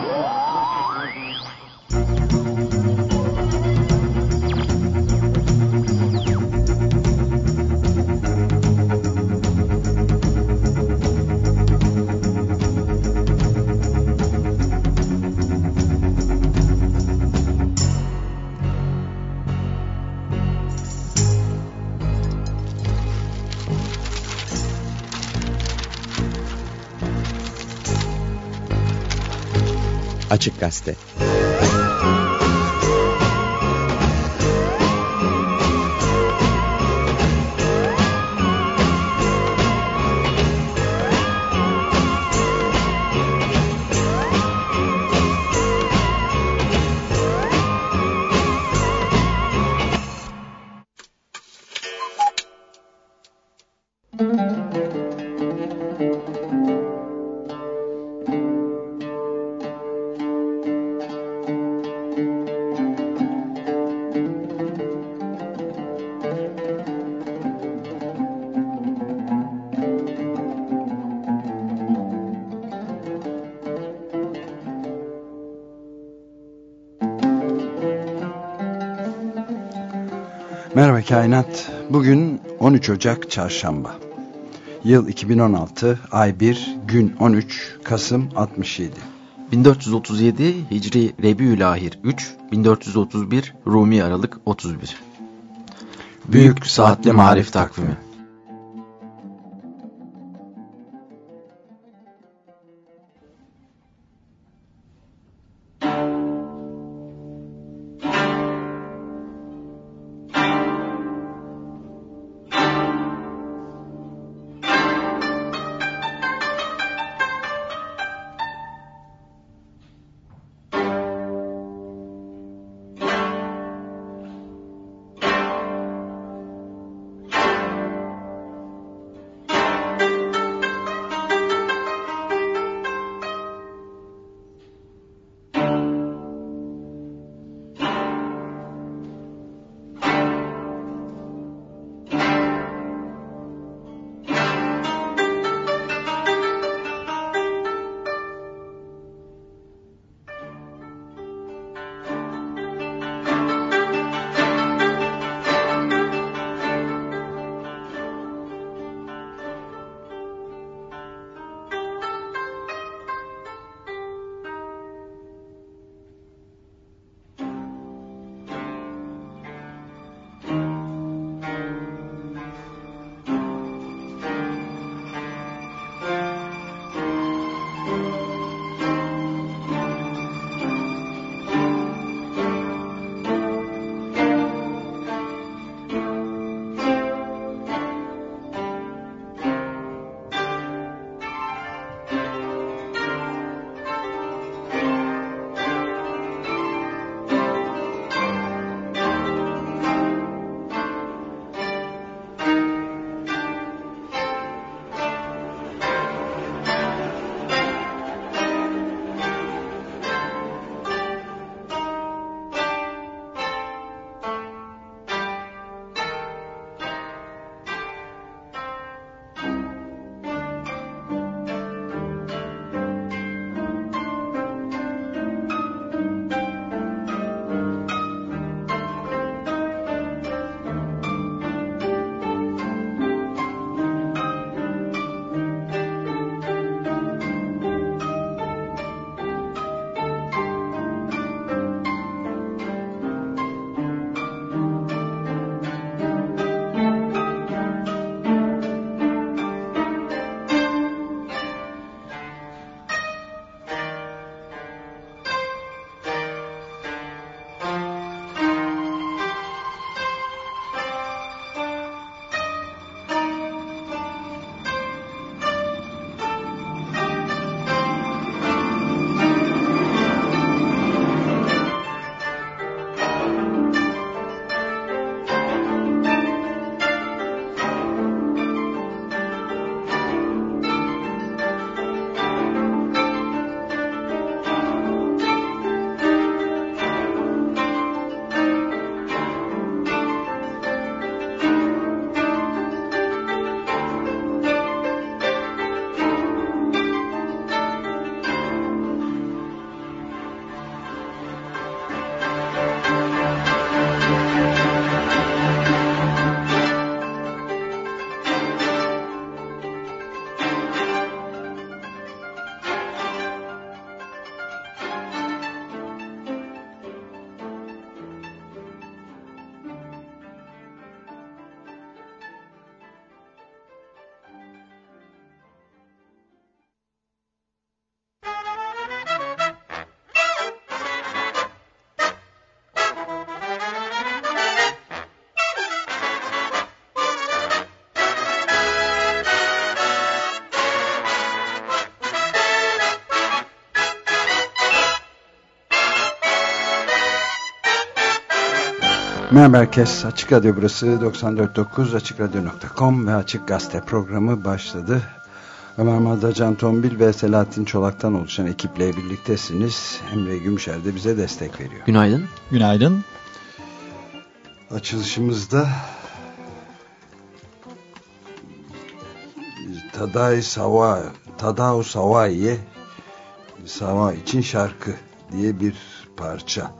Oh! Açık Gazete Kainat. Bugün 13 Ocak Çarşamba. Yıl 2016, ay 1, gün 13, Kasım 67. 1437 Hicri Rebiülahir 3, 1431 Rumi Aralık 31. Büyük Saatli Marif Takvimi Merhaba herkes. Açık Radyo burası 94.9 AçıkRadyo.com ve Açık Gazete programı başladı. Ömer Madra, Can Tombil ve Selahattin Çolak'tan oluşan ekiple birliktesiniz. Emre Gümüşer de bize destek veriyor. Günaydın. Günaydın. Açılışımızda Tadai Sawa, Tadao Sawai'ye Sawa için şarkı diye bir parça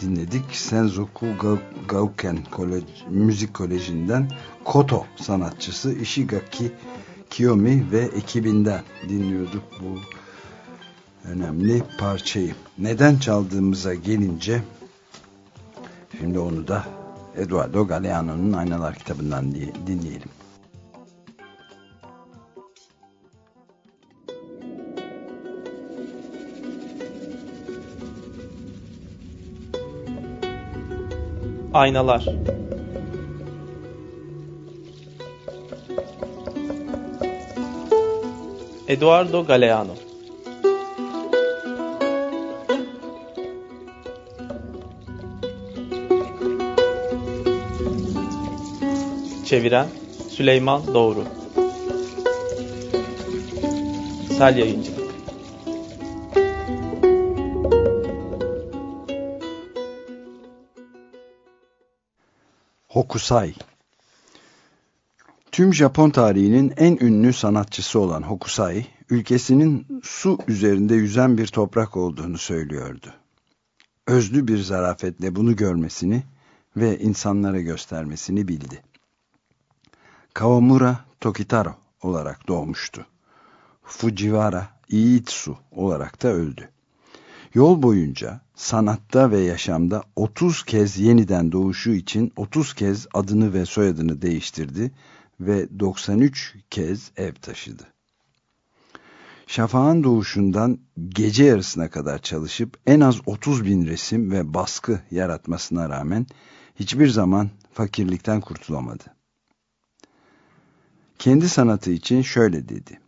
dinledik. Senzoku Gauken Kolej, Müzik Koleji'nden Koto sanatçısı Ishigaki Kiyomi ve ekibinden dinliyorduk bu önemli parçayı. Neden çaldığımıza gelince şimdi onu da Eduardo Galeano'nun Aynalar kitabından dinleyelim. Aynalar. Eduardo Galeano. Çeviren Süleyman Doğru. Sel Yayıncı Hokusai Tüm Japon tarihinin en ünlü sanatçısı olan Hokusai, ülkesinin su üzerinde yüzen bir toprak olduğunu söylüyordu. Özlü bir zarafetle bunu görmesini ve insanlara göstermesini bildi. Kawamura Tokitaro olarak doğmuştu. Fujiwara Iitsu olarak da öldü. Yol boyunca sanatta ve yaşamda 30 kez yeniden doğuşu için 30 kez adını ve soyadını değiştirdi ve 93 kez ev taşıdı. Şafağın doğuşundan gece yarısına kadar çalışıp en az 30 bin resim ve baskı yaratmasına rağmen hiçbir zaman fakirlikten kurtulamadı. Kendi sanatı için şöyle dedi.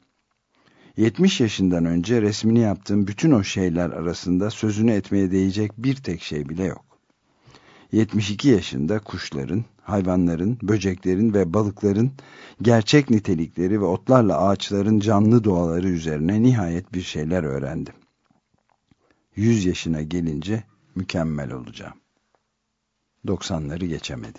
70 yaşından önce resmini yaptığım bütün o şeyler arasında sözünü etmeye değecek bir tek şey bile yok. 72 yaşında kuşların, hayvanların, böceklerin ve balıkların gerçek nitelikleri ve otlarla ağaçların canlı doğaları üzerine nihayet bir şeyler öğrendim. 100 yaşına gelince mükemmel olacağım. 90'ları geçemedi.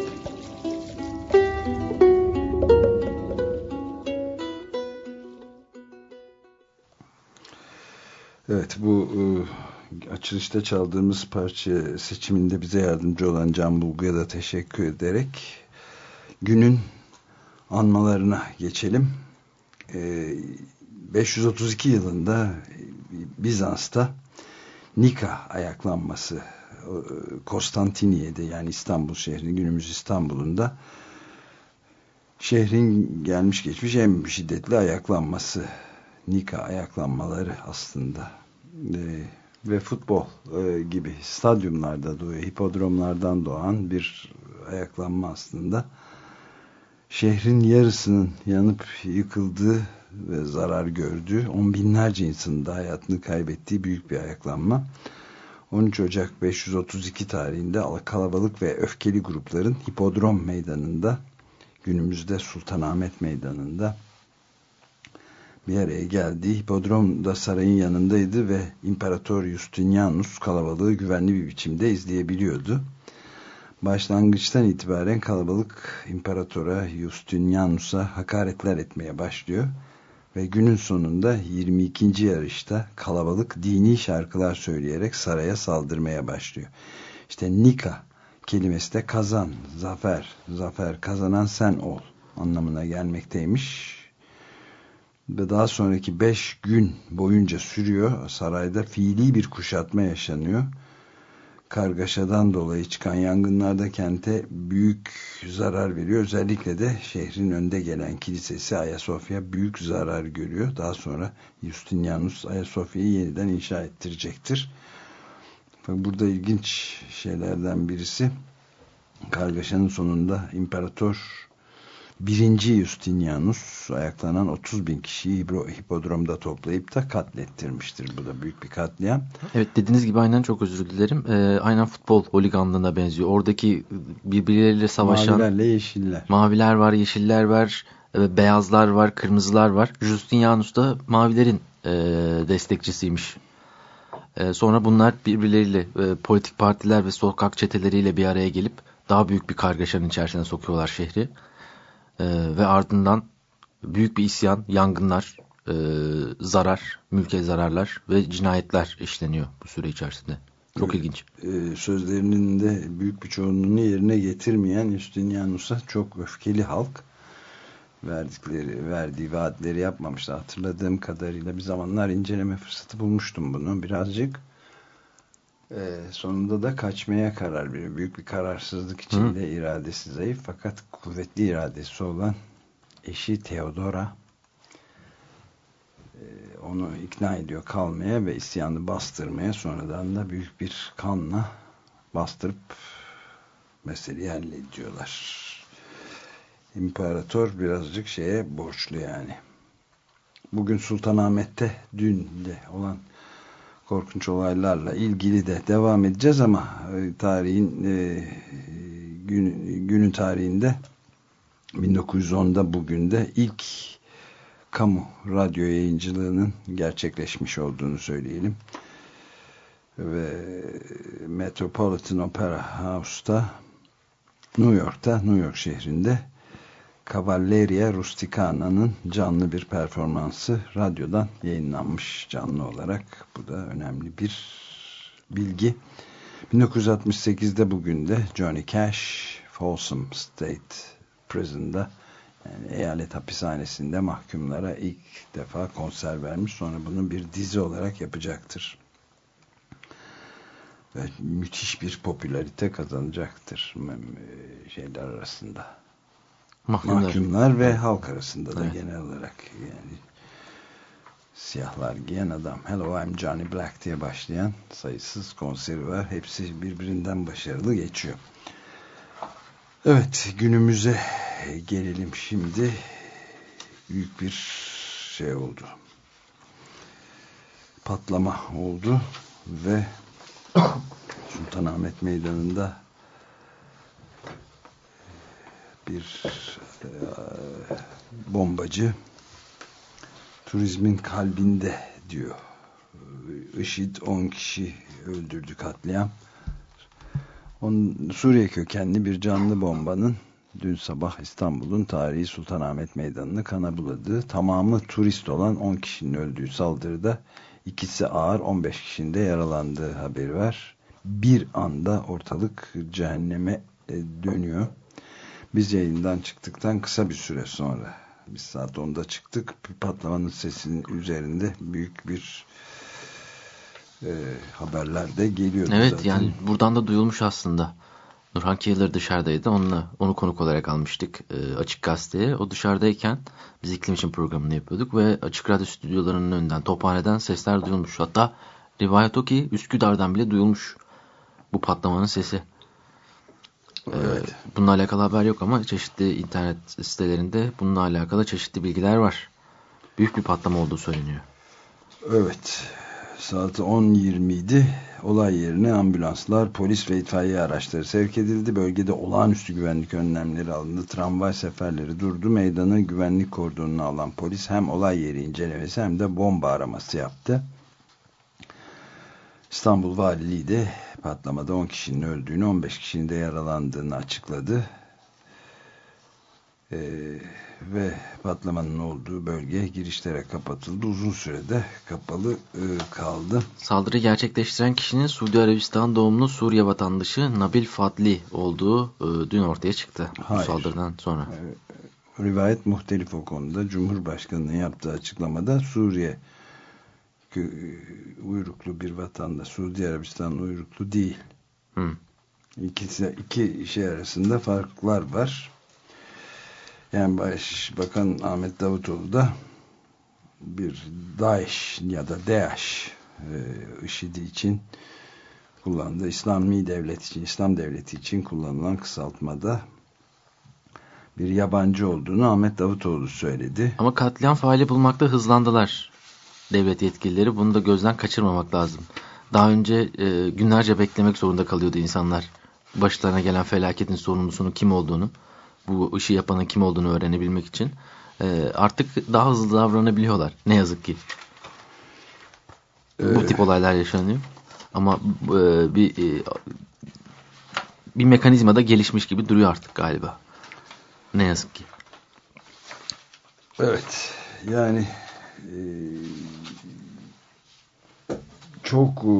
Evet bu e, açılışta çaldığımız parça seçiminde bize yardımcı olan Can Bulgu'ya da teşekkür ederek günün anmalarına geçelim. E, 532 yılında Bizans'ta Nika ayaklanması e, Konstantiniye'de yani İstanbul şehrinin günümüz İstanbul'unda şehrin gelmiş geçmiş en şiddetli ayaklanması Nika ayaklanmaları aslında e, ve futbol e, gibi stadyumlarda doğuyor, hipodromlardan doğan bir ayaklanma aslında. Şehrin yarısının yanıp yıkıldığı ve zarar gördüğü, on binlerce insanın da hayatını kaybettiği büyük bir ayaklanma. 13 Ocak 532 tarihinde kalabalık ve öfkeli grupların hipodrom meydanında, günümüzde Sultanahmet meydanında bir araya geldi. Hipodrom da sarayın yanındaydı ve İmparator Justinianus kalabalığı güvenli bir biçimde izleyebiliyordu. Başlangıçtan itibaren kalabalık İmparatora Justinianus'a hakaretler etmeye başlıyor ve günün sonunda 22. yarışta kalabalık dini şarkılar söyleyerek saraya saldırmaya başlıyor. İşte Nika kelimesi de kazan, zafer, zafer, kazanan sen ol anlamına gelmekteymiş ve daha sonraki beş gün boyunca sürüyor. Sarayda fiili bir kuşatma yaşanıyor. kargaşadan dolayı çıkan yangınlarda kente büyük zarar veriyor. Özellikle de şehrin önde gelen kilisesi Ayasofya büyük zarar görüyor. Daha sonra Justinianus Ayasofya'yı yeniden inşa ettirecektir. Burada ilginç şeylerden birisi kargaşanın sonunda imparator birinci Justinianus ayaklanan 30 bin kişiyi hipodromda toplayıp da katlettirmiştir. Bu da büyük bir katliam. Evet dediğiniz gibi aynen çok özür dilerim. Ee, aynen futbol holiganlığına benziyor. Oradaki birbirleriyle savaşan mavilerle yeşiller. Maviler var, yeşiller var, e, beyazlar var, kırmızılar var. Justinianus da mavilerin e, destekçisiymiş. E, sonra bunlar birbirleriyle e, politik partiler ve sokak çeteleriyle bir araya gelip daha büyük bir kargaşanın içerisine sokuyorlar şehri. E, ve ardından büyük bir isyan, yangınlar, e, zarar, mülke zararlar ve cinayetler işleniyor bu süre içerisinde. Çok ilginç. E, sözlerinin de büyük bir çoğunluğunu yerine getirmeyen Justinianus'a çok öfkeli halk verdikleri verdiği vaatleri yapmamıştı. Hatırladığım kadarıyla bir zamanlar inceleme fırsatı bulmuştum bunu birazcık. Ee, sonunda da kaçmaya karar veriyor. Büyük bir kararsızlık içinde Hı. iradesi zayıf fakat kuvvetli iradesi olan eşi Theodora e, onu ikna ediyor kalmaya ve isyanı bastırmaya sonradan da büyük bir kanla bastırıp meseleyi hallediyorlar. İmparator birazcık şeye borçlu yani. Bugün Sultanahmet'te dün de olan korkunç olaylarla ilgili de devam edeceğiz ama e, tarihin e, gün, günün tarihinde 1910'da bugün de ilk kamu radyo yayıncılığının gerçekleşmiş olduğunu söyleyelim. Ve Metropolitan Opera House'ta New York'ta, New York şehrinde Cavalleria Rusticana'nın canlı bir performansı radyodan yayınlanmış canlı olarak. Bu da önemli bir bilgi. 1968'de bugün de Johnny Cash Folsom State Prison'da yani eyalet hapishanesinde mahkumlara ilk defa konser vermiş. Sonra bunun bir dizi olarak yapacaktır. Ve müthiş bir popülarite kazanacaktır şeyler arasında mahkumlar, mahkumlar ve halk arasında da evet. genel olarak yani siyahlar giyen adam Hello I'm Johnny Black diye başlayan sayısız konseri var. Hepsi birbirinden başarılı geçiyor. Evet günümüze gelelim şimdi. Büyük bir şey oldu. Patlama oldu ve Sultanahmet Meydanı'nda bir e, bombacı turizmin kalbinde diyor. IŞİD 10 kişi öldürdü katliam. On, Suriye kökenli bir canlı bombanın dün sabah İstanbul'un tarihi Sultanahmet Meydanı'nı kana buladığı tamamı turist olan 10 kişinin öldüğü saldırıda ikisi ağır 15 kişinin de yaralandığı haberi var. Bir anda ortalık cehenneme e, dönüyor. Biz yayından çıktıktan kısa bir süre sonra biz saat 10'da çıktık. Patlamanın sesinin üzerinde büyük bir e, haberler de geliyor. Evet zaten. yani buradan da duyulmuş aslında. Nurhan Kiyıları dışarıdaydı. Onunla, onu konuk olarak almıştık e, Açık Gazete'ye. O dışarıdayken biz iklim için programını yapıyorduk ve Açık Radyo stüdyolarının önünden, tophaneden sesler duyulmuş. Hatta rivayet o ki Üsküdar'dan bile duyulmuş bu patlamanın sesi. Evet. Ee, bununla alakalı haber yok ama çeşitli internet sitelerinde bununla alakalı çeşitli bilgiler var. Büyük bir patlama olduğu söyleniyor. Evet. Saat 10.20 idi. Olay yerine ambulanslar, polis ve itfaiye araçları sevk edildi. Bölgede olağanüstü güvenlik önlemleri alındı. Tramvay seferleri durdu. Meydanı güvenlik kordonuna alan polis hem olay yeri incelemesi hem de bomba araması yaptı. İstanbul Valiliği de patlamada 10 kişinin öldüğünü 15 kişinin de yaralandığını açıkladı. Ee, ve patlamanın olduğu bölge girişlere kapatıldı. Uzun sürede kapalı e, kaldı. Saldırı gerçekleştiren kişinin Suudi Arabistan doğumlu Suriye vatandaşı Nabil Fadli olduğu e, dün ortaya çıktı. Hayır. Bu saldırıdan sonra. E, rivayet muhtelif o konuda. Cumhurbaşkanı'nın yaptığı açıklamada Suriye uyruklu bir vatandaş. Suudi Arabistan uyruklu değil Hmm. İkisi, iki şey arasında farklar var. Yani Başbakan Ahmet Davutoğlu da bir DAEŞ ya da DAEŞ e, IŞİD için kullandığı İslami devlet için, İslam devleti için kullanılan kısaltmada bir yabancı olduğunu Ahmet Davutoğlu söyledi. Ama katliam faali bulmakta hızlandılar devlet yetkilileri. Bunu da gözden kaçırmamak lazım. Daha önce e, günlerce beklemek zorunda kalıyordu insanlar. Başlarına gelen felaketin sorumlusunun kim olduğunu, bu işi yapanın kim olduğunu öğrenebilmek için. E, artık daha hızlı davranabiliyorlar. Ne yazık ki. Bu tip olaylar yaşanıyor. Ama e, bir e, bir mekanizma da gelişmiş gibi duruyor artık galiba. Ne yazık ki. Evet. Yani e, çok e,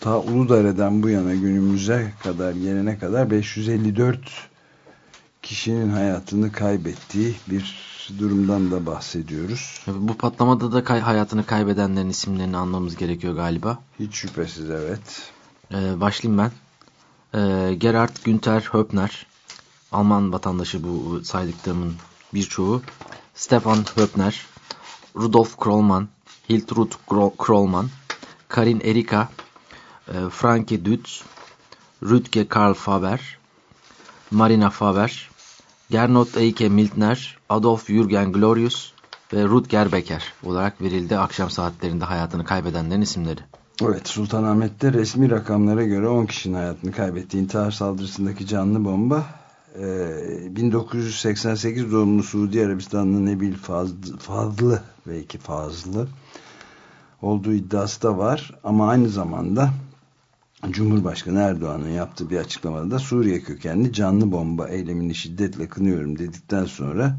ta Uludere'den bu yana günümüze kadar gelene kadar 554 kişinin hayatını kaybettiği bir durumdan da bahsediyoruz. Bu patlamada da kay hayatını kaybedenlerin isimlerini anlamamız gerekiyor galiba. Hiç şüphesiz evet. Ee, başlayayım ben. Ee, Gerhard Günther Höppner, Alman vatandaşı bu saydıklarımın birçoğu. Stefan Höppner, Rudolf Krollmann, Hiltrud Krollmann, Karin Erika, e, Franke Dütz, Rüdke Karl Faber, Marina Faber, Gernot Eike Miltner, Adolf Jürgen Glorius ve Rutger Becker olarak verildi akşam saatlerinde hayatını kaybedenlerin isimleri. Evet Sultanahmet'te resmi rakamlara göre 10 kişinin hayatını kaybettiği intihar saldırısındaki canlı bomba 1988 doğumlu Suudi Arabistanlı Nebil Fazlı belki Fazlı olduğu iddiası da var ama aynı zamanda Cumhurbaşkanı Erdoğan'ın yaptığı bir açıklamada da Suriye kökenli canlı bomba eylemini şiddetle kınıyorum dedikten sonra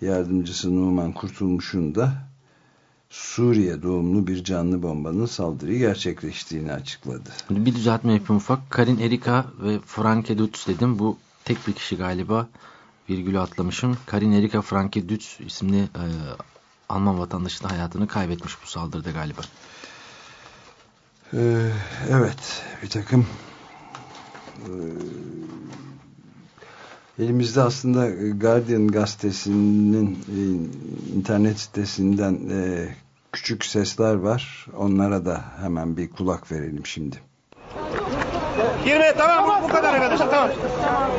yardımcısı Numan Kurtulmuş'un da Suriye doğumlu bir canlı bombanın saldırıyı gerçekleştiğini açıkladı. Bir düzeltme yapayım ufak. Karin Erika ve Franke Dutz dedim. Bu tek bir kişi galiba. Virgülü atlamışım. Karin Erika Franke Dutz isimli e, Alman vatandaşı da hayatını kaybetmiş bu saldırıda galiba. Ee, evet bir takım e, elimizde aslında Guardian gazetesinin e, internet sitesinden e, küçük sesler var. Onlara da hemen bir kulak verelim şimdi. Girme tamam bu kadar arkadaşlar tamam.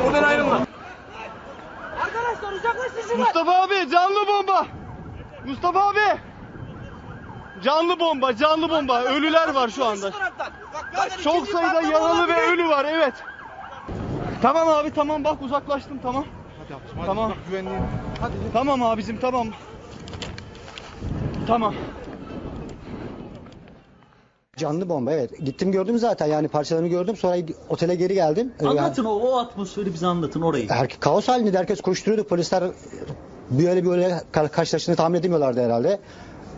Buradan ayrılma. Arkadaşlar uzaklaşın Mustafa abi canlı bomba. Mustafa abi. Canlı bomba, canlı bomba. Ölüler var şu anda. Çok sayıda yaralı ve ölü var evet. Tamam abi tamam bak uzaklaştım tamam. Hadi abicim hadi tamam. güvenliğin. Hadi. Tamam abicim tamam. Tamam. Canlı bomba evet. Gittim gördüm zaten yani parçalarını gördüm. Sonra otele geri geldim. Anlatın o, o atmosferi bize anlatın orayı. Her, kaos halinde herkes koşturuyordu. Polisler böyle böyle karşılaştığını tahmin edemiyorlardı herhalde.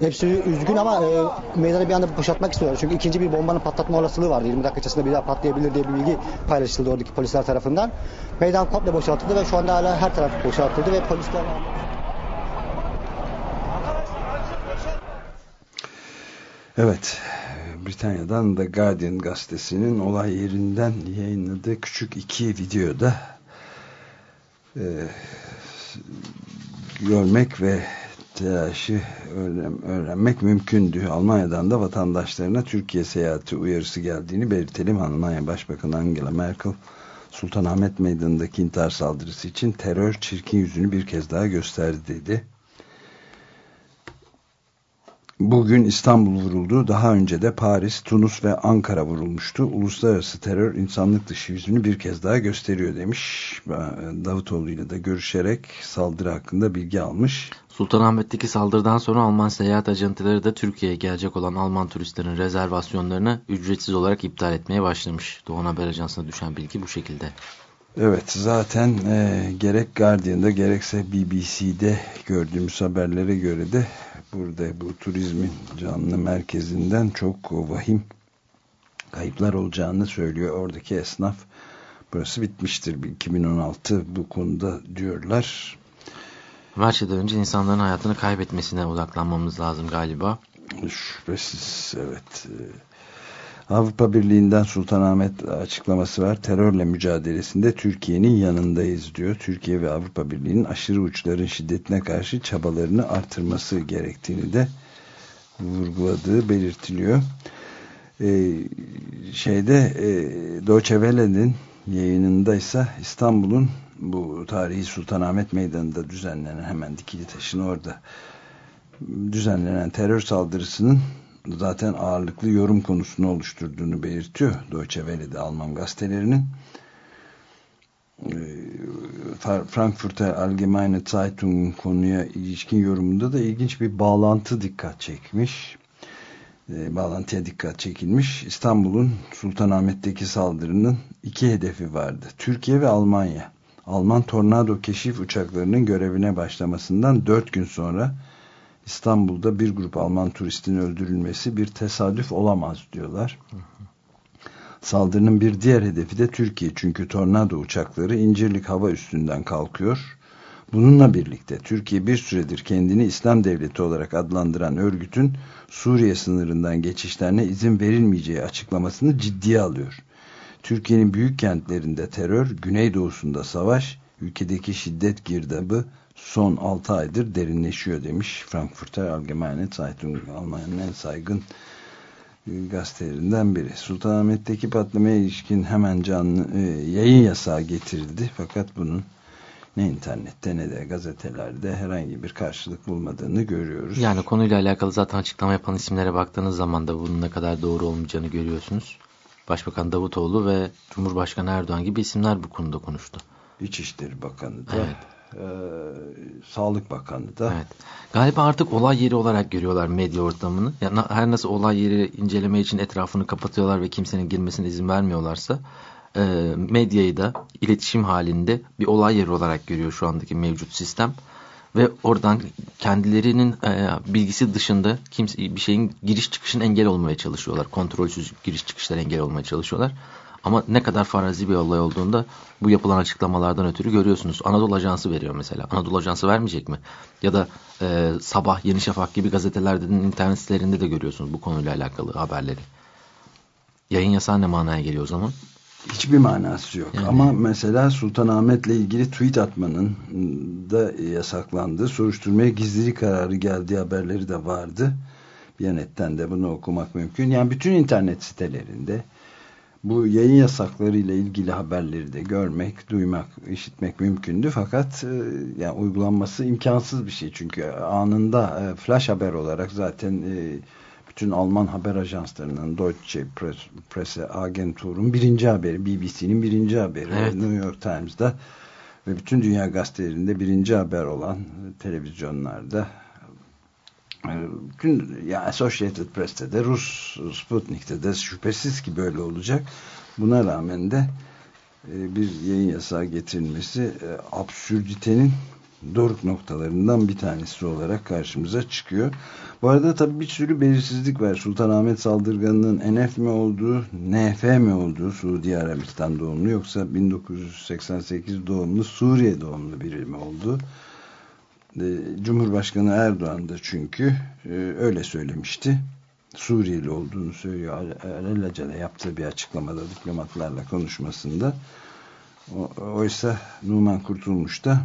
Hepsi üzgün ama e, meydanı bir anda boşaltmak istiyorlar. Çünkü ikinci bir bombanın patlatma olasılığı vardı. 20 dakika içerisinde bir daha patlayabilir diye bir bilgi paylaşıldı oradaki polisler tarafından. Meydan komple boşaltıldı ve şu anda hala her taraf boşaltıldı ve polisler... Evet, Britanya'dan The Guardian gazetesinin olay yerinden yayınladığı küçük iki videoda e, görmek ve telaşı öğren, öğrenmek mümkündü. Almanya'dan da vatandaşlarına Türkiye seyahati uyarısı geldiğini belirtelim. Almanya Başbakanı Angela Merkel Sultanahmet Meydanı'ndaki intihar saldırısı için terör çirkin yüzünü bir kez daha gösterdi dedi. Bugün İstanbul vuruldu. Daha önce de Paris, Tunus ve Ankara vurulmuştu. Uluslararası terör insanlık dışı yüzünü bir kez daha gösteriyor demiş. Davutoğlu ile de görüşerek saldırı hakkında bilgi almış. Sultanahmet'teki saldırıdan sonra Alman seyahat ajantaları da Türkiye'ye gelecek olan Alman turistlerin rezervasyonlarını ücretsiz olarak iptal etmeye başlamış. Doğan Haber Ajansı'na düşen bilgi bu şekilde. Evet zaten e, gerek Guardian'da gerekse BBC'de gördüğümüz haberlere göre de burada bu turizmin canlı merkezinden çok vahim kayıplar olacağını söylüyor oradaki esnaf. Burası bitmiştir 2016 bu konuda diyorlar. Her şeyden önce insanların hayatını kaybetmesine odaklanmamız lazım galiba. Şüphesiz evet. Avrupa Birliği'nden Sultanahmet açıklaması var. Terörle mücadelesinde Türkiye'nin yanındayız diyor. Türkiye ve Avrupa Birliği'nin aşırı uçların şiddetine karşı çabalarını artırması gerektiğini de vurguladığı belirtiliyor. Ee, şeyde e, Deutsche Welle'nin yayınındaysa İstanbul'un bu tarihi Sultanahmet Meydanı'nda düzenlenen hemen dikili taşın orada düzenlenen terör saldırısının zaten ağırlıklı yorum konusunu oluşturduğunu belirtiyor Deutsche Welle'de Alman gazetelerinin. Frankfurter Allgemeine Zeitung'un konuya ilişkin yorumunda da ilginç bir bağlantı dikkat çekmiş. E, bağlantıya dikkat çekilmiş. İstanbul'un Sultanahmet'teki saldırının iki hedefi vardı. Türkiye ve Almanya. Alman tornado keşif uçaklarının görevine başlamasından dört gün sonra İstanbul'da bir grup Alman turistin öldürülmesi bir tesadüf olamaz diyorlar. Saldırının bir diğer hedefi de Türkiye çünkü tornado uçakları İncirlik hava üstünden kalkıyor. Bununla birlikte Türkiye bir süredir kendini İslam devleti olarak adlandıran örgütün Suriye sınırından geçişlerine izin verilmeyeceği açıklamasını ciddiye alıyor. Türkiye'nin büyük kentlerinde terör, güneydoğusunda savaş, ülkedeki şiddet girdabı son 6 aydır derinleşiyor demiş Frankfurter Allgemeine Zeitung Almanya'nın en saygın gazetelerinden biri. Sultanahmet'teki patlamaya ilişkin hemen canlı e, yayın yasağı getirildi. Fakat bunun ne internette ne de gazetelerde herhangi bir karşılık bulmadığını görüyoruz. Yani konuyla alakalı zaten açıklama yapan isimlere baktığınız zaman da bunun ne kadar doğru olmayacağını görüyorsunuz. Başbakan Davutoğlu ve Cumhurbaşkanı Erdoğan gibi isimler bu konuda konuştu. İçişleri Bakanı da, evet. E, Sağlık Bakanı da. Evet. Galiba artık olay yeri olarak görüyorlar medya ortamını. Yani her nasıl olay yeri inceleme için etrafını kapatıyorlar ve kimsenin girmesine izin vermiyorlarsa e, medyayı da iletişim halinde bir olay yeri olarak görüyor şu andaki mevcut sistem ve oradan kendilerinin e, bilgisi dışında kimse bir şeyin giriş çıkışın engel olmaya çalışıyorlar. Kontrolsüz giriş çıkışlar engel olmaya çalışıyorlar. Ama ne kadar farazi bir olay olduğunda bu yapılan açıklamalardan ötürü görüyorsunuz. Anadolu Ajansı veriyor mesela. Anadolu Ajansı vermeyecek mi? Ya da e, Sabah, Yeni Şafak gibi gazetelerde, internet sitelerinde de görüyorsunuz bu konuyla alakalı haberleri. Yayın yasağı ne manaya geliyor o zaman? Hiçbir manası yok. Yani. Ama mesela Sultanahmet'le ilgili tweet atmanın da yasaklandığı, soruşturmaya gizlilik kararı geldiği haberleri de vardı. Biyanet'ten de bunu okumak mümkün. Yani bütün internet sitelerinde bu yayın yasaklarıyla ilgili haberleri de görmek, duymak, işitmek mümkündü. Fakat e, yani uygulanması imkansız bir şey. Çünkü anında e, flash haber olarak zaten e, bütün Alman haber ajanslarının Deutsche Press, Presse Agentur'un birinci haberi, BBC'nin birinci haberi, evet. New York Times'da ve bütün dünya gazetelerinde birinci haber olan televizyonlarda bütün ya Associated Press'te de Rus Sputnik'te de şüphesiz ki böyle olacak. Buna rağmen de e, bir yayın yasağı getirilmesi e, absürditenin doruk noktalarından bir tanesi olarak karşımıza çıkıyor. Bu arada tabii bir sürü belirsizlik var. Sultanahmet saldırganının NF mi olduğu, NF mi olduğu Suudi Arabistan doğumlu yoksa 1988 doğumlu Suriye doğumlu biri mi olduğu. E, Cumhurbaşkanı Erdoğan da çünkü e, öyle söylemişti. Suriyeli olduğunu söylüyor. Alelacele yaptığı bir açıklamada diplomatlarla konuşmasında. oysa Numan Kurtulmuş da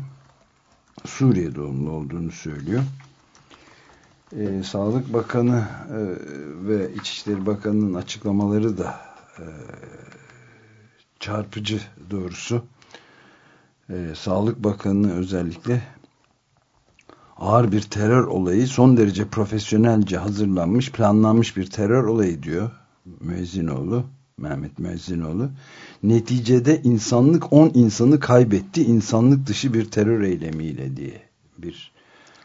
Suriye doğumlu olduğunu söylüyor. Ee, Sağlık Bakanı e, ve İçişleri Bakanı'nın açıklamaları da e, çarpıcı doğrusu. E, Sağlık Bakanı özellikle ağır bir terör olayı son derece profesyonelce hazırlanmış, planlanmış bir terör olayı diyor Müezzinoğlu, Mehmet Müezzinoğlu. Neticede insanlık 10 insanı kaybetti, insanlık dışı bir terör eylemiyle diye bir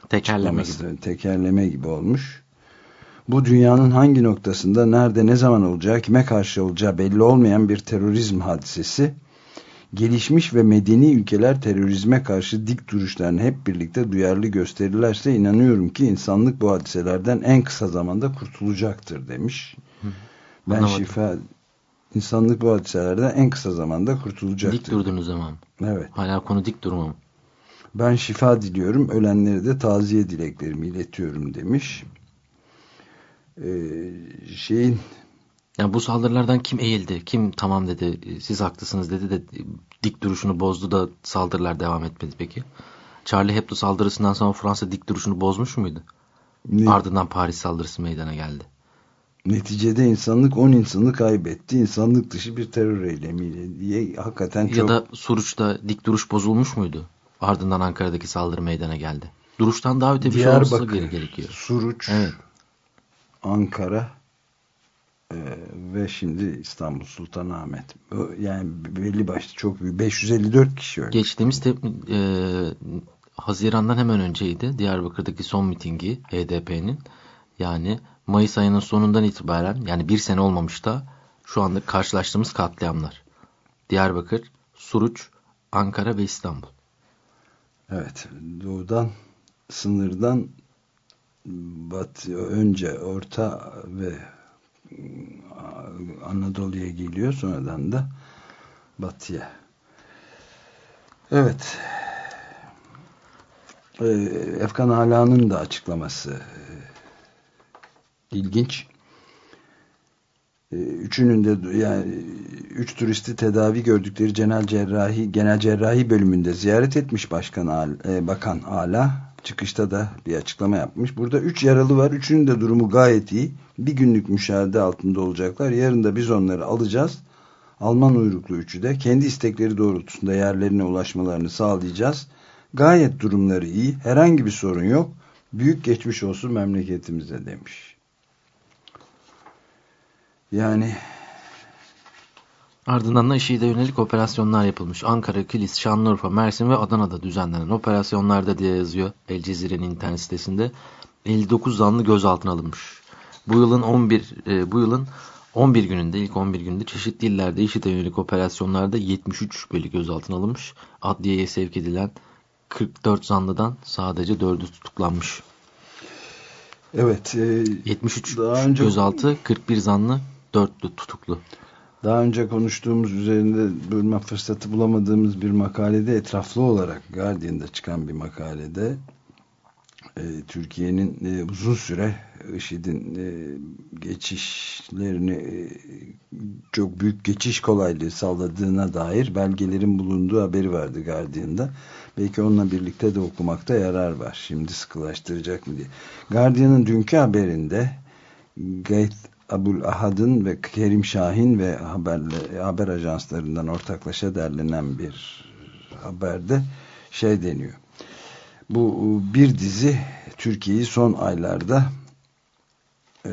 tekerleme gibi. tekerleme gibi olmuş. Bu dünyanın hangi noktasında, nerede, ne zaman olacağı, kime karşı olacağı belli olmayan bir terörizm hadisesi gelişmiş ve medeni ülkeler terörizme karşı dik duruşlarını hep birlikte duyarlı gösterirlerse inanıyorum ki insanlık bu hadiselerden en kısa zamanda kurtulacaktır demiş. Hı. Ben Anlamadım. şifa insanlık bu hadiselerden en kısa zamanda kurtulacaktır. Dik durduğunuz zaman. Evet. Hala konu dik durmam. Ben şifa diliyorum. Ölenlere de taziye dileklerimi iletiyorum demiş. Ee, şeyin Yani bu saldırılardan kim eğildi, kim tamam dedi, siz haklısınız dedi de dik duruşunu bozdu da saldırılar devam etmedi peki? Charlie Hebdo saldırısından sonra Fransa dik duruşunu bozmuş muydu? Ne- Ardından Paris saldırısı meydana geldi. Neticede insanlık 10 insanı kaybetti. İnsanlık dışı bir terör eylemiyle diye hakikaten çok... Ya da Suruç'ta dik duruş bozulmuş muydu? Ardından Ankara'daki saldırı meydana geldi. Duruştan daha öte bir şey olması gerekiyor. Suruç, Evet. Ankara e, ve şimdi İstanbul Sultanahmet. Yani belli başlı çok büyük. 554 kişi öldü. Geçtiğimiz te- e, Haziran'dan hemen önceydi. Diyarbakır'daki son mitingi HDP'nin. Yani Mayıs ayının sonundan itibaren yani bir sene olmamış da şu anda karşılaştığımız katliamlar. Diyarbakır, Suruç, Ankara ve İstanbul. Evet. Doğudan sınırdan batı, önce Orta ve Anadolu'ya geliyor. Sonradan da batıya. Evet. Ee, Efkan Ala'nın da açıklaması e, ilginç. Ee, Üçünün de yani üç turisti tedavi gördükleri genel cerrahi genel cerrahi bölümünde ziyaret etmiş Başkan e, Bakan Ala. Çıkışta da bir açıklama yapmış. Burada üç yaralı var. Üçünün de durumu gayet iyi. Bir günlük müşahede altında olacaklar. Yarın da biz onları alacağız. Alman uyruklu üçü de kendi istekleri doğrultusunda yerlerine ulaşmalarını sağlayacağız. Gayet durumları iyi. Herhangi bir sorun yok. Büyük geçmiş olsun memleketimize demiş. Yani Ardından da IŞİD'e yönelik operasyonlar yapılmış. Ankara, Kilis, Şanlıurfa, Mersin ve Adana'da düzenlenen operasyonlarda diye yazıyor El Cezire'nin internet sitesinde. 59 zanlı gözaltına alınmış. Bu yılın 11 e, bu yılın 11 gününde ilk 11 günde çeşitli illerde IŞİD'e yönelik operasyonlarda 73 şüpheli gözaltına alınmış. Adliyeye sevk edilen 44 zanlıdan sadece 4'ü tutuklanmış. evet e, 73 Daha önce- gözaltı, 41 zanlı, 4'lü tutuklu. Daha önce konuştuğumuz üzerinde bölme fırsatı bulamadığımız bir makalede etraflı olarak Guardian'da çıkan bir makalede e, Türkiye'nin e, uzun süre IŞİD'in e, geçişlerini e, çok büyük geçiş kolaylığı sağladığına dair belgelerin bulunduğu haberi vardı Guardian'da. Belki onunla birlikte de okumakta yarar var. Şimdi sıkılaştıracak mı diye. Guardian'ın dünkü haberinde Gayet Abul Ahad'ın ve Kerim Şahin ve haberle, haber ajanslarından ortaklaşa derlenen bir haberde şey deniyor. Bu bir dizi Türkiye'yi son aylarda e,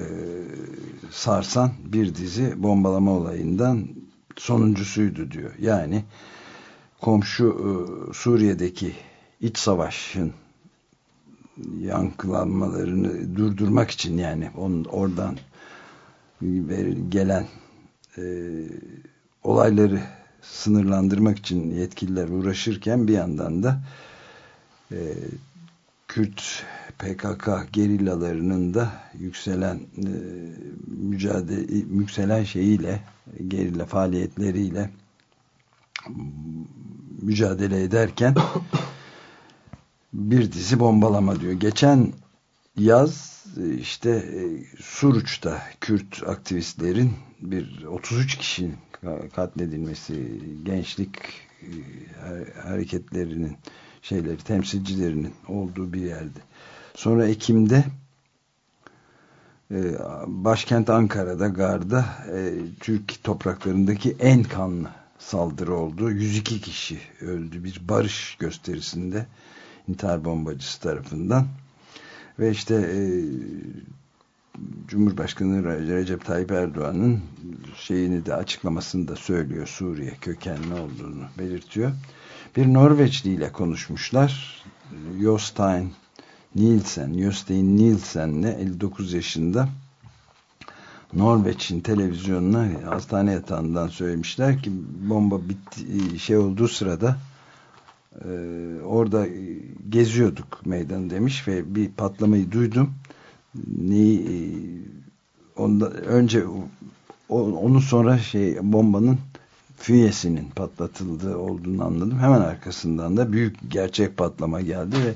sarsan bir dizi bombalama olayından sonuncusuydu diyor. Yani komşu e, Suriye'deki iç savaşın yankılanmalarını durdurmak için yani onun oradan gelen e, olayları sınırlandırmak için yetkililer uğraşırken bir yandan da e, Kürt PKK gerillalarının da yükselen e, mücadele yükselen şeyiyle gerilla faaliyetleriyle mücadele ederken bir dizi bombalama diyor. Geçen yaz işte e, Suruç'ta Kürt aktivistlerin bir 33 kişinin katledilmesi gençlik e, hareketlerinin şeyleri temsilcilerinin olduğu bir yerde. Sonra Ekim'de e, başkent Ankara'da Gar'da Türk topraklarındaki en kanlı saldırı oldu. 102 kişi öldü bir barış gösterisinde intihar bombacısı tarafından ve işte e, Cumhurbaşkanı Recep Tayyip Erdoğan'ın şeyini de açıklamasını da söylüyor Suriye kökenli olduğunu belirtiyor. Bir Norveçli ile konuşmuşlar. Jostein Nielsen, Jostein Nielsen'le 59 yaşında Norveç'in televizyonuna hastane yatağından söylemişler ki bomba bitti, şey olduğu sırada e, orada geziyorduk meydan demiş ve bir patlamayı duydum. Neyi e, onda önce o, onu sonra şey bombanın fünyesinin patlatıldığı olduğunu anladım. Hemen arkasından da büyük gerçek patlama geldi ve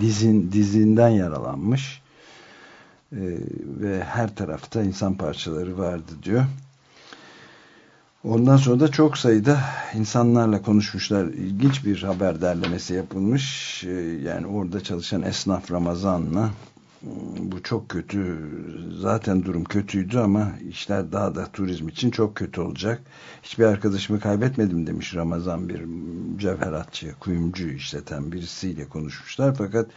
dizin dizinden yaralanmış. ve her tarafta insan parçaları vardı diyor. Ondan sonra da çok sayıda insanlarla konuşmuşlar. İlginç bir haber derlemesi yapılmış. Ee, yani orada çalışan esnaf Ramazan'la bu çok kötü. Zaten durum kötüydü ama işler daha da turizm için çok kötü olacak. Hiçbir arkadaşımı kaybetmedim demiş Ramazan bir mücevheratçı, kuyumcu işleten birisiyle konuşmuşlar. Fakat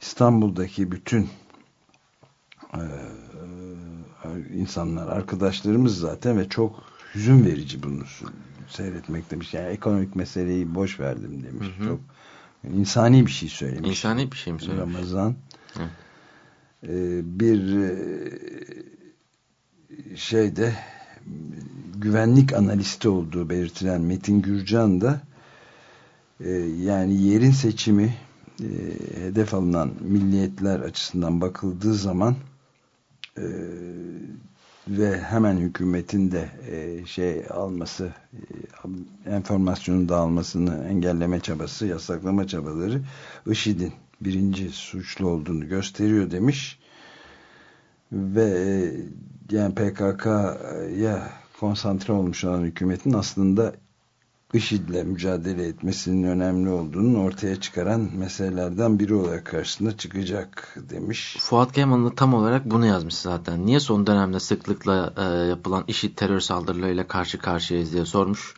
İstanbul'daki bütün e, insanlar, arkadaşlarımız zaten ve çok hüzün verici bunu seyretmek demiş. Yani ekonomik meseleyi boş verdim demiş. Hı hı. Çok insani bir şey söylemiş. İnsani bir şey mi söylemiş? Ramazan. Hı. Ee, bir e, şeyde güvenlik analisti olduğu belirtilen Metin Gürcan da e, yani yerin seçimi e, hedef alınan milliyetler açısından bakıldığı zaman ve hemen hükümetin de şey alması e, enformasyonun dağılmasını engelleme çabası yasaklama çabaları IŞİD'in birinci suçlu olduğunu gösteriyor demiş ve e, yani PKK'ya konsantre olmuş olan hükümetin aslında IŞİD'le mücadele etmesinin önemli olduğunu ortaya çıkaran meselelerden biri olarak karşısına çıkacak demiş. Fuat Keyman da tam olarak bunu yazmış zaten. Niye son dönemde sıklıkla e, yapılan IŞİD terör saldırılarıyla karşı karşıyayız diye sormuş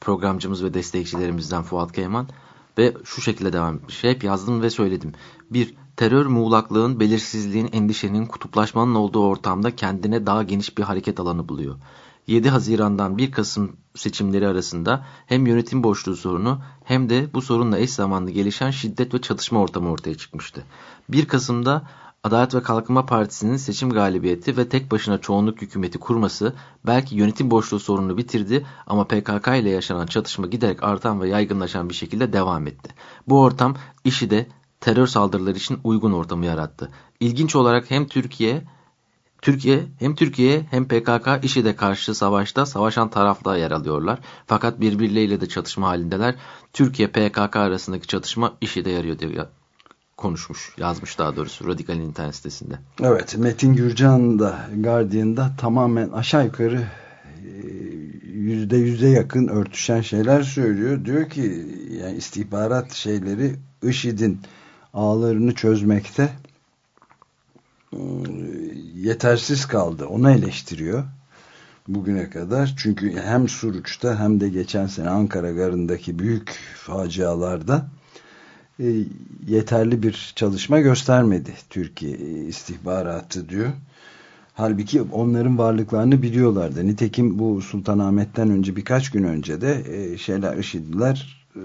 programcımız ve destekçilerimizden Fuat Keyman. Ve şu şekilde devam etmiş. Hep yazdım ve söyledim. Bir, terör muğlaklığın, belirsizliğin, endişenin, kutuplaşmanın olduğu ortamda kendine daha geniş bir hareket alanı buluyor. 7 Haziran'dan 1 Kasım seçimleri arasında hem yönetim boşluğu sorunu hem de bu sorunla eş zamanlı gelişen şiddet ve çatışma ortamı ortaya çıkmıştı. 1 Kasım'da Adalet ve Kalkınma Partisi'nin seçim galibiyeti ve tek başına çoğunluk hükümeti kurması belki yönetim boşluğu sorununu bitirdi ama PKK ile yaşanan çatışma giderek artan ve yaygınlaşan bir şekilde devam etti. Bu ortam işi de terör saldırıları için uygun ortamı yarattı. İlginç olarak hem Türkiye Türkiye hem Türkiye hem PKK IŞİD'e karşı savaşta savaşan tarafta yer alıyorlar. Fakat birbirleriyle de çatışma halindeler. Türkiye PKK arasındaki çatışma IŞİD'e yarıyor diye konuşmuş, yazmış daha doğrusu Radikal'in internet sitesinde. Evet, Metin Gürcan da Guardian'da tamamen aşağı yukarı e, yüzde yüze yakın örtüşen şeyler söylüyor. Diyor ki yani istihbarat şeyleri IŞİD'in ağlarını çözmekte yetersiz kaldı. Onu eleştiriyor bugüne kadar. Çünkü hem Suruç'ta hem de geçen sene Ankara Garı'ndaki büyük facialarda e, yeterli bir çalışma göstermedi Türkiye istihbaratı diyor. Halbuki onların varlıklarını biliyorlardı. Nitekim bu Sultanahmet'ten önce birkaç gün önce de e, şeyler IŞİD'ler e,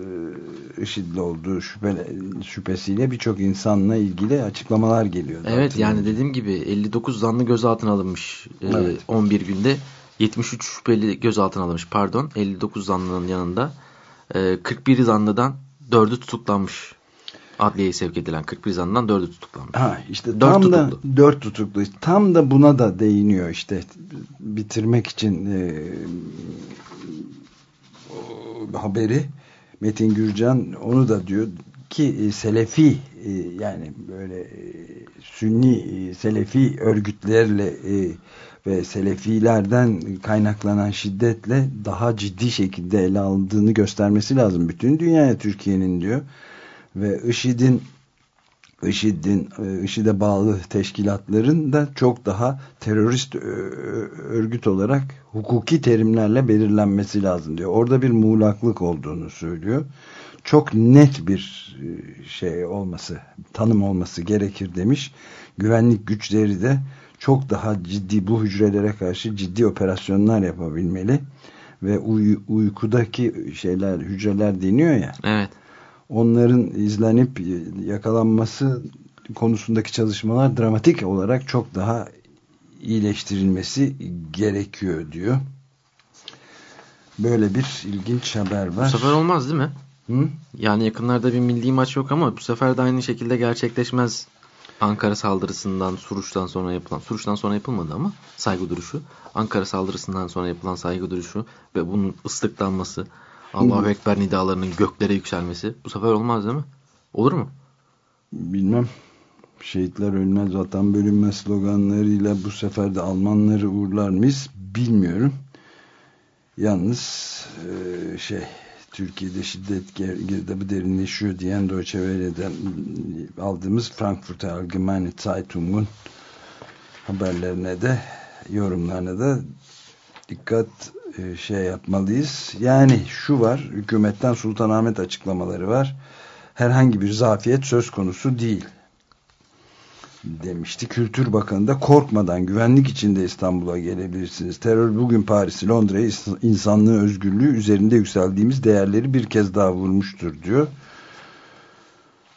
IŞİD'li olduğu şüphe, şüphesiyle birçok insanla ilgili açıklamalar geliyor. Evet yani dediğim gibi 59 zanlı gözaltına alınmış e, evet. 11 günde 73 şüpheli gözaltına alınmış pardon 59 zanlının yanında 41 e, zanlıdan 4'ü tutuklanmış adliyeye sevk edilen 41 zanlıdan 4'ü tutuklanmış. Ha işte 4 tam tutuklu. da 4 tutuklu. Tam da buna da değiniyor işte bitirmek için e, haberi Metin Gürcan onu da diyor ki e, Selefi e, yani böyle e, Sünni Selefi örgütlerle ve Selefilerden kaynaklanan şiddetle daha ciddi şekilde ele aldığını göstermesi lazım. Bütün dünyaya Türkiye'nin diyor. Ve IŞİD'in IŞİD'in IŞİD'e bağlı teşkilatların da çok daha terörist örgüt olarak hukuki terimlerle belirlenmesi lazım diyor. Orada bir muğlaklık olduğunu söylüyor. Çok net bir şey olması, tanım olması gerekir demiş. Güvenlik güçleri de çok daha ciddi bu hücrelere karşı ciddi operasyonlar yapabilmeli ve uy uykudaki şeyler hücreler deniyor ya. Evet onların izlenip yakalanması konusundaki çalışmalar dramatik olarak çok daha iyileştirilmesi gerekiyor diyor. Böyle bir ilginç haber var. Bu sefer olmaz değil mi? Hı? Yani yakınlarda bir milli maç yok ama bu sefer de aynı şekilde gerçekleşmez. Ankara saldırısından, Suruç'tan sonra yapılan, Suruç'tan sonra yapılmadı ama saygı duruşu. Ankara saldırısından sonra yapılan saygı duruşu ve bunun ıslıklanması Allahu Ekber nidalarının göklere yükselmesi. Bu sefer olmaz değil mi? Olur mu? Bilmem. şehitler ölmez vatan bölünmez sloganlarıyla bu sefer de Almanları uğurlar mıyız bilmiyorum. Yalnız e, şey Türkiye'de şiddet girdabı derinleşiyor diyen Deutsche Welle'den aldığımız Frankfurter Allgemeine Zeitung'un haberlerine de yorumlarına da dikkat şey yapmalıyız. Yani şu var, hükümetten Sultanahmet açıklamaları var. Herhangi bir zafiyet söz konusu değil demişti. Kültür Bakanı da korkmadan güvenlik içinde İstanbul'a gelebilirsiniz. Terör bugün Paris'i, Londra'yı insanlığı, özgürlüğü üzerinde yükseldiğimiz değerleri bir kez daha vurmuştur diyor.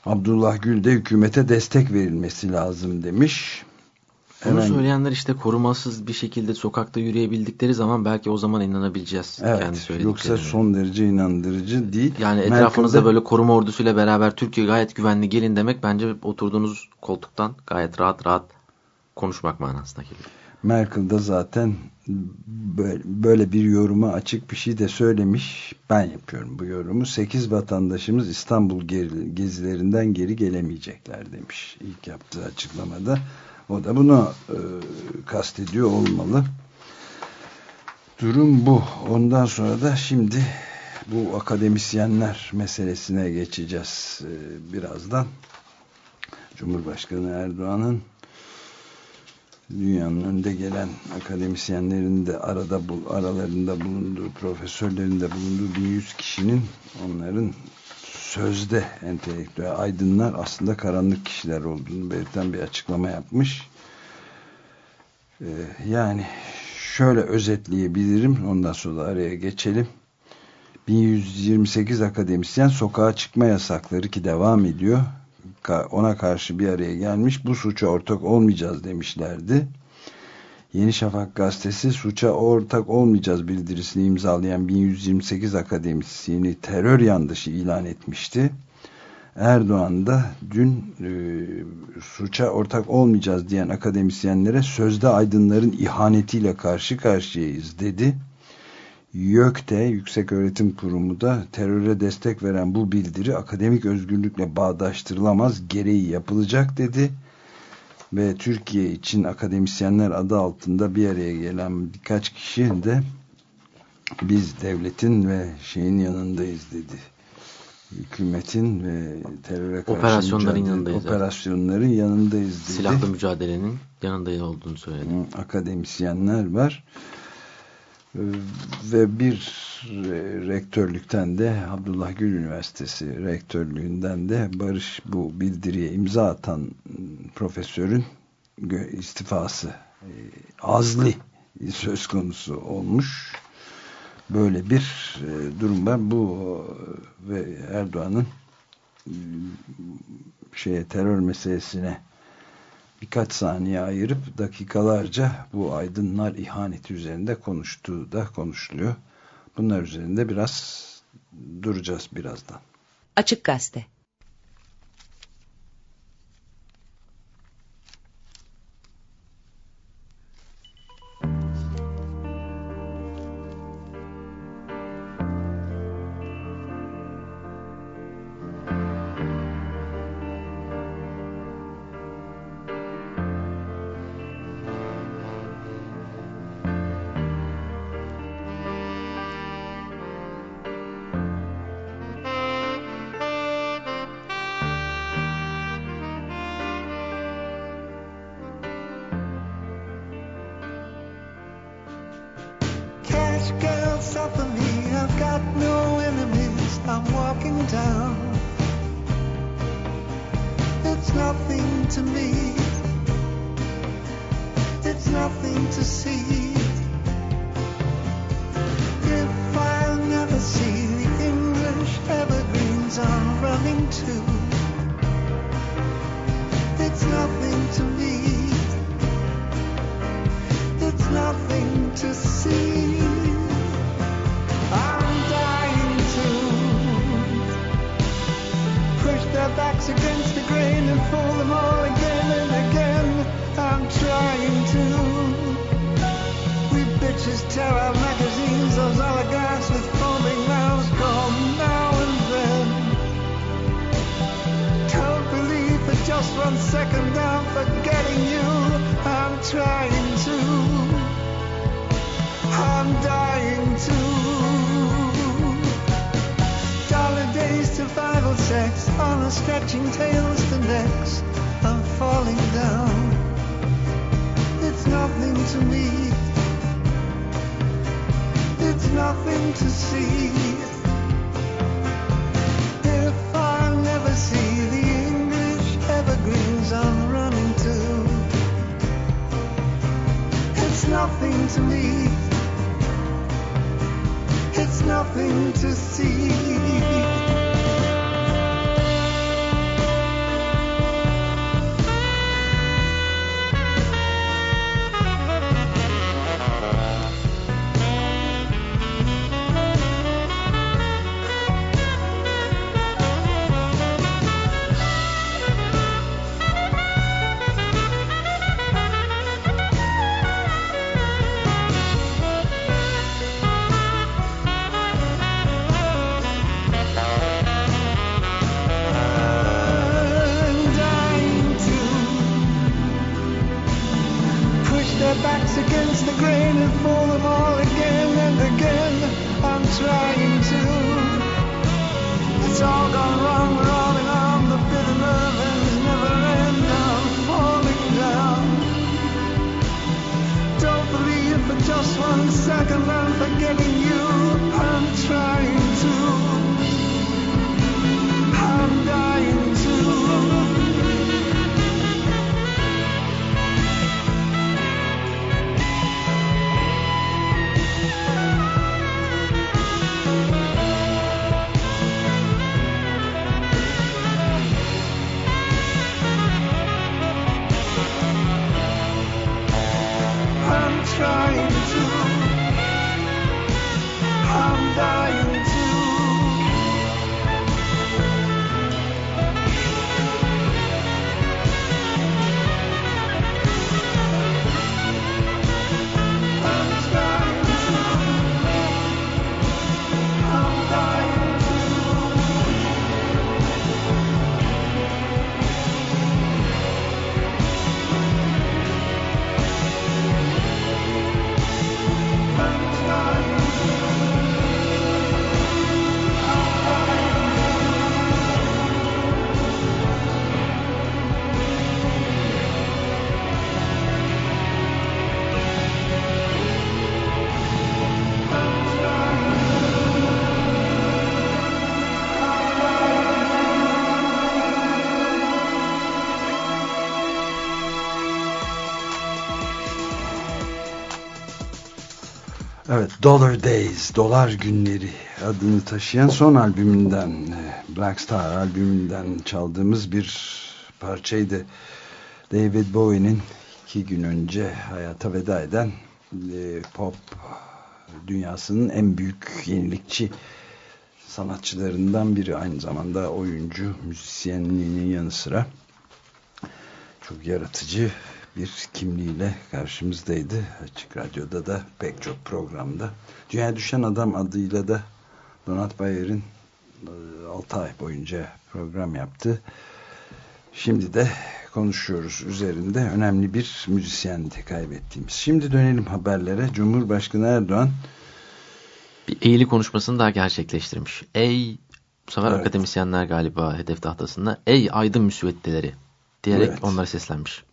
Abdullah Gül de hükümete destek verilmesi lazım demiş. Bunu Hemen... söyleyenler işte korumasız bir şekilde sokakta yürüyebildikleri zaman belki o zaman inanabileceğiz. Evet, kendi yoksa son derece inandırıcı değil. Yani etrafınızda Merkezde... böyle koruma ordusuyla beraber Türkiye gayet güvenli gelin demek bence oturduğunuz koltuktan gayet rahat rahat konuşmak manasına geliyor. Merkel de zaten böyle bir yoruma açık bir şey de söylemiş. Ben yapıyorum bu yorumu. 8 vatandaşımız İstanbul gezilerinden geri gelemeyecekler demiş ilk yaptığı açıklamada. O da bunu e, kastediyor olmalı. Durum bu. Ondan sonra da şimdi bu akademisyenler meselesine geçeceğiz e, birazdan. Cumhurbaşkanı Erdoğan'ın dünyanın önde gelen akademisyenlerin de arada aralarında bulunduğu, profesörlerin de bulunduğu 1100 kişinin onların sözde entelektüel aydınlar aslında karanlık kişiler olduğunu belirten bir açıklama yapmış. Ee, yani şöyle özetleyebilirim. Ondan sonra araya geçelim. 1128 akademisyen sokağa çıkma yasakları ki devam ediyor. Ona karşı bir araya gelmiş. Bu suça ortak olmayacağız demişlerdi. Yeni Şafak gazetesi suça ortak olmayacağız bildirisini imzalayan 1128 akademisyeni terör yanlışı ilan etmişti. Erdoğan da dün e, suça ortak olmayacağız diyen akademisyenlere sözde aydınların ihanetiyle karşı karşıyayız dedi. YÖK'te Yüksek Öğretim Kurumu da teröre destek veren bu bildiri akademik özgürlükle bağdaştırılamaz gereği yapılacak dedi ve Türkiye için akademisyenler adı altında bir araya gelen birkaç kişi de biz devletin ve şeyin yanındayız dedi. Hükümetin ve teröre karşı operasyonların yanındayız. Operasyonların evet. yanındayız dedi. Silahlı mücadelenin yanındayız olduğunu söyledi. Akademisyenler var. Ve bir rektörlükten de Abdullah Gül Üniversitesi rektörlüğünden de Barış bu bildiriye imza atan profesörün istifası e, azli söz konusu olmuş. Böyle bir e, durum var. Bu ve Erdoğan'ın e, şeye terör meselesine birkaç saniye ayırıp dakikalarca bu aydınlar ihaneti üzerinde konuştuğu da konuşuluyor. Bunlar üzerinde biraz duracağız birazdan. Açık Gazete Evet, Dollar Days, Dolar Günleri adını taşıyan son albümünden, e, Black Star albümünden çaldığımız bir parçaydı. David Bowie'nin iki gün önce hayata veda eden e, pop dünyasının en büyük yenilikçi sanatçılarından biri. Aynı zamanda oyuncu, müzisyenliğinin yanı sıra çok yaratıcı bir kimliğiyle karşımızdaydı. Açık Radyo'da da pek çok programda. Dünya Düşen Adam adıyla da Donat Bayer'in 6 ay boyunca program yaptı. Şimdi de konuşuyoruz üzerinde. Önemli bir müzisyendi kaybettiğimiz. Şimdi dönelim haberlere. Cumhurbaşkanı Erdoğan Bir eğili konuşmasını daha gerçekleştirmiş. Ey bu sefer Evet. akademisyenler galiba hedef tahtasında. Ey aydın müsveddeleri diyerek Evet. onlara seslenmiş.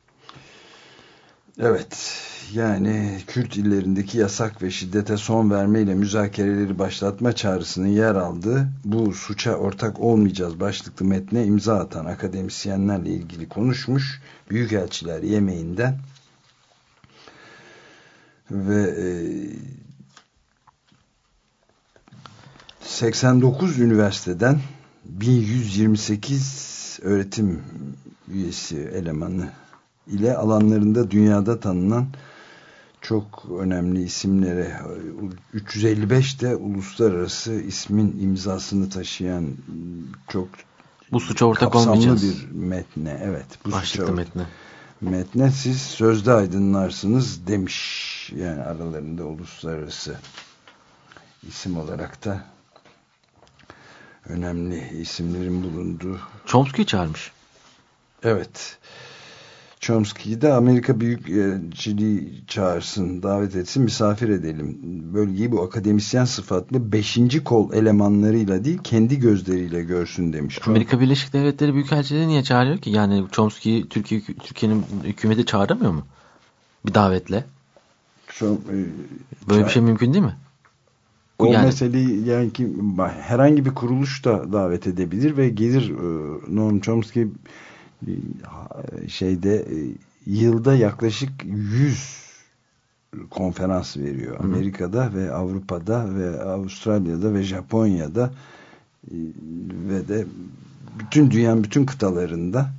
Evet, yani Kürt illerindeki yasak ve şiddete son vermeyle müzakereleri başlatma çağrısının yer aldığı bu suça ortak olmayacağız başlıklı metne imza atan akademisyenlerle ilgili konuşmuş. Büyükelçiler yemeğinden ve e, 89 üniversiteden 1128 öğretim üyesi elemanı ile alanlarında dünyada tanınan çok önemli isimlere 355 de uluslararası ismin imzasını taşıyan çok Bu suça ortak olmayacağız. bir metne evet bu Başlıklı suça metne. metne siz sözde aydınlarsınız demiş yani aralarında uluslararası isim olarak da önemli isimlerin bulunduğu Chomsky'yi çağırmış. Evet. Chomsky'yi de Amerika Büyükelçiliği çağırsın, davet etsin, misafir edelim. Bölgeyi bu akademisyen sıfatlı beşinci kol elemanlarıyla değil, kendi gözleriyle görsün demiş. Amerika Birleşik Devletleri Büyükelçiliği niye çağırıyor ki? Yani Chomsky'yi Türkiye, Türkiye'nin hükümeti çağıramıyor mu? Bir davetle. Çom, e, Böyle bir şey mümkün değil mi? O Yani- meseleyi yani ki herhangi bir kuruluş da davet edebilir ve gelir e, Noam Chomsky şeyde e, yılda yaklaşık 100 konferans veriyor. Amerika'da ve Avrupa'da ve Avustralya'da ve Japonya'da e, ve de bütün dünyanın bütün kıtalarında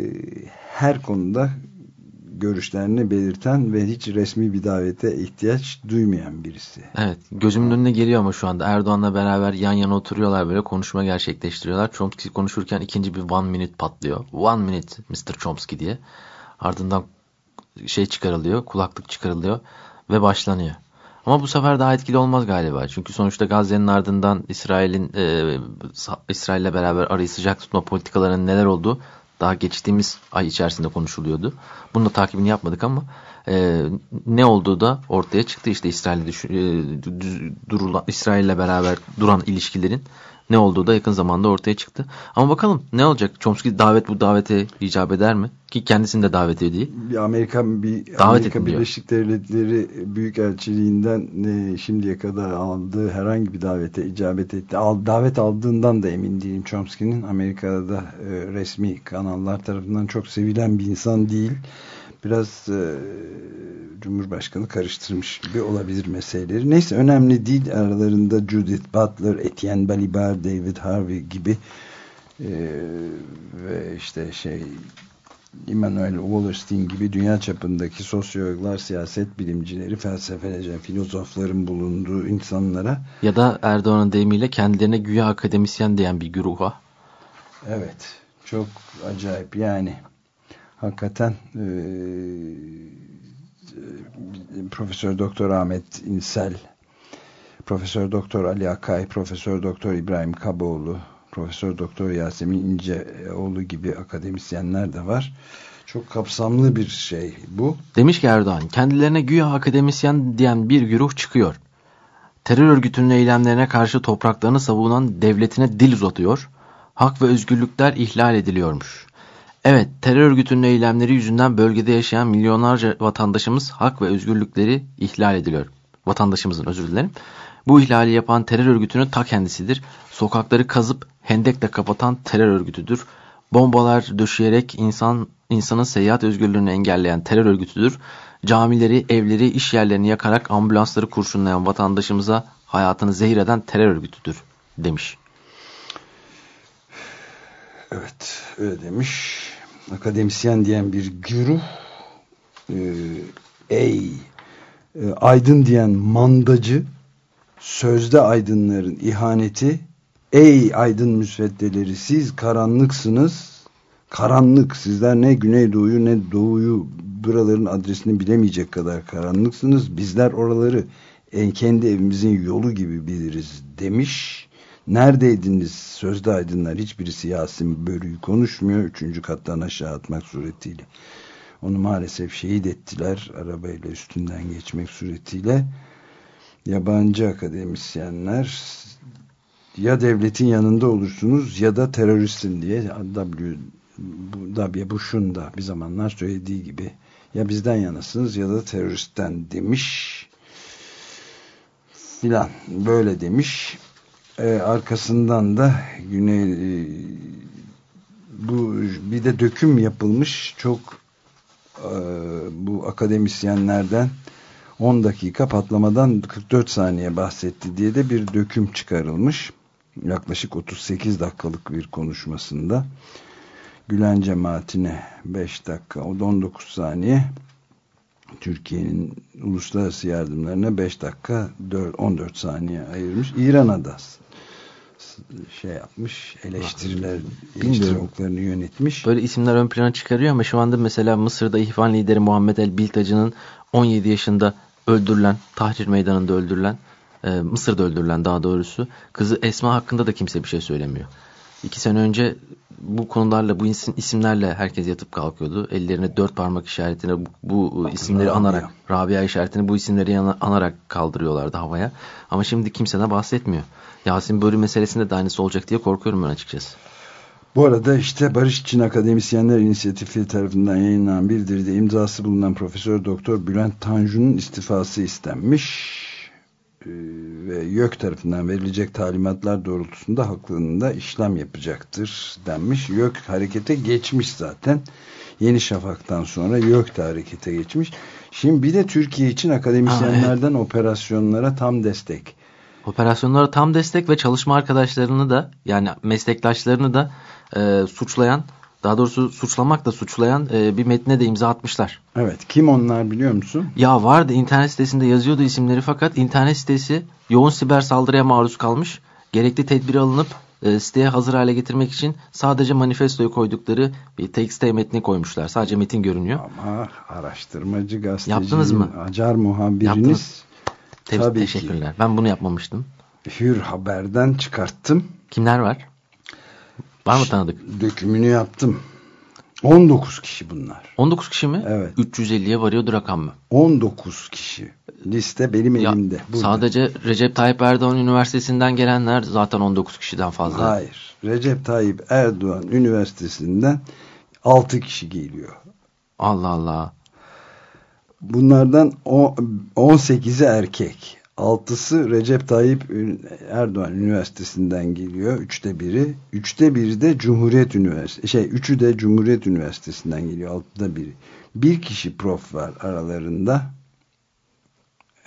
e, her konuda görüşlerini belirten ve hiç resmi bir davete ihtiyaç duymayan birisi. Evet. Gözümün önüne geliyor ama şu anda Erdoğan'la beraber yan yana oturuyorlar böyle konuşma gerçekleştiriyorlar. Chomsky konuşurken ikinci bir one minute patlıyor. One minute Mr. Chomsky diye. Ardından şey çıkarılıyor, kulaklık çıkarılıyor ve başlanıyor. Ama bu sefer daha etkili olmaz galiba. Çünkü sonuçta Gazze'nin ardından İsrail'in e, İsrail'le beraber arayı sıcak tutma politikalarının neler olduğu daha geçtiğimiz ay içerisinde konuşuluyordu. Bunun da takibini yapmadık ama e, ne olduğu da ortaya çıktı. İşte e, İsrail'le beraber duran ilişkilerin ne olduğu da yakın zamanda ortaya çıktı. Ama bakalım ne olacak? Chomsky davet bu davete icap eder mi? Ki kendisini de davet ediyor. bir Amerika bir Davet Amerika. Birleşik Devletleri Büyükelçiliğinden e, şimdiye kadar aldığı herhangi bir davete icabet etti. Al, davet aldığından da emin değilim. Chomsky'nin Amerika'da e, resmi kanallar tarafından çok sevilen bir insan değil. Biraz e, Cumhurbaşkanı karıştırmış gibi olabilir meseleleri. Neyse önemli değil. Aralarında Judith Butler, Etienne Balibar, David Harvey gibi e, ve işte şey Immanuel Wallerstein gibi dünya çapındaki sosyologlar, siyaset bilimcileri, felsefeciler, filozofların bulunduğu insanlara Ya da Erdoğan'ın deyimiyle kendilerine güya akademisyen diyen bir güruha. evet çok acayip yani hakikaten e, e, Profesör Doktor Ahmet İnsel Profesör Doktor Ali Akay, Profesör Doktor İbrahim Kaboğlu, Profesör Doktor Yasemin İnceoğlu gibi akademisyenler de var. Çok kapsamlı bir şey bu. Demiş ki Erdoğan, kendilerine güya akademisyen diyen bir güruh çıkıyor. Terör örgütünün eylemlerine karşı topraklarını savunan devletine dil uzatıyor. Hak ve özgürlükler ihlal ediliyormuş. Evet, terör örgütünün eylemleri yüzünden bölgede yaşayan milyonlarca vatandaşımız hak ve özgürlükleri ihlal ediliyor. Vatandaşımızın özür dilerim. Bu ihlali yapan terör örgütünün ta kendisidir. Sokakları kazıp hendekle kapatan terör örgütüdür. Bombalar döşeyerek insan insanın seyahat özgürlüğünü engelleyen terör örgütüdür. Camileri, evleri, iş yerlerini yakarak ambulansları kurşunlayan vatandaşımıza hayatını zehir eden terör örgütüdür demiş. Evet öyle demiş. Akademisyen diyen bir güruh e, ey e, aydın diyen mandacı sözde aydınların ihaneti ey aydın müsveddeleri siz karanlıksınız. Karanlık sizler ne güneydoğuyu ne doğuyu buraların adresini bilemeyecek kadar karanlıksınız. Bizler oraları en kendi evimizin yolu gibi biliriz demiş neredeydiniz? Sözde aydınlar. Hiçbirisi Yasin Börü'yü konuşmuyor. Üçüncü kattan aşağı atmak suretiyle. Onu maalesef şehit ettiler. Arabayla üstünden geçmek suretiyle. Yabancı akademisyenler ya devletin yanında olursunuz ya da teröristin diye. W, Bush'un da bir zamanlar söylediği gibi ya bizden yanasınız ya da teröristten demiş. Filan böyle demiş ee, arkasından da güney e, bu bir de döküm yapılmış çok e, bu akademisyenlerden 10 dakika patlamadan 44 saniye bahsetti diye de bir döküm çıkarılmış. Yaklaşık 38 dakikalık bir konuşmasında. Gülen cemaatine 5 dakika, o da 19 saniye. Türkiye'nin uluslararası yardımlarına 5 dakika 4, 14 saniye ayırmış. İran'a da şey yapmış, eleştiriler, eleştiri oklarını yönetmiş. Böyle isimler ön plana çıkarıyor ama şu anda mesela Mısır'da ihvan lideri Muhammed El Biltacı'nın 17 yaşında öldürülen, Tahrir Meydanı'nda öldürülen, e, Mısır'da öldürülen daha doğrusu kızı Esma hakkında da kimse bir şey söylemiyor. İki sene önce bu konularla, bu isim, isimlerle herkes yatıp kalkıyordu. Ellerine dört parmak işaretine bu, bu isimleri Rabia. anarak, Rabia işaretini bu isimleri anarak kaldırıyorlardı havaya. Ama şimdi kimse de bahsetmiyor. Yasin Börü meselesinde de aynısı olacak diye korkuyorum ben açıkçası. Bu arada işte Barış için Akademisyenler İnisiyatifi tarafından yayınlanan bildiride imzası bulunan Profesör Doktor Bülent Tanju'nun istifası istenmiş ve YÖK tarafından verilecek talimatlar doğrultusunda hakkında işlem yapacaktır denmiş. YÖK harekete geçmiş zaten. Yeni Şafak'tan sonra YÖK de harekete geçmiş. Şimdi bir de Türkiye için akademisyenlerden operasyonlara tam destek. Operasyonlara tam destek ve çalışma arkadaşlarını da yani meslektaşlarını da e, suçlayan daha doğrusu suçlamakla suçlayan e, bir metne de imza atmışlar. Evet kim onlar biliyor musun? Ya vardı internet sitesinde yazıyordu isimleri fakat internet sitesi yoğun siber saldırıya maruz kalmış. Gerekli tedbiri alınıp e, siteye hazır hale getirmek için sadece manifestoyu koydukları bir TXT metni koymuşlar. Sadece metin görünüyor. Ama araştırmacı gazeteci Yaptınız mı? Acar muhabiriniz Yaptınız. Te- Tabii ki. teşekkürler. Ben bunu yapmamıştım. Hür Haber'den çıkarttım. Kimler var? Var mı tanıdık? Dökümünü yaptım. 19 kişi bunlar. 19 kişi mi? Evet. 350'ye varıyordu rakam mı? 19 kişi. Liste benim Ya, elimde. Burada. sadece Recep Tayyip Erdoğan Üniversitesi'nden gelenler zaten 19 kişiden fazla. Hayır. Recep Tayyip Erdoğan Üniversitesi'nden 6 kişi geliyor. Allah Allah. Bunlardan o- 18'i erkek. 6'sı Recep Tayyip Erdoğan Üniversitesi'nden geliyor. Üçte biri. Üçte biri de Cumhuriyet Üniversitesi. Şey, üçü de Cumhuriyet Üniversitesi'nden geliyor. Altıda biri. Bir kişi prof var aralarında.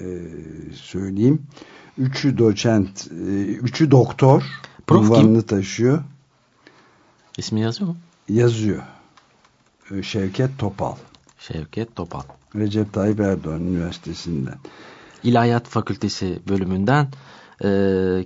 Ee, söyleyeyim. Üçü doçent, e, üçü doktor. Prof kim? Unvanını taşıyor. İsmi yazıyor mu? Yazıyor. Ee, Şevket Topal. Şevket Topal. Recep Tayyip Erdoğan Üniversitesi'nden. İlahiyat Fakültesi bölümünden e,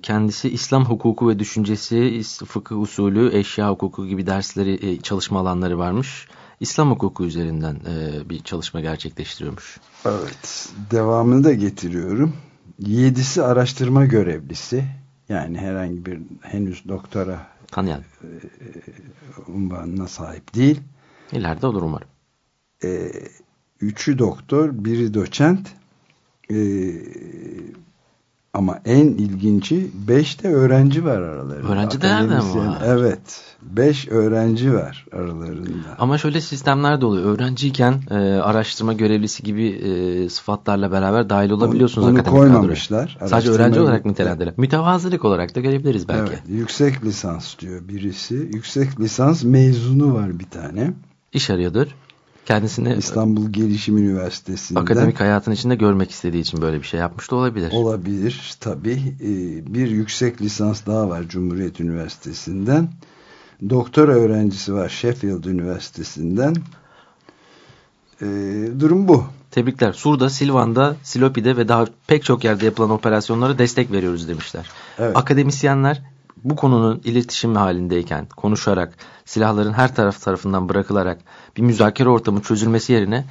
kendisi İslam hukuku ve düşüncesi, fıkıh usulü, eşya hukuku gibi dersleri, e, çalışma alanları varmış. İslam hukuku üzerinden e, bir çalışma gerçekleştiriyormuş. Evet. Devamını da getiriyorum. Yedisi araştırma görevlisi. Yani herhangi bir henüz doktora Tanıyan. unvanına sahip değil. İleride olur umarım. Üçü doktor, biri doçent. Ee, ama en ilginci beş de öğrenci var aralarında. Öğrenci de nereden var? Evet. Beş öğrenci var aralarında. Ama şöyle sistemler de oluyor. Öğrenciyken e, araştırma görevlisi gibi e, sıfatlarla beraber dahil olabiliyorsunuz Onu akademik koymamışlar. Sadece öğrenci olarak nitelendirelim. Mütevazılık olarak da görebiliriz belki. Evet. Yüksek lisans diyor birisi. Yüksek lisans mezunu var bir tane. İş arıyordur. Kendisini İstanbul Gelişim Üniversitesi'nden. akademik hayatın içinde görmek istediği için böyle bir şey yapmış da olabilir. Olabilir tabii. Ee, bir yüksek lisans daha var Cumhuriyet Üniversitesi'nden. Doktora öğrencisi var Sheffield Üniversitesi'nden. Ee, durum bu. Tebrikler. Sur'da, Silvan'da, Silopi'de ve daha pek çok yerde yapılan operasyonlara destek veriyoruz demişler. Evet. Akademisyenler bu konunun iletişim halindeyken, konuşarak, silahların her taraf tarafından bırakılarak bir müzakere ortamı çözülmesi yerine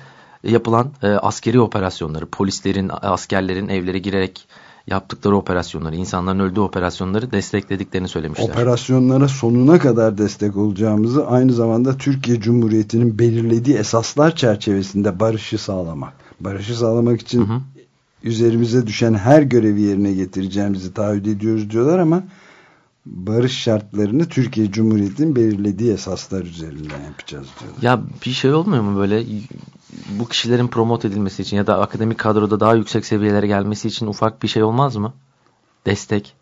yapılan e, askeri operasyonları, polislerin, askerlerin evlere girerek yaptıkları operasyonları, insanların öldüğü operasyonları desteklediklerini söylemişler. Operasyonlara sonuna kadar destek olacağımızı aynı zamanda Türkiye Cumhuriyeti'nin belirlediği esaslar çerçevesinde barışı sağlamak. Barışı sağlamak için Hı hı. üzerimize düşen her görevi yerine getireceğimizi taahhüt ediyoruz diyorlar ama barış şartlarını Türkiye Cumhuriyeti'nin belirlediği esaslar üzerinden yapacağız diyorlar. Ya bir şey olmuyor mu böyle bu kişilerin promote edilmesi için ya da akademik kadroda daha yüksek seviyelere gelmesi için ufak bir şey olmaz mı? Destek.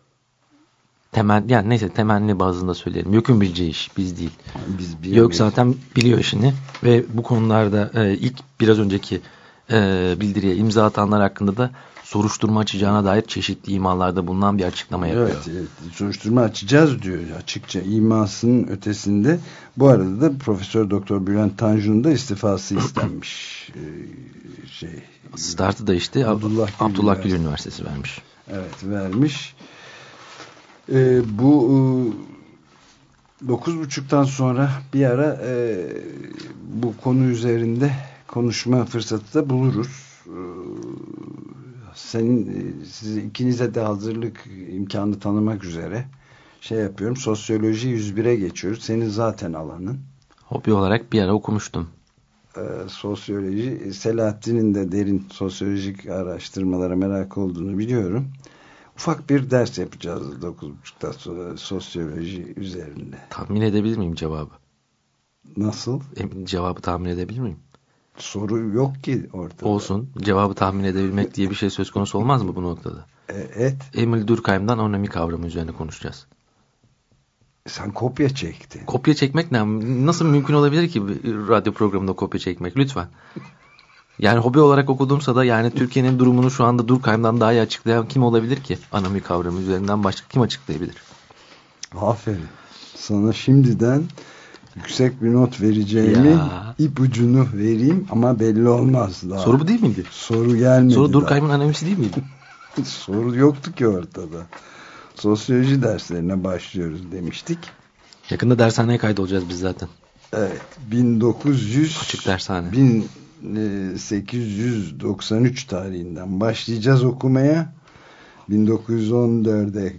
Temel, yani neyse temenni bazında söyleyelim. YÖK'ün bileceği iş biz değil. Biz bilemeyiz. zaten biliyor işini ve bu konularda e, ilk biraz önceki bildiriye imza atanlar hakkında da soruşturma açacağına dair çeşitli imalarda bulunan bir açıklama yapıyor. Evet, evet, soruşturma açacağız diyor açıkça imasının ötesinde. Bu arada da Profesör Doktor Bülent Tanju'nun da istifası istenmiş. Ee, şey Startı da işte Abdullah Gül Abdullah Gül Üniversitesi. Üniversitesi vermiş. Evet vermiş. Ee, bu e, dokuz buçuktan sonra bir ara e, bu konu üzerinde konuşma fırsatı da buluruz. Ee, senin e, siz ikinize de hazırlık imkanı tanımak üzere şey yapıyorum. Sosyoloji 101'e geçiyoruz. Senin zaten alanın. Hobi olarak bir ara okumuştum. Ee, sosyoloji. Selahattin'in de derin sosyolojik araştırmalara merak olduğunu biliyorum. Ufak bir ders yapacağız 9.30'da so- sosyoloji üzerinde. Tahmin edebilir miyim cevabı? Nasıl? Emin cevabı tahmin edebilir miyim? Soru yok ki ortada. Olsun. Cevabı tahmin edebilmek diye bir şey söz konusu olmaz mı bu noktada? E, et. Emil Durkheim'dan onemi kavramı üzerine konuşacağız. Sen kopya çektin. Kopya çekmek ne? Nasıl mümkün olabilir ki radyo programında kopya çekmek? Lütfen. Yani hobi olarak okuduğumsa da yani Türkiye'nin durumunu şu anda Durkheim'dan daha iyi açıklayan kim olabilir ki? Anami kavramı üzerinden başka kim açıklayabilir? Aferin. Sana şimdiden yüksek bir not vereceğimi Ya. ipucunu vereyim ama belli olmaz daha. Soru bu değil miydi? Soru gelmedi. Soru. Durkheim'in anemisi değil miydi? Soru yoktu ki ortada. Sosyoloji derslerine başlıyoruz demiştik. Yakında dershaneye kaydolacağız biz zaten. Evet. 1900 Açık dershane. 1893 tarihinden başlayacağız okumaya. 1914'e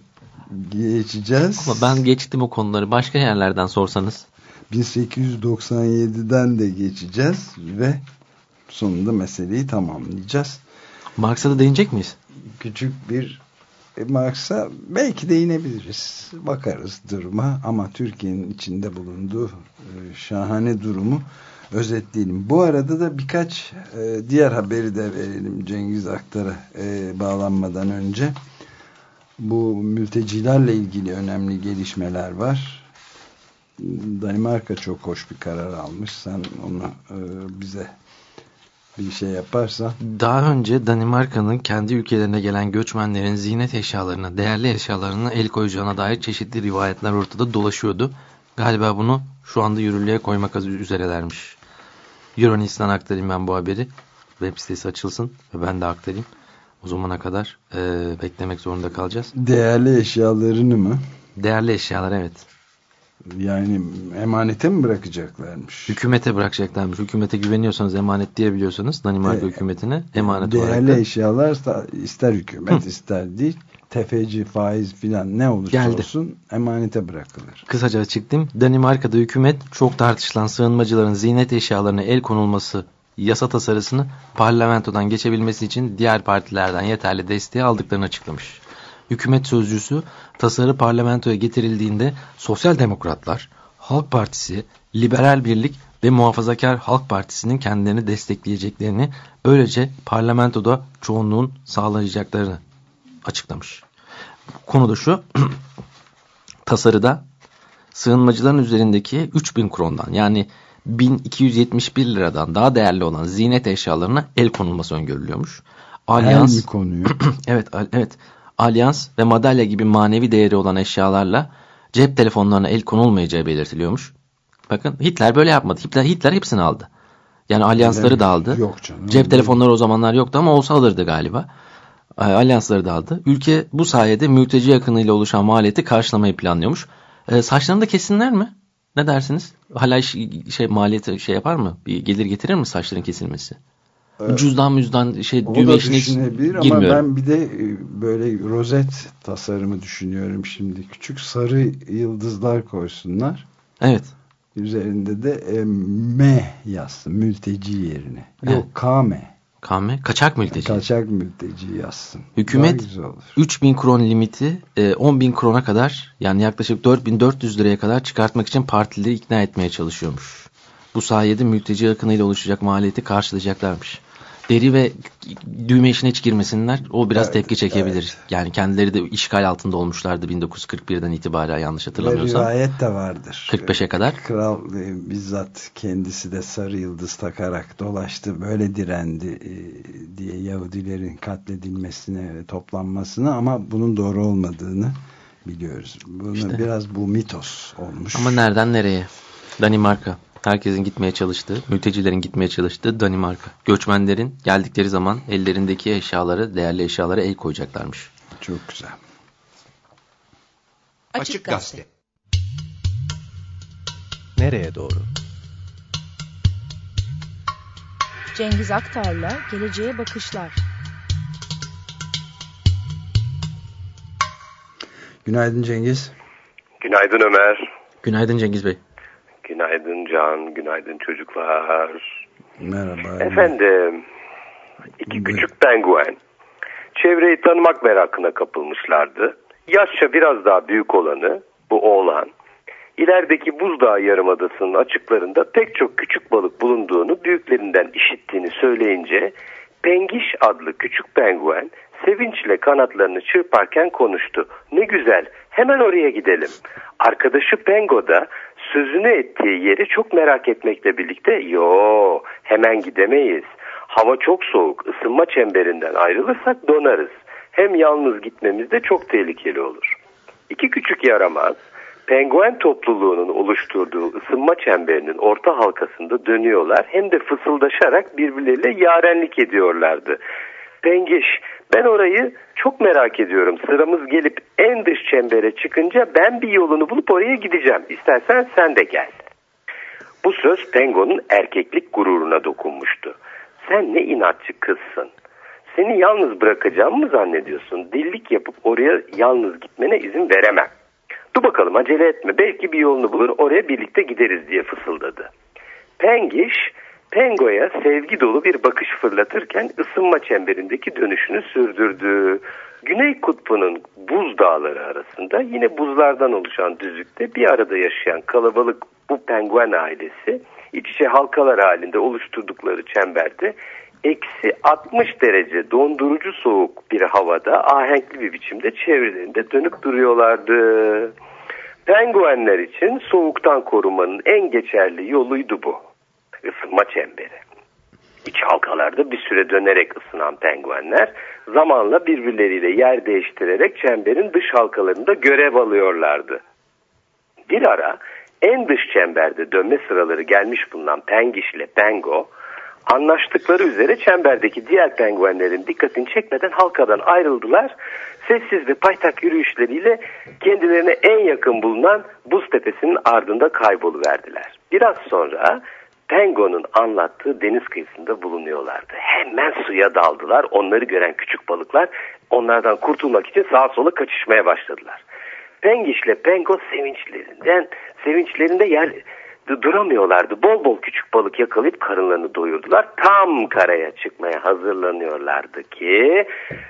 geçeceğiz. Ama ben geçtim o konuları. Başka yerlerden sorsanız. 1897'den de geçeceğiz ve sonunda meseleyi tamamlayacağız. Marx'a da değinecek miyiz? Küçük bir e, Marx'a belki değinebiliriz. Bakarız duruma ama Türkiye'nin içinde bulunduğu e, şahane durumu özetleyelim. Bu arada da birkaç e, diğer haberi de verelim Cengiz Aktar'a e, bağlanmadan önce. Bu mültecilerle ilgili önemli gelişmeler var. Danimarka çok hoş bir karar almış. Sen onu e, bize bir şey yaparsan. Daha önce Danimarka'nın kendi ülkelerine gelen göçmenlerin ziynet eşyalarına, değerli eşyalarına el koyacağına dair çeşitli rivayetler ortada dolaşıyordu. Galiba bunu şu anda yürürlüğe koymak üzerelermiş. Euronews'ten aktarayım ben bu haberi. Web sitesi açılsın ve ben de aktarayım. O zamana kadar e, beklemek zorunda kalacağız. Değerli eşyalarını mı? Değerli eşyalar evet. Yani emanete mi bırakacaklarmış? Hükümete bırakacaklarmış. Hükümete güveniyorsanız emanet diyebiliyorsanız Danimarka E, hükümetine emanet Değerli olarak da eşyalar ister hükümet ister değil tefeci, faiz filan ne olursa Geldi. olsun emanete bırakılır. Kısaca açıklayayım. Danimarka'da hükümet çok tartışılan sığınmacıların ziynet eşyalarına el konulması yasa tasarısını parlamentodan geçebilmesi için diğer partilerden yeterli desteği aldıklarını açıklamış. Hükümet sözcüsü tasarı parlamentoya getirildiğinde Sosyal Demokratlar, Halk Partisi, Liberal Birlik ve Muhafazakar Halk Partisi'nin kendilerini destekleyeceklerini böylece parlamentoda çoğunluğun sağlayacaklarını açıklamış. Konu da şu tasarıda sığınmacıların üzerindeki 3000 krondan yani 1271 liradan daha değerli olan ziynet eşyalarına el konulması öngörülüyormuş. El Alyans mi konuyor? evet evet alyans ve madalya gibi manevi değeri olan eşyalarla cep telefonlarına el konulmayacağı belirtiliyormuş. Bakın Hitler böyle yapmadı. Hitler, Hitler hepsini aldı. Yani alyansları da aldı. Yok canım. Cep telefonları o zamanlar yoktu ama olsa alırdı galiba. E, Alyansları da aldı. Ülke bu sayede mülteci yakınıyla oluşan maliyeti karşılamayı planlıyormuş. E, saçlarını da kesinler mi? Ne dersiniz? Hala şey maliyeti şey yapar mı? Bir gelir getirir mi saçların kesilmesi? Cüzdan müzdan şey O düğme işine düşünebilir ama girmiyorum. ben bir de e, böyle rozet tasarımı düşünüyorum şimdi. Küçük sarı yıldızlar koysunlar. Evet. Üzerinde de e, M yazsın mülteci yerine. Evet. Yok KM. Kame kaçak mülteci. Kaçak mülteci yazsın. Hükümet Daha güzel olur. 3000 kron limiti e, 10.000 krona kadar yani yaklaşık 4400 liraya kadar çıkartmak için partileri ikna etmeye çalışıyormuş. Bu sayede mülteci akınıyla oluşacak maliyeti karşılayacaklarmış. Deri ve düğme işine hiç girmesinler. O biraz Evet, tepki çekebilir. evet. Yani kendileri de işgal altında olmuşlardı 1941'den itibaren yanlış Ve hatırlamıyorsam. rivayet de vardır. 45'e kadar. Kral e, bizzat kendisi de sarı yıldız takarak dolaştı. Böyle direndi e, diye Yahudilerin katledilmesine ve toplanmasına ama bunun doğru olmadığını biliyoruz. Bunu İşte. biraz bu mitos olmuş. Ama nereden nereye? Danimarka. Herkesin gitmeye çalıştığı, mültecilerin gitmeye çalıştığı Danimarka. Göçmenlerin geldikleri zaman ellerindeki eşyaları, değerli eşyalara el koyacaklarmış. Çok güzel. Açık Gazete. Nereye doğru? Cengiz Aktar'la Geleceğe Bakışlar. Günaydın Cengiz. Günaydın Ömer. Günaydın Cengiz Bey. Günaydın Can. Günaydın çocuklar. Merhaba. Efendim, iki küçük penguen çevreyi tanımak merakına kapılmışlardı. Yaşça biraz daha büyük olanı, bu oğlan, ilerideki buzdağı yarımadasının açıklarında pek çok küçük balık bulunduğunu büyüklerinden işittiğini söyleyince Pengiş adlı küçük penguen sevinçle kanatlarını çırparken konuştu. Ne güzel hemen oraya gidelim. Arkadaşı Pengo da sözünü ettiği yeri çok merak etmekle birlikte yo hemen gidemeyiz. Hava çok soğuk ısınma çemberinden ayrılırsak donarız. Hem yalnız gitmemiz de çok tehlikeli olur. İki küçük yaramaz penguen topluluğunun oluşturduğu ısınma çemberinin orta halkasında dönüyorlar hem de fısıldaşarak birbirleriyle yarenlik ediyorlardı. Pengiş ben orayı çok merak ediyorum. Sıramız gelip en dış çembere çıkınca ben bir yolunu bulup oraya gideceğim. İstersen sen de gel. Bu söz Pengo'nun erkeklik gururuna dokunmuştu. Sen ne inatçı kızsın. Seni yalnız bırakacağımı mı zannediyorsun? Dillik yapıp oraya yalnız gitmene izin veremem. Dur bakalım acele etme. Belki bir yolunu bulur oraya birlikte gideriz diye fısıldadı. Pengiş Pengo'ya sevgi dolu bir bakış fırlatırken ısınma çemberindeki dönüşünü sürdürdü. Güney kutbunun buz dağları arasında yine buzlardan oluşan düzlükte bir arada yaşayan kalabalık bu penguen ailesi iç içe halkalar halinde oluşturdukları çemberde eksi 60 derece dondurucu soğuk bir havada ahenkli bir biçimde çevrelerinde dönüp duruyorlardı. Penguenler için soğuktan korumanın en geçerli yoluydu bu. Isınma çemberi. İç halkalarda bir süre dönerek ısınan penguenler zamanla birbirleriyle yer değiştirerek çemberin dış halkalarında görev alıyorlardı. Bir ara en dış çemberde dönme sıraları gelmiş bulunan Pengiş ile Pengo anlaştıkları üzere çemberdeki diğer penguenlerin dikkatini çekmeden halkadan ayrıldılar. Sessiz ve paytak yürüyüşleriyle kendilerine en yakın bulunan buz tepesinin ardında kayboluverdiler. Biraz sonra Pengo'nun anlattığı deniz kıyısında bulunuyorlardı. Hemen suya daldılar. Onları gören küçük balıklar onlardan kurtulmak için sağa sola kaçışmaya başladılar. Pengiş ile Pengo sevinçlerinden, sevinçlerinde yer duramıyorlardı. Bol bol küçük balık yakalayıp karınlarını doyurdular. Tam karaya çıkmaya hazırlanıyorlardı ki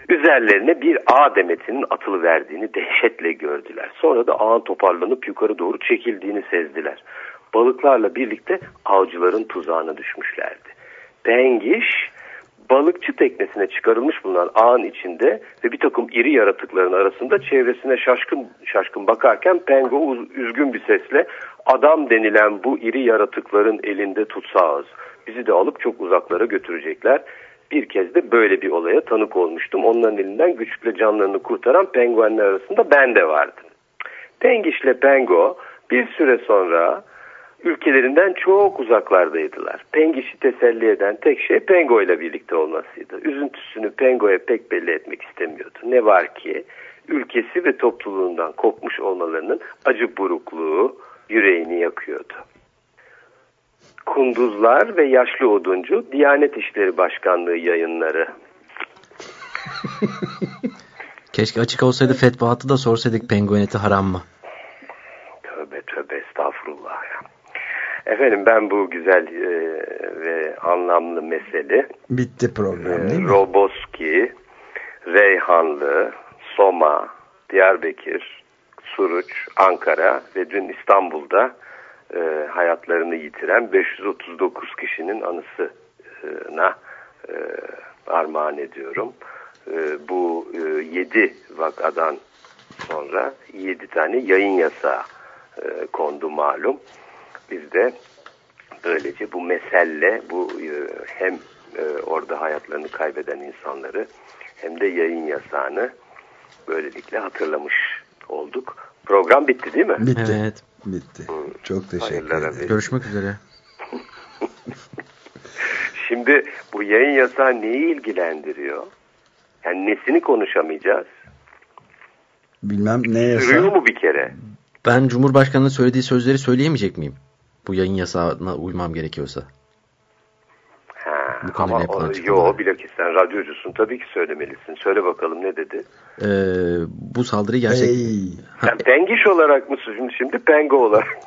üzerlerine bir ağ demetinin atılı verdiğini dehşetle gördüler. Sonra da ağın toparlanıp yukarı doğru çekildiğini sezdiler. Balıklarla birlikte avcıların tuzağına düşmüşlerdi. Pengiş balıkçı teknesine çıkarılmış bulunan ağın içinde ve bir takım iri yaratıkların arasında çevresine şaşkın şaşkın bakarken Pengo üzgün bir sesle adam denilen bu iri yaratıkların elinde tutsağız. Bizi de alıp çok uzaklara götürecekler. Bir kez de böyle bir olaya tanık olmuştum. Onların elinden güçlükle canlarını kurtaran penguenler arasında ben de vardım. Pengişle Pengo bir süre sonra ülkelerinden çok uzaklardaydılar. Pengiş'i teselli eden tek şey Pengo ile birlikte olmasıydı. Üzüntüsünü Pengo'ya pek belli etmek istemiyordu. Ne var ki ülkesi ve topluluğundan kopmuş olmalarının acı burukluğu yüreğini yakıyordu. Kunduzlar ve Yaşlı Oduncu Diyanet İşleri Başkanlığı yayınları. Keşke açık olsaydı fetvaatı da sorsaydık pengueneti haram mı? Efendim ben bu güzel e, ve anlamlı mesele bitti program değil mi? Roboski, Reyhanlı, Soma, Diyarbakır, Suruç, Ankara ve dün İstanbul'da e, hayatlarını yitiren 539 kişinin anısına e, armağan ediyorum. E, bu e, 7 vakadan sonra 7 tane yayın yasağı e, kondu malum. Biz de böylece bu meselle bu e, hem e, orada hayatlarını kaybeden insanları hem de yayın yasağını böylelikle hatırlamış olduk. Program bitti değil mi? Bitti. Evet. Bitti. Çok teşekkür ederim. Görüşmek üzere. Şimdi bu yayın yasağı neyi ilgilendiriyor? Yani nesini konuşamayacağız? Bilmem ne yasa. Sürüyor mu bir kere? Ben Cumhurbaşkanı'nın söylediği sözleri söyleyemeyecek miyim? Bu yayın yasağına uymam gerekiyorsa. Ha. bu Ama o, yo bilakis sen radyocusun tabii ki söylemelisin. Söyle bakalım ne dedi? Ee, bu saldırı gerçek... Hey. Sen pengiş olarak mısın şimdi? Şimdi pengo olarak.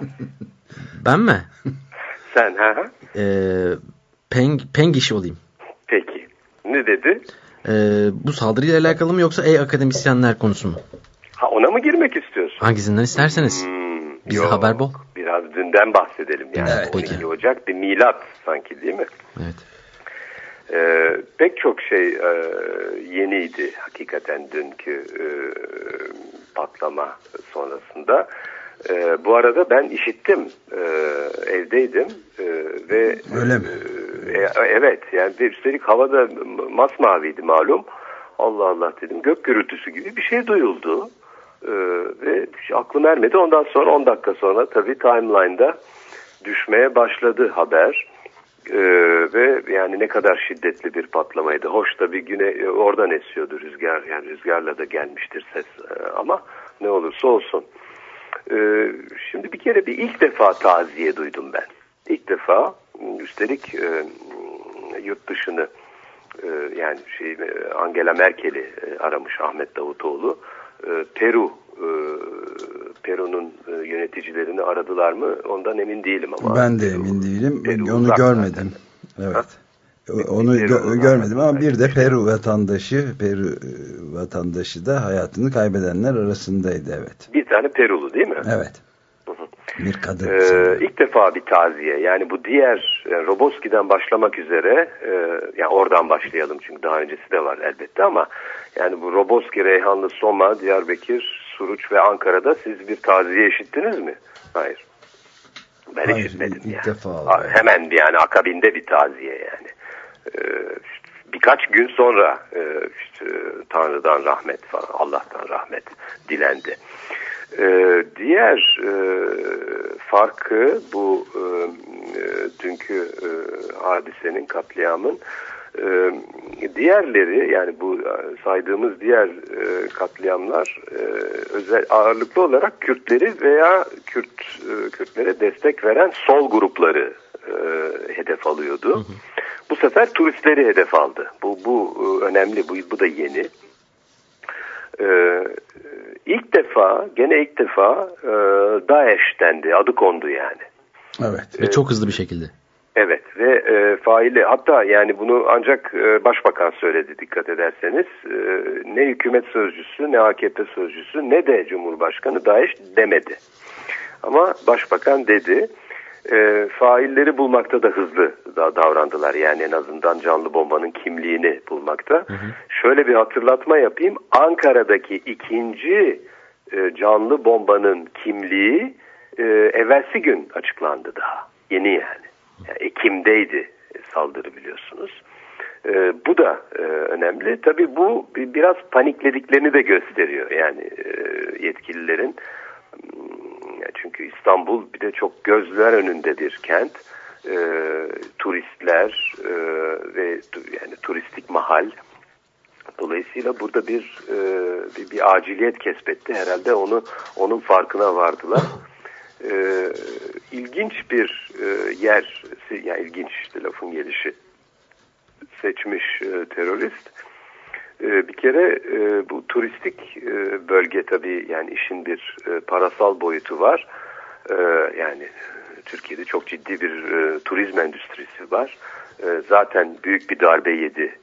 Ben mi? sen ha ha? Ee, peng, pengiş olayım. Peki. Ne dedi? Ee, bu saldırıyla alakalı mı yoksa ey akademisyenler konusu mu? Ha ona mı girmek istiyorsun? Hangisinden isterseniz. Hmm, Bizde yok. haber bol. Biraz dünden bahsedelim yani. Evet, 12 peki. Ocak bir milat sanki değil mi? Evet. Ee, pek çok şey e, yeniydi hakikaten dünkü e, patlama sonrasında. E, bu arada ben işittim, e, evdeydim e, ve Öyle mi? e, e, evet yani bir üstelik havada masmaviydi malum. Allah Allah dedim gök gürültüsü gibi bir şey duyuldu. E, ve aklım ermedi. Ondan sonra 10 dakika sonra tabii timeline'da düşmeye başladı haber. Ee, ve yani ne kadar şiddetli bir patlamaydı. Hoş da bir güne e, oradan esiyordu rüzgar. Yani rüzgarla da gelmiştir ses. Ee, ama ne olursa olsun. Ee, şimdi bir kere bir ilk defa taziye duydum ben. İlk defa üstelik e, yurt dışını e, yani şey e, Angela Merkel'i e, aramış Ahmet Davutoğlu. E, Peru e, Peru'nun e, yöneticilerini aradılar mı ondan emin değilim ama. Ben de emin değilim. Peru Onu görmedim. Evet. Onu Peru gö- görmedim ama bir de Peru vatandaşı, Peru e, vatandaşı da hayatını kaybedenler arasındaydı evet. Bir tane Perulu değil mi? Evet. Bir kadın. Ee, ilk defa bir taziye yani bu diğer e, Roboski'den başlamak üzere e, yani oradan başlayalım çünkü daha öncesi de var elbette ama yani bu Roboski, Reyhanlı, Soma, Diyarbakır, Suruç ve Ankara'da siz bir taziye işittiniz mi? Hayır. Ben Hayır, işitmedim ilk yani. defa oldu. Hemen yani akabinde bir taziye yani. Ee, işte birkaç gün sonra e, işte, Tanrı'dan rahmet falan Allah'tan rahmet dilendi. Ee, diğer e, farkı bu e, e, dünkü e, hadisenin katliamın e, diğerleri yani bu saydığımız diğer e, katliamlar e, özel ağırlıklı olarak Kürtleri veya Kürt e, Kürtlere destek veren sol grupları e, hedef alıyordu. Bu sefer turistleri hedef aldı. Bu bu önemli. Bu bu da yeni. İlk defa gene ilk defa e, dendi adı kondu yani. Evet. Ve çok hızlı bir şekilde. Evet ve e, faili hatta yani bunu ancak e, başbakan söyledi dikkat ederseniz E, ne hükümet sözcüsü ne AKP sözcüsü ne de Cumhurbaşkanı Daesh demedi. Ama başbakan dedi e, failleri bulmakta da hızlı da davrandılar yani en azından canlı bombanın kimliğini bulmakta. Şöyle bir hatırlatma yapayım Ankara'daki ikinci e, canlı bombanın kimliği e, evvelsi gün açıklandı daha yeni yani. Yani Ekim'deydi saldırı biliyorsunuz. Ee, bu da e, önemli. Tabii bu bir- biraz paniklediklerini de gösteriyor. Yani e, yetkililerin yani çünkü İstanbul bir de çok gözler önünde bir kent. Ee, turistler e, ve yani turistik mahal. Dolayısıyla burada bir, e, bir bir aciliyet kesbetti. Herhalde onu onun farkına vardılar. Ee, ilginç bir e, yer, yani ilginç işte lafın gelişi seçmiş e, terörist. E, bir kere e, bu turistik e, bölge tabii yani işin bir e, parasal boyutu var. E, yani Türkiye'de çok ciddi bir turizm endüstrisi var. E, zaten büyük bir darbe yedi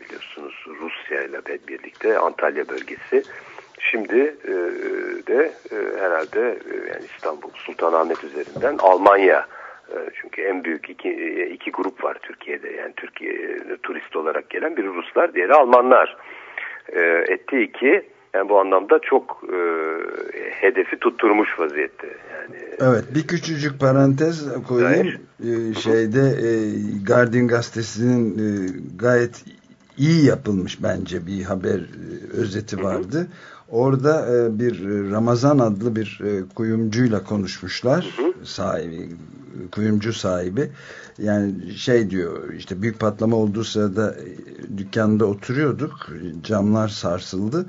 biliyorsunuz Rusya ile birlikte Antalya bölgesi. Şimdi de herhalde yani İstanbul Sultanahmet üzerinden Almanya çünkü en büyük iki, e, iki grup var Türkiye'de. Yani Türkiye e, turist olarak gelen biri Ruslar diğeri Almanlar. E, etti iki. Yani bu anlamda çok e, hedefi tutturmuş vaziyette. Yani Evet bir küçücük parantez koyayım. Ee, şeyde e, Guardian gazetesinin e, gayet iyi yapılmış bence bir haber e, özeti vardı. Orada e, bir e, Ramazan adlı bir e, kuyumcuyla konuşmuşlar. Sahibi kuyumcu sahibi. Yani şey diyor işte büyük patlama olduğu sırada e, dükkanda oturuyorduk. Camlar sarsıldı.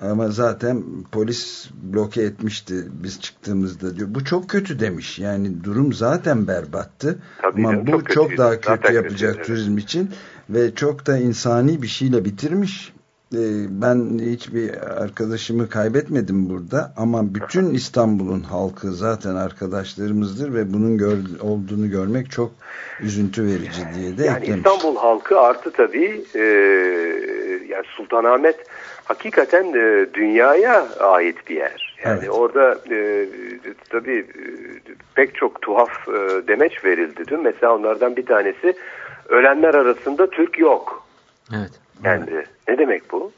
Ama zaten polis bloke etmişti biz çıktığımızda diyor. Bu çok kötü demiş. Yani durum zaten berbattı. Tabii Ama canım, bu çok çok, daha kötü Zaten yapacak kötüydü, turizm için ve çok da insani bir şeyle bitirmiş. Ee, ben hiçbir arkadaşımı kaybetmedim burada ama bütün İstanbul'un halkı zaten arkadaşlarımızdır ve bunun gör, olduğunu görmek çok üzüntü verici diye de Yani eklemiş. İstanbul halkı artı tabii e, yani Sultanahmet hakikaten e, dünyaya ait bir yer. Yani Evet. orada e, tabii e, pek çok tuhaf e, demeç verildi dün. Mesela onlardan bir tanesi ölenler arasında Türk yok. Evet. Yani ne demek bu?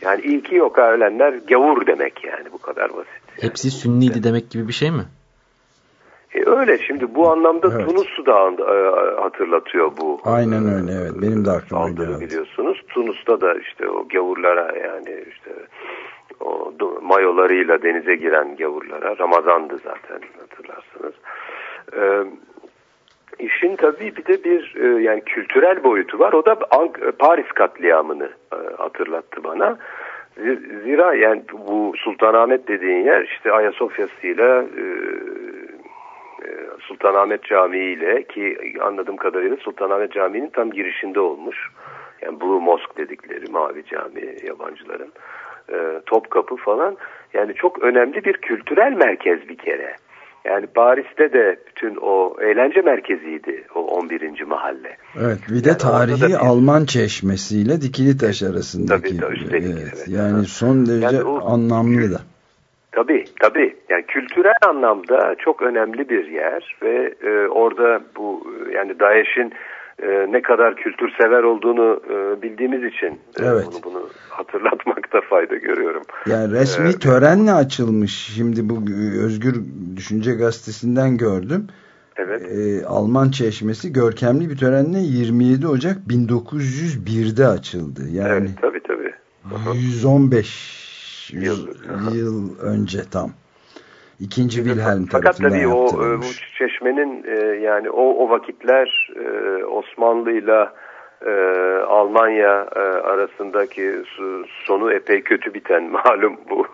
Yani iyi ki yok ha ölenler gavur demek yani bu kadar basit. Hepsi Sünniydi demek gibi bir şey mi? E öyle şimdi bu anlamda Evet. Tunus'u da e, hatırlatıyor bu. Aynen öyle evet. Benim de aklıma geldi. biliyorsunuz. Tunus'ta da işte o gavurlara yani işte o mayolarıyla denize giren gavurlara Ramazan'dı zaten hatırlarsınız. Ee, işin tabii bir de bir e, yani kültürel boyutu var. O da Ank- Paris katliamını e, hatırlattı bana. Zira yani bu Sultanahmet dediğin yer işte Ayasofya'sıyla e, e, Sultanahmet Camii ile ki anladığım kadarıyla Sultanahmet Camii'nin tam girişinde olmuş. Yani Blue Mosque dedikleri mavi cami yabancıların. E, Topkapı falan. Yani çok önemli bir kültürel merkez bir kere. Yani Paris'te de bütün o eğlence merkeziydi o 11. mahalle. Evet bir de Yani tarihi bir- Alman çeşmesiyle Dikili Taş arasındaki. Tabii, tabii, üstelik, evet, evet. Yani son derece Yani o- anlamlı da. Tabii tabii. Yani kültürel anlamda çok önemli bir yer ve e, orada bu yani DAEŞ'in e, ne kadar kültürsever olduğunu e, bildiğimiz için e, Evet. bunu bunu hatırlatmakta fayda görüyorum. Yani resmi Evet. törenle açılmış. Şimdi bu Özgür Düşünce Gazetesi'nden gördüm. Evet. Ee, Alman çeşmesi görkemli bir törenle 27 Ocak 1901'de açıldı. Yani Evet tabii tabii. 115 Yıl. yıl, yıl önce tam. İkinci Wilhelm Fakat tabii o e, bu çeşmenin e, yani o o vakitler e, Osmanlı'yla e, Almanya e, arasındaki sonu epey kötü biten malum bu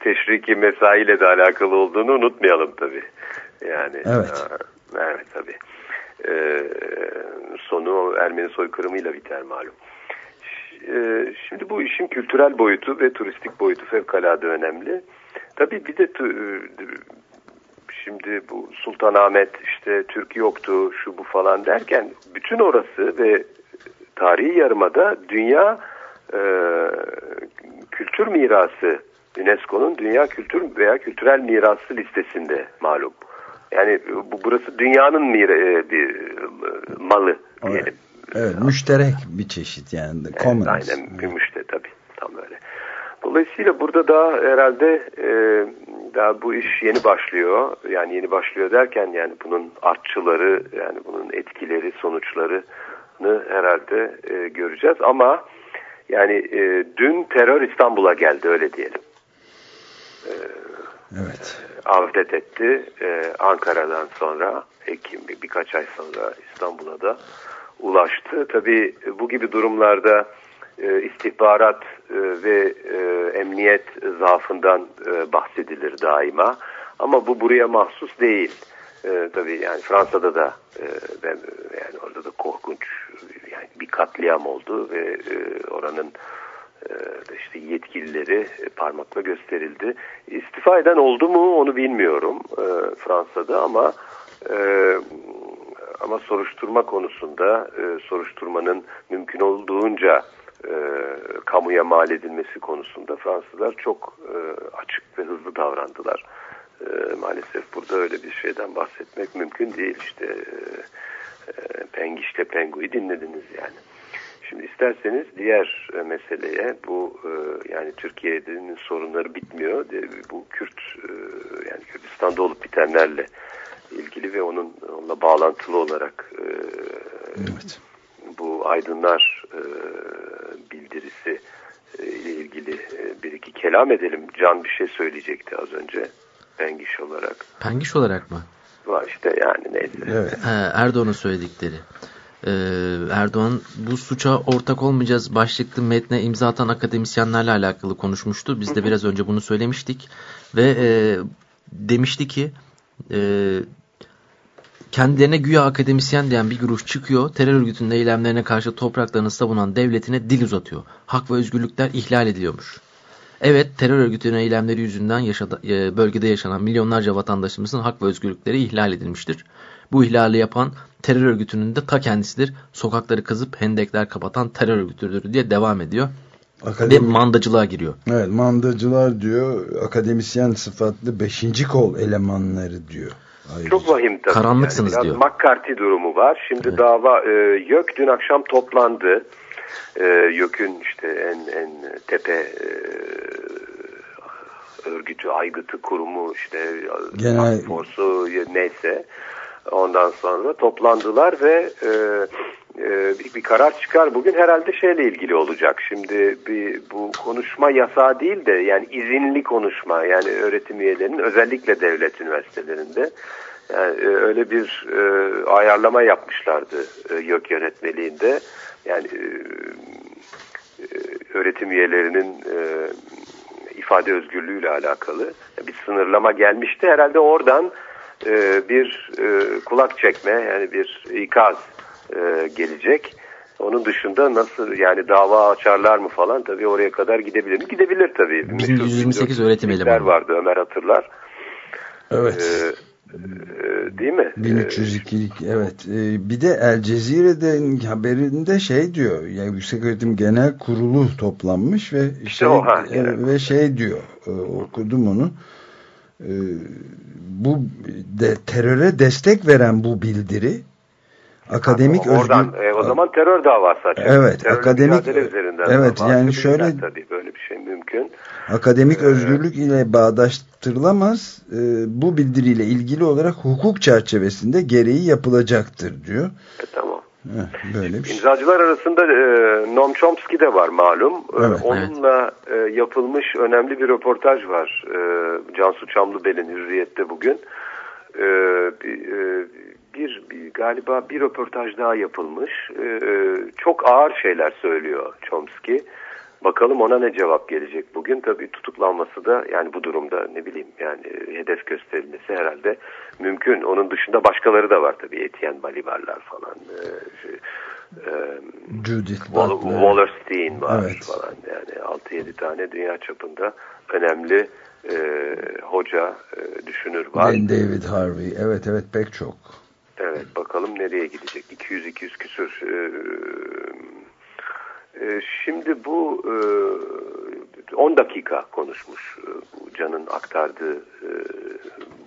teşriki mesaiyle de alakalı olduğunu unutmayalım tabii. Yani Evet. evet tabii. E, sonu Ermeni soykırımıyla biter malum. E, Şimdi bu işin kültürel boyutu ve turistik boyutu fevkalade önemli. Tabii bir de e, şimdi bu Sultanahmet işte Türk yoktu şu bu falan derken bütün orası ve tarihi yarımada dünya e, kültür mirası UNESCO'nun dünya kültür veya kültürel mirası listesinde malum. Yani bu burası dünyanın mira, e, bir e, malı diyelim. Evet, müşterek bir çeşit yani. Commons. Evet, aynen gümüşte tabii tam öyle. Dolayısıyla burada da herhalde e, daha bu iş yeni başlıyor. Yani yeni başlıyor derken yani bunun artçıları yani bunun etkileri sonuçlarını herhalde e, göreceğiz. Ama yani e, dün terör İstanbul'a geldi öyle diyelim. Evet. Avdet etti. E, Ankara'dan sonra Ekim birkaç ay sonra İstanbul'a da ulaştı. Tabii bu gibi durumlarda e, istihbarat e, ve e, emniyet zaafından e, bahsedilir daima. Ama bu buraya mahsus değil. Tabii yani Fransa'da da yani orada da korkunç yani bir katliam oldu ve oranın işte yetkilileri parmakla gösterildi. İstifa eden oldu mu onu bilmiyorum Fransa'da ama ama soruşturma konusunda soruşturmanın mümkün olduğunca e, kamuya mal edilmesi konusunda Fransızlar çok e, açık ve hızlı davrandılar. E, maalesef burada öyle bir şeyden bahsetmek mümkün değil. İşte e, e, Pengiş'le Pengu'yu dinlediniz yani. Şimdi isterseniz diğer e, meseleye bu e, yani Türkiye'nin sorunları bitmiyor. Bu Kürt yani Kürdistan'da olup bitenlerle ilgili ve onun onunla bağlantılı olarak Evet. Bu aydınlar e, bildirisi e, ile ilgili e, bir iki kelam edelim. Can bir şey söyleyecekti az önce. Pengiş olarak. Pengiş olarak mı? Var işte yani neyse. Evet. He, Erdoğan'ın söyledikleri. Ee, Erdoğan bu suça ortak olmayacağız başlıklı metne imza atan akademisyenlerle alakalı konuşmuştu. Biz de biraz önce bunu söylemiştik ve e, demişti ki e, kendilerine güya akademisyen diyen bir grup çıkıyor terör örgütünün eylemlerine karşı topraklarını savunan devletine dil uzatıyor. Hak ve özgürlükler ihlal ediliyormuş. Evet terör örgütünün eylemleri yüzünden yaşadı, e, bölgede yaşanan milyonlarca vatandaşımızın hak ve özgürlükleri ihlal edilmiştir. Bu ihlali yapan terör örgütünün de ta kendisidir. Sokakları kazıp hendekler kapatan terör örgütüdür diye devam ediyor. Akademi- Ve mandacılığa giriyor. Evet mandacılar diyor akademisyen sıfatlı beşinci kol elemanları diyor. Ayrıca. Çok vahim tabii. Karanlıksınız yani. diyor. McCarthy durumu var. Şimdi dava e, YÖK dün akşam toplandı. E, YÖK'ün işte en en tepe e, örgütü, aygıtı, kurumu işte Genel- Force'u neyse. Ondan sonra toplandılar ve e, bir, bir karar çıkar. Bugün herhalde şeyle ilgili olacak. Şimdi bir, bu konuşma yasağı değil de yani izinli konuşma yani öğretim üyelerinin özellikle devlet üniversitelerinde yani e, öyle bir e, ayarlama yapmışlardı e, YÖK yönetmeliğinde. Yani e, e, öğretim üyelerinin e, ifade özgürlüğüyle alakalı bir sınırlama gelmişti. Herhalde oradan e, bir e, kulak çekme yani bir ikaz e, gelecek. Onun dışında nasıl yani dava açarlar mı falan tabii oraya kadar gidebilir mi? Gidebilir tabii. Meşhur 1128 öğretim 1400'ler elemanı. vardı Ömer hatırlar. Evet. E, e, değil mi? 1302'lik evet. Ee, bir de El Cezire'de haberinde şey diyor. Yani Yüksek Öğretim Genel Kurulu toplanmış ve şey, o, ha, e, genel ve şey diyor. e, okudum onu. E, bu de, teröre destek veren bu bildiri akademik Ha, oradan, özgür e, o zaman terör davası açar. Evet, Terörle akademik- üzerinden evet, yani şöyle- tabii böyle bir şey mümkün. akademik özgürlük ile bağdaştırılamaz. E, bu bildiriyle ilgili olarak hukuk çerçevesinde gereği yapılacaktır diyor. E, tamam. Heh, böyle bir şey. İmzacılar arasında e, Noam Chomsky de var malum. E, Evet. onunla e, yapılmış önemli bir röportaj var. E, Cansu Çamlıbel'in Hürriyet'te bugün. E, e, bir, bir- galiba bir röportaj daha yapılmış. E, e, çok ağır şeyler söylüyor Chomsky. Bakalım ona ne cevap gelecek bugün. Tabii tutuklanması da yani bu durumda ne bileyim yani hedef gösterilmesi herhalde mümkün. Onun dışında başkaları da var tabii. Etienne Balibarlar falan. E, şey, e, Judith Wall- Butler. Wallerstein var Evet. falan yani 6-7 tane dünya çapında önemli e, hoca e, düşünür var. Ben David Harvey. Evet evet pek çok. Evet bakalım nereye gidecek. 200-200 küsür. E, e, şimdi bu e, 10 dakika konuşmuş e, bu Can'ın aktardığı e,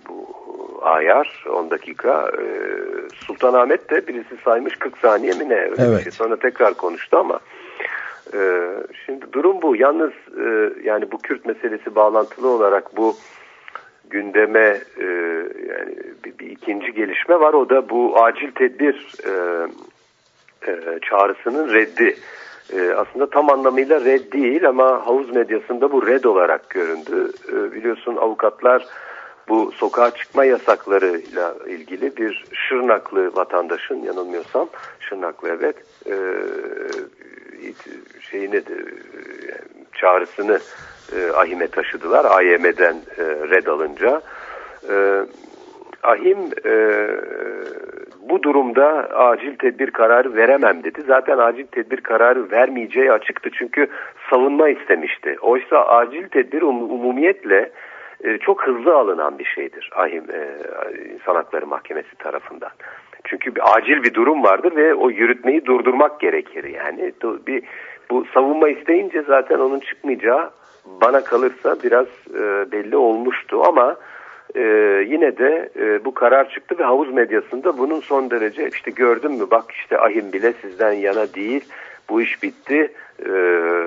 bu ayar 10 dakika. E, Sultanahmet de birisi saymış 40 saniye mi ne? Öyle bir Evet. şey sonra tekrar konuştu ama e, şimdi durum bu. Yalnız e, yani bu Kürt meselesi bağlantılı olarak bu gündeme e, yani bir, bir ikinci gelişme var. O da bu acil tedbir e, e, çağrısının reddi. E, aslında tam anlamıyla red değil ama havuz medyasında bu red olarak göründü. E, biliyorsun avukatlar bu sokağa çıkma yasaklarıyla ilgili bir Şırnaklı vatandaşın yanılmıyorsam Şırnaklı evet e, şeyini de, e, çağrısını e, AHİM'e taşıdılar. AYM'den e, red alınca. E, AHİM e, bu durumda acil tedbir kararı veremem dedi. Zaten acil tedbir kararı vermeyeceği açıktı. Çünkü savunma istemişti. Oysa acil tedbir um- umumiyetle e, çok hızlı alınan bir şeydir AHİM e, Hakları Mahkemesi tarafından. Çünkü bir acil bir durum vardır ve o yürütmeyi durdurmak gerekir. Yani bir bu savunma isteyince zaten onun çıkmayacağı bana kalırsa biraz e, belli olmuştu ama e, yine de e, bu karar çıktı ve havuz medyasında bunun son derece işte gördün mü bak işte ahim bile sizden yana değil bu iş bitti e,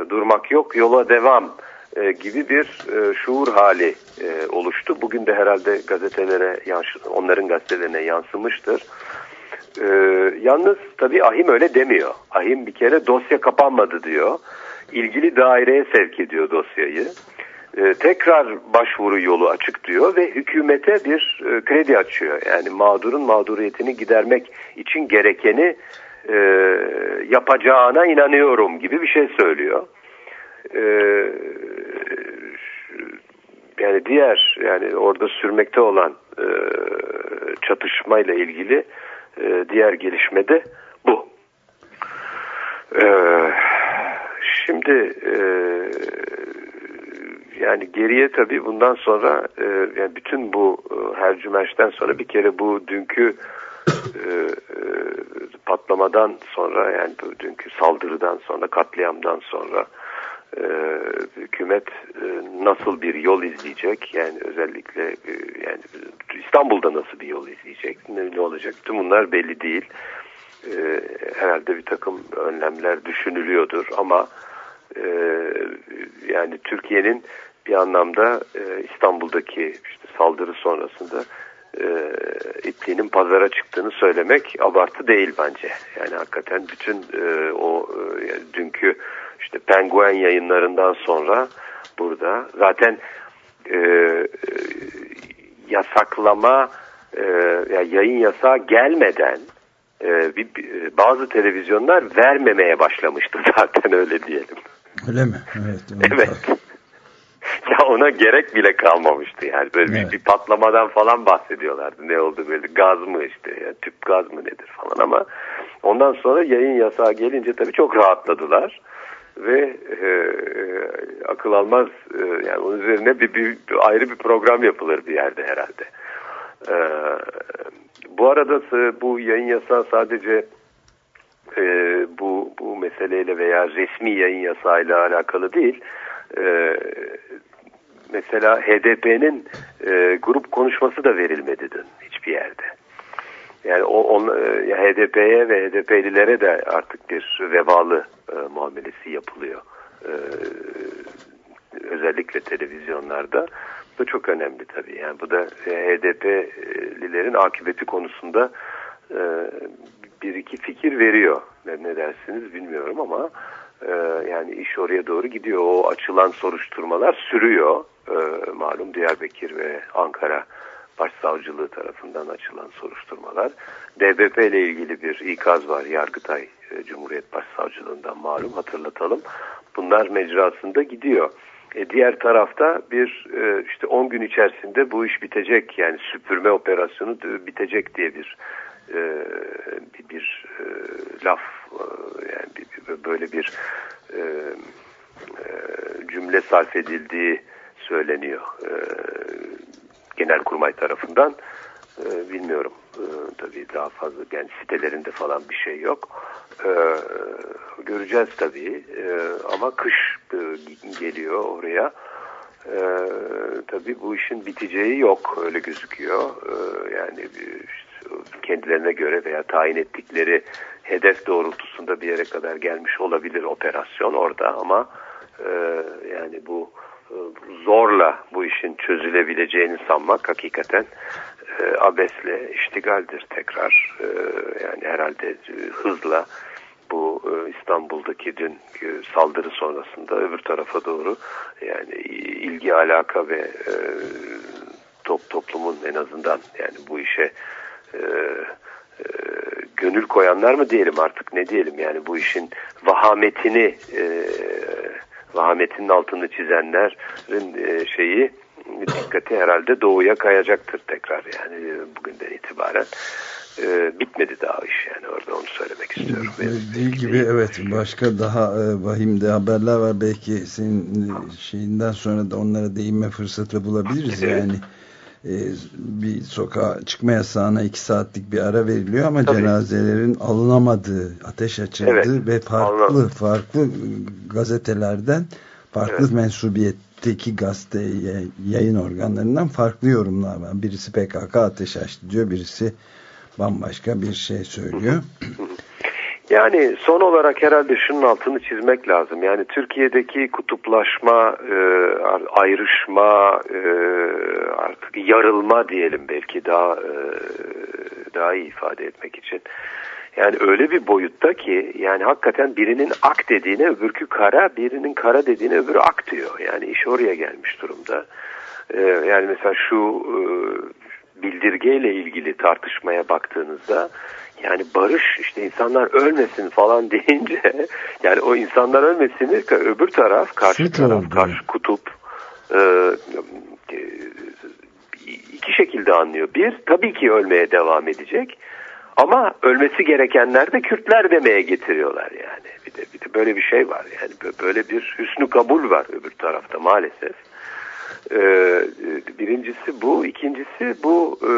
durmak yok yola devam e, gibi bir e, şuur hali e, oluştu. Bugün de herhalde gazetelere onların gazetelerine yansımıştır. E, yalnız tabii ahim öyle demiyor. Ahim bir kere dosya kapanmadı diyor. İlgili daireye sevk ediyor dosyayı. E, tekrar başvuru yolu açık diyor ve hükümete bir e, kredi açıyor. Yani mağdurun mağduriyetini gidermek için gerekeni e, yapacağına inanıyorum gibi bir şey söylüyor. E, yani diğer yani orada sürmekte olan e, çatışmayla ilgili e, diğer gelişme de bu. E, şimdi e, yani geriye tabii bundan sonra e, yani bütün bu e, her cümerçten sonra bir kere bu dünkü e, e, patlamadan sonra yani bu dünkü saldırıdan sonra katliamdan sonra e, hükümet e, nasıl bir yol izleyecek? Yani özellikle e, yani İstanbul'da nasıl bir yol izleyecek? Ne, ne olacak? Tüm bunlar belli değil. E, herhalde bir takım önlemler düşünülüyordur ama yani Türkiye'nin bir anlamda İstanbul'daki işte saldırı sonrasında e, ipliğinin pazara çıktığını söylemek abartı değil bence. Yani hakikaten bütün o e, dünkü işte penguen yayınlarından sonra burada zaten e, yasaklama e, yani yayın yasağı gelmeden e, bir, bazı televizyonlar vermemeye başlamıştı zaten öyle diyelim. Öyle mi? Evet. Evet. ya ona gerek bile kalmamıştı yani böyle evet. bir, bir patlamadan falan bahsediyorlardı ne oldu böyle gaz mı işte ya, tüp gaz mı nedir falan ama ondan sonra yayın yasağı gelince tabii çok rahatladılar ve e, akıl almaz e, yani onun üzerine bir, bir, bir ayrı bir program yapılır bir yerde herhalde. E, bu arada bu yayın yasağı sadece e, bu bu meseleyle veya resmi yayın yasağıyla alakalı değil. E, mesela HDP'nin e, grup konuşması da verilmedi dün hiçbir yerde. Yani o on, e, HDP'ye ve HDP'lilere de artık bir vebalı e, muamelesi yapılıyor. E, özellikle televizyonlarda. Bu çok önemli tabii. Yani bu da HDP'lilerin akıbeti konusunda e, bir iki fikir veriyor. Ne dersiniz bilmiyorum ama e, yani iş oraya doğru gidiyor. O açılan soruşturmalar sürüyor. E, malum Diyarbakır ve Ankara Başsavcılığı tarafından açılan soruşturmalar. DBP ile ilgili bir ikaz var Yargıtay e, Cumhuriyet Başsavcılığından malum hatırlatalım. Bunlar mecrasında gidiyor. E, diğer tarafta bir e, işte 10 gün içerisinde bu iş bitecek yani süpürme operasyonu bitecek diye bir e, bir, bir laf yani böyle bir cümle sarf edildiği söyleniyor Genelkurmay tarafından. E, bilmiyorum. E, tabii daha fazla yani sitelerinde falan bir şey yok. E, göreceğiz tabii. E, ama kış e, geliyor oraya. E, tabii bu işin biteceği yok öyle gözüküyor. E, yani işte, kendilerine göre veya tayin ettikleri hedef doğrultusunda bir yere kadar gelmiş olabilir operasyon orada ama e, yani bu zorla bu işin çözülebileceğini sanmak hakikaten e, abesle iştigaldir tekrar. E, yani herhalde e, hızla bu e, İstanbul'daki dün e, saldırı sonrasında öbür tarafa doğru yani ilgi alaka ve e, top toplumun en azından yani bu işe e, e, gönül koyanlar mı diyelim artık ne diyelim yani bu işin vahametini e, vahametinin altını çizenlerin e, şeyi dikkati herhalde doğuya kayacaktır tekrar yani bugünden itibaren e, bitmedi daha iş yani orada onu söylemek istiyorum. Değil gibi evet başka daha e, vahimde haberler var belki senin e, şeyinden sonra da onlara değinme fırsatı bulabiliriz evet. yani e, bir sokağa çıkma yasağına iki saatlik bir ara veriliyor ama Tabii. cenazelerin alınamadığı ateş açıldı evet. ve farklı Anladım. farklı gazetelerden farklı evet. mensubiyetteki gazete yayın organlarından farklı yorumlar var. Birisi PKK ateş açtı diyor birisi bambaşka bir şey söylüyor. Yani son olarak herhalde şunun altını çizmek lazım. Yani Türkiye'deki kutuplaşma, e, ayrışma, e, artık yarılma diyelim belki daha e, daha iyi ifade etmek için. Yani öyle bir boyutta ki yani hakikaten birinin ak dediğine öbürkü kara, birinin kara dediğine öbürü ak diyor. Yani iş oraya gelmiş durumda. E, yani mesela şu e, bildirgeyle ilgili tartışmaya baktığınızda yani barış işte insanlar ölmesin falan deyince yani o insanlar ölmesin öbür taraf karşı Suç taraf oldu. karşı kutup e, e, iki şekilde anlıyor. Bir tabii ki ölmeye devam edecek ama ölmesi gerekenler de Kürtler demeye getiriyorlar yani. Bir de, bir de böyle bir şey var yani Bö- böyle bir hüsnü kabul var öbür tarafta maalesef. Ee, birincisi bu, ikincisi bu e,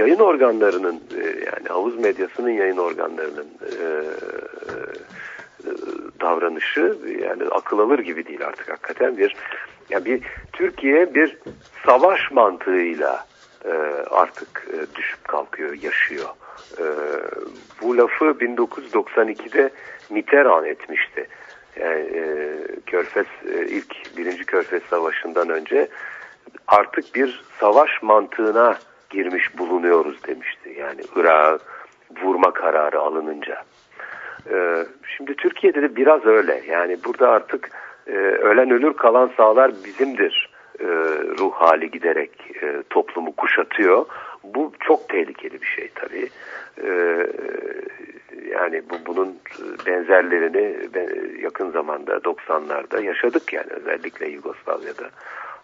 yayın organlarının e, yani havuz medyasının yayın organlarının e, e, davranışı yani akıl alır gibi değil artık hakikaten bir yani bir Türkiye bir savaş mantığıyla e, artık e, düşüp kalkıyor, yaşıyor. E, bu lafı 1992'de Mitterrand etmişti. Yani, e, Körfez e, ilk birinci Körfez Savaşı'ndan önce artık bir savaş mantığına girmiş bulunuyoruz demişti. Yani Irak'ı vurma kararı alınınca. Ee, şimdi Türkiye'de de biraz öyle. Yani burada artık e, ölen ölür kalan sağlar bizimdir e, ruh hali giderek e, toplumu kuşatıyor. Bu çok tehlikeli bir şey tabii. Ee, yani bu bunun benzerlerini ben- yakın zamanda 90'larda yaşadık yani özellikle Yugoslavya'da.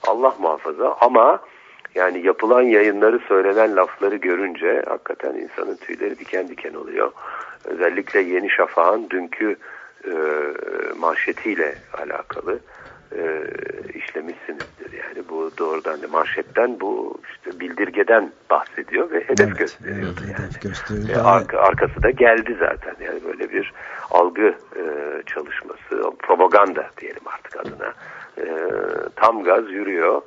Allah muhafaza ama yani yapılan yayınları söylenen lafları görünce hakikaten insanın tüyleri diken diken oluyor. Özellikle Yeni Şafak'ın dünkü e, manşetiyle alakalı e, işlemişsinizdir. Yani bu doğrudan da manşetten bu işte bildirgeden bahsediyor ve hedef gösteriyor. Evet, hedef gösteriyor. E, arka- arkası da geldi zaten. Yani böyle bir algı e, çalışması, propaganda diyelim artık adına. E, tam gaz yürüyor.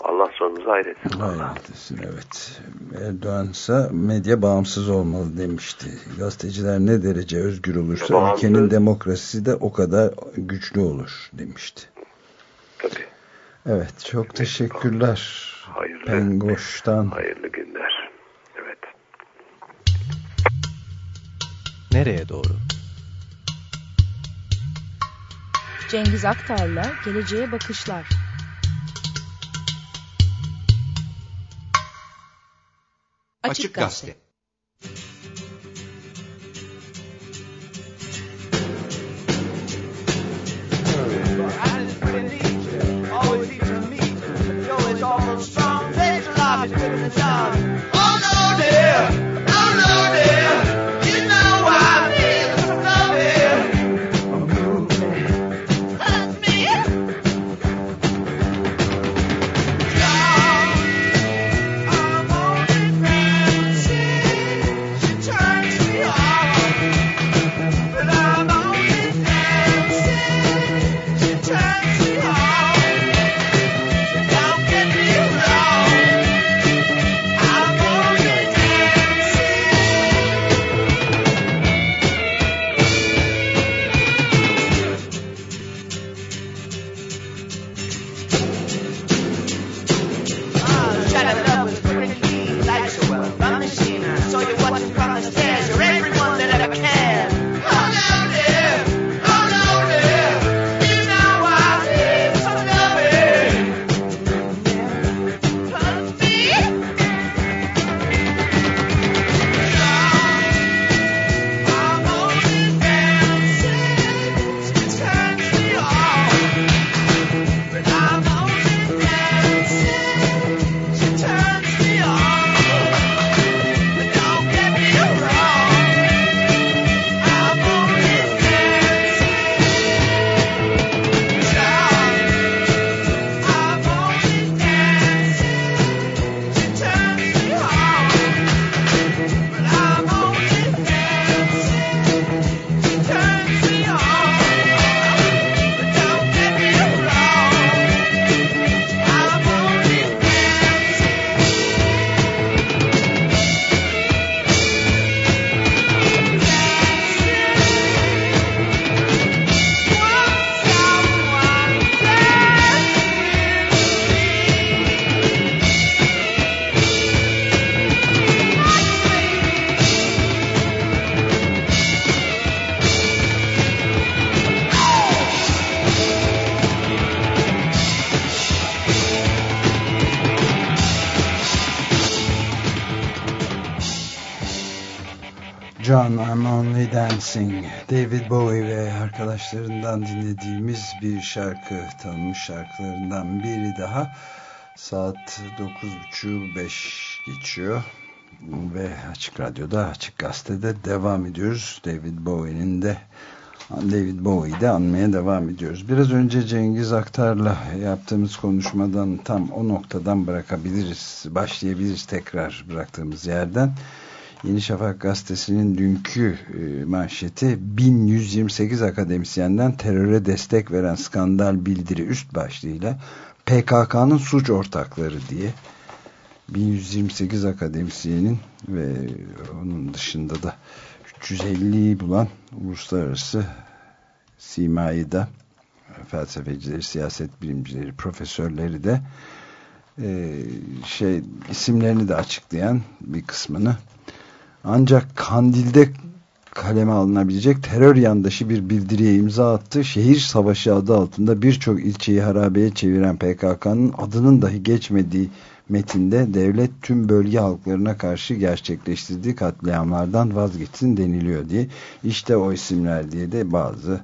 Allah sonumuzu hayretsin. Hayretsin evet. Erdoğan ise medya bağımsız olmalı demişti. Gazeteciler ne derece özgür olursa Bağımsız. ülkenin demokrasisi de o kadar güçlü olur demişti. Tabii. Evet çok teşekkürler. Hayırlı, Pengoş'tan. hayırlı günler. Evet. Nereye doğru? Cengiz Aktar'la Geleceğe Bakışlar. Açık Gazete. Ve arkadaşlarından dinlediğimiz bir şarkı, tanınmış şarkılarından biri daha. Saat 9.30-5 geçiyor ve Açık Radyo'da, Açık Gazete'de devam ediyoruz. David Bowie'nin de David Bowie'yi de anmaya devam ediyoruz. Biraz önce Cengiz Aktar'la yaptığımız konuşmadan tam o noktadan bırakabiliriz, başlayabiliriz tekrar bıraktığımız yerden. Yeni Şafak gazetesinin dünkü e, manşeti 1128 akademisyenden teröre destek veren skandal bildiri üst başlığıyla PKK'nın suç ortakları diye 1128 akademisyenin ve onun dışında da 350'yi bulan uluslararası simayı da felsefecileri, siyaset bilimcileri, profesörleri de e, şey isimlerini de açıklayan bir kısmını ancak Kandil'de kaleme alınabilecek terör yandaşı bir bildiriye imza attı. Şehir savaşı adı altında birçok ilçeyi harabeye çeviren PKK'nın adının dahi geçmediği metinde devlet tüm bölge halklarına karşı gerçekleştirdiği katliamlardan vazgeçsin deniliyor diye. İşte o isimler diye de bazı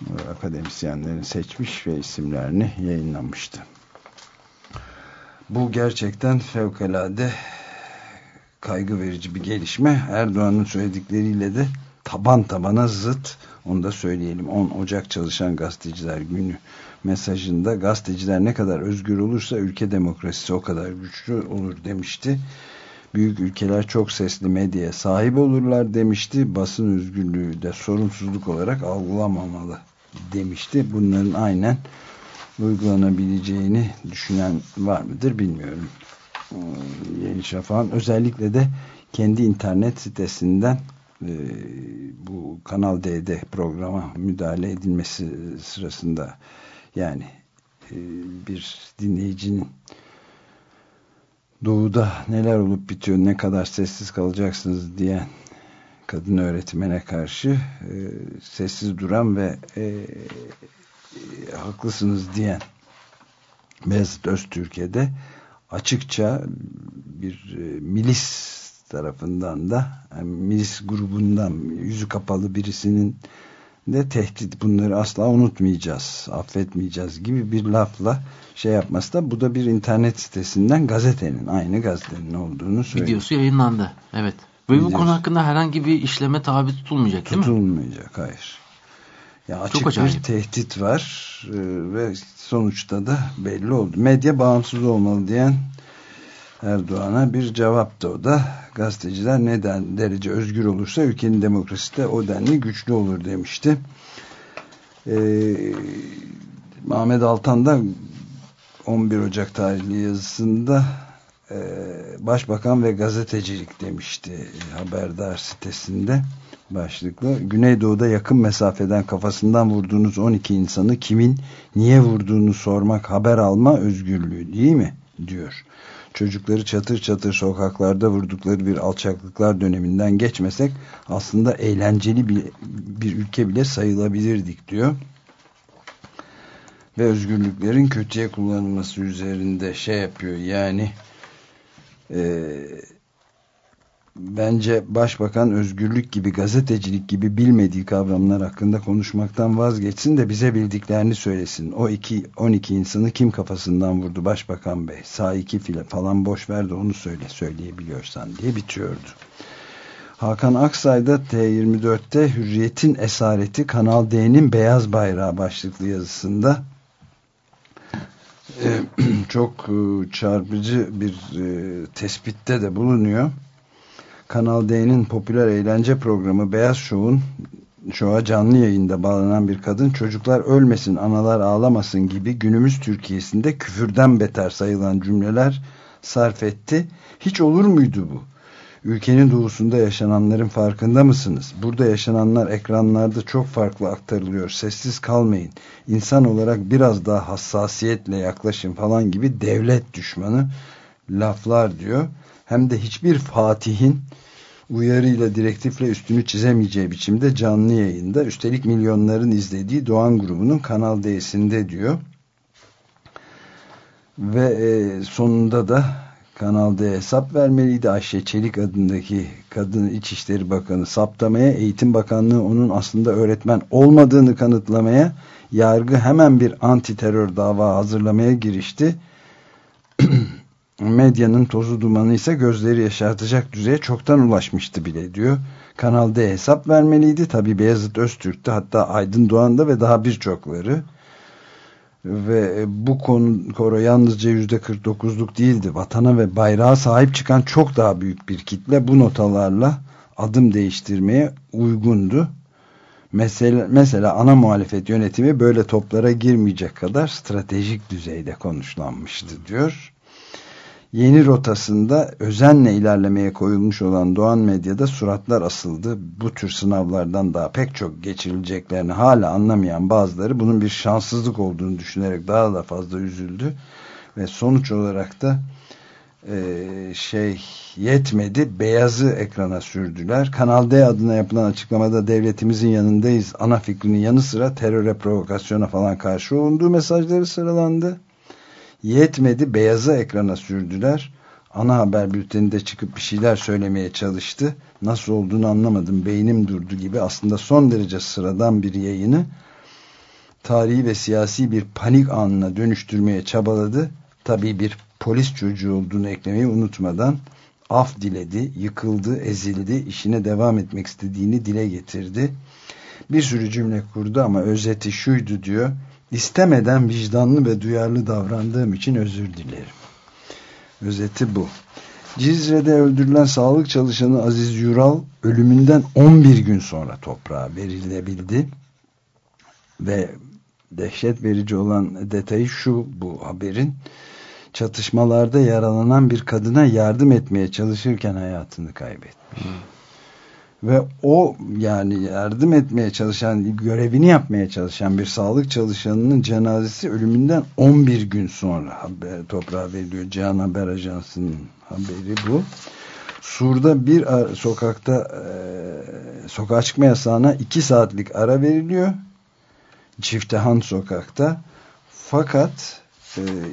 e, akademisyenlerin seçmiş ve isimlerini yayınlamıştı. Bu gerçekten fevkalade kaygı verici bir gelişme. Erdoğan'ın söyledikleriyle de taban tabana zıt. Onu da söyleyelim. 10 Ocak Çalışan Gazeteciler Günü mesajında gazeteciler ne kadar özgür olursa ülke demokrasisi o kadar güçlü olur demişti. Büyük ülkeler çok sesli medyaya sahip olurlar demişti. Basın özgürlüğü de sorunsuzluk olarak algılamamalı demişti. Bunların aynen uygulanabileceğini düşünen var mıdır bilmiyorum. Yeni Şafak'ın. Özellikle de kendi internet sitesinden e, bu Kanal D'de programa müdahale edilmesi sırasında yani e, bir dinleyicinin doğuda neler olup bitiyor ne kadar sessiz kalacaksınız diyen kadın öğretmene karşı e, sessiz duran ve haklısınız diyen Beyazıt Öztürk'e açıkça bir e, milis tarafından da yani milis grubundan yüzü kapalı birisinin de tehdit bunları asla unutmayacağız affetmeyeceğiz gibi bir lafla şey yapması da bu da bir internet sitesinden gazetenin aynı gazetenin olduğunu söylüyor. Videosu yayınlandı evet. Ve bu konu hakkında herhangi bir işleme tabi tutulmayacak değil mi? Tutulmayacak hayır. Ya açık Çok bir tehdit var e, ve sonuçta da belli oldu. Medya bağımsız olmalı diyen Erdoğan'a bir cevaptı o da. Gazeteciler neden derece özgür olursa ülkenin demokrasisi de o denli güçlü olur demişti. Ee, Ahmet Altan da 11 Ocak tarihli yazısında e, Başbakan ve gazetecilik demişti haberdar sitesinde başlıklı. Güneydoğu'da yakın mesafeden kafasından vurduğunuz 12 insanı kimin niye vurduğunu sormak haber alma özgürlüğü değil mi? diyor çocukları çatır çatır sokaklarda vurdukları bir alçaklıklar döneminden geçmesek aslında eğlenceli bir, bir ülke bile sayılabilirdik diyor. Ve özgürlüklerin kötüye kullanılması üzerinde şey yapıyor yani eee bence başbakan özgürlük gibi gazetecilik gibi bilmediği kavramlar hakkında konuşmaktan vazgeçsin de bize bildiklerini söylesin. O iki, 12 insanı kim kafasından vurdu başbakan bey? Sağ iki file falan boş ver de onu söyle söyleyebiliyorsan diye bitiyordu. Hakan Aksay da T24'te Hürriyet'in esareti Kanal D'nin beyaz bayrağı başlıklı yazısında çok çarpıcı bir tespitte de bulunuyor Kanal D'nin popüler eğlence programı Beyaz Şov'un şova canlı yayında bağlanan bir kadın çocuklar ölmesin analar ağlamasın gibi günümüz Türkiye'sinde küfürden beter sayılan cümleler sarf etti. Hiç olur muydu bu? Ülkenin doğusunda yaşananların farkında mısınız? Burada yaşananlar ekranlarda çok farklı aktarılıyor. Sessiz kalmayın. İnsan olarak biraz daha hassasiyetle yaklaşın falan gibi devlet düşmanı laflar diyor. Hem de hiçbir fatihin uyarıyla, direktifle üstünü çizemeyeceği biçimde canlı yayında. Üstelik milyonların izlediği Doğan grubunun Kanal D'sinde diyor. Ve e, sonunda da Kanal D hesap vermeliydi. Ayşe Çelik adındaki kadın İçişleri Bakanı saptamaya, Eğitim Bakanlığı onun aslında öğretmen olmadığını kanıtlamaya, yargı hemen bir anti terör dava hazırlamaya girişti. Medyanın tozu dumanı ise gözleri yaşartacak düzeye çoktan ulaşmıştı bile diyor. Kanal D hesap vermeliydi. Tabi Beyazıt Öztürk'te hatta Aydın Doğan'da ve daha birçokları ve bu konu koro yalnızca yüzde 49'luk değildi. Vatana ve bayrağa sahip çıkan çok daha büyük bir kitle bu notalarla adım değiştirmeye uygundu. Mesela, mesela ana muhalefet yönetimi böyle toplara girmeyecek kadar stratejik düzeyde konuşlanmıştı diyor. Yeni rotasında özenle ilerlemeye koyulmuş olan Doğan Medya'da suratlar asıldı. Bu tür sınavlardan daha pek çok geçirileceklerini hala anlamayan bazıları bunun bir şanssızlık olduğunu düşünerek daha da fazla üzüldü. Ve sonuç olarak da e, şey yetmedi. Beyazı ekrana sürdüler. Kanal D adına yapılan açıklamada devletimizin yanındayız ana fikrinin yanı sıra teröre provokasyona falan karşı olunduğu mesajları sıralandı Yetmedi beyazı ekrana sürdüler. Ana haber bülteninde çıkıp bir şeyler söylemeye çalıştı. Nasıl olduğunu anlamadım. Beynim durdu gibi aslında son derece sıradan bir yayını tarihi ve siyasi bir panik anına dönüştürmeye çabaladı. Tabii bir polis çocuğu olduğunu eklemeyi unutmadan af diledi, yıkıldı, ezildi, işine devam etmek istediğini dile getirdi. Bir sürü cümle kurdu ama özeti şuydu diyor istemeden vicdanlı ve duyarlı davrandığım için özür dilerim. Özeti bu. Cizre'de öldürülen sağlık çalışanı Aziz Yural ölümünden 11 gün sonra toprağa verilebildi. Ve dehşet verici olan detayı şu bu haberin çatışmalarda yaralanan bir kadına yardım etmeye çalışırken hayatını kaybetmiş. Hmm. Ve o yani yardım etmeye çalışan, görevini yapmaya çalışan bir sağlık çalışanının cenazesi ölümünden 11 gün sonra haber, toprağa veriliyor. Cihan Haber Ajansı'nın haberi bu. Sur'da bir sokakta e, sokağa çıkma yasağına 2 saatlik ara veriliyor. Çiftehan sokakta. Fakat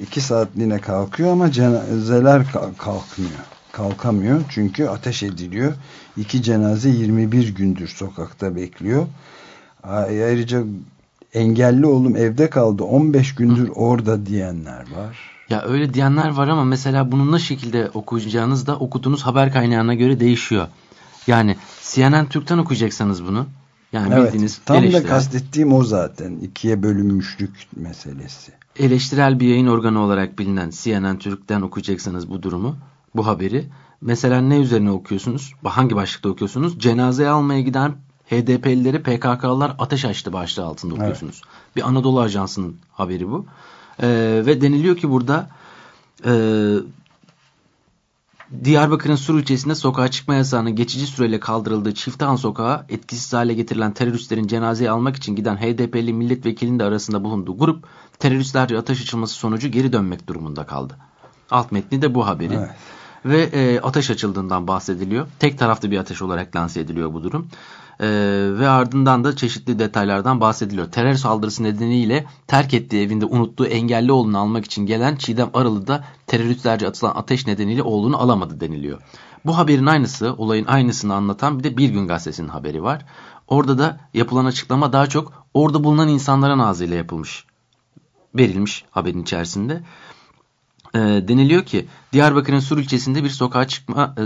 2 e, saatliğine kalkıyor ama cenazeler kalkmıyor kalkamıyor. Çünkü ateş ediliyor. İki cenaze 21 gündür sokakta bekliyor. Ayrıca engelli oğlum evde kaldı 15 gündür orada diyenler var. Ya öyle diyenler var ama mesela bunu ne şekilde okuyacağınız da okuduğunuz haber kaynağına göre değişiyor. Yani CNN Türk'ten okuyacaksanız bunu yani evet, bildiğiniz tam eleştirel. da kastettiğim o zaten ikiye bölünmüşlük meselesi. Eleştirel bir yayın organı olarak bilinen CNN Türk'ten okuyacaksanız bu durumu bu haberi. Mesela ne üzerine okuyorsunuz? Hangi başlıkta okuyorsunuz? Cenazeye almaya giden HDP'lileri PKK'lılar ateş açtı başlığı altında okuyorsunuz. Evet. Bir Anadolu Ajansı'nın haberi bu. Ee, ve deniliyor ki burada e, Diyarbakır'ın Sur ilçesinde sokağa çıkma yasağının geçici süreyle kaldırıldığı Çiftehan sokağa etkisiz hale getirilen teröristlerin cenazeyi almak için giden HDP'li milletvekilinin de arasında bulunduğu grup teröristlerce ateş açılması sonucu geri dönmek durumunda kaldı. Alt metni de bu haberi. Evet ve e, ateş açıldığından bahsediliyor. Tek taraflı bir ateş olarak lanse ediliyor bu durum. E, ve ardından da çeşitli detaylardan bahsediliyor. Terör saldırısı nedeniyle terk ettiği evinde unuttuğu engelli oğlunu almak için gelen Çiğdem Aralı da teröristlerce atılan ateş nedeniyle oğlunu alamadı deniliyor. Bu haberin aynısı, olayın aynısını anlatan bir de Bir Gün Gazetesi'nin haberi var. Orada da yapılan açıklama daha çok orada bulunan insanların ağzıyla yapılmış, verilmiş haberin içerisinde e, deniliyor ki Diyarbakır'ın Sur ilçesinde bir sokağa çıkma e,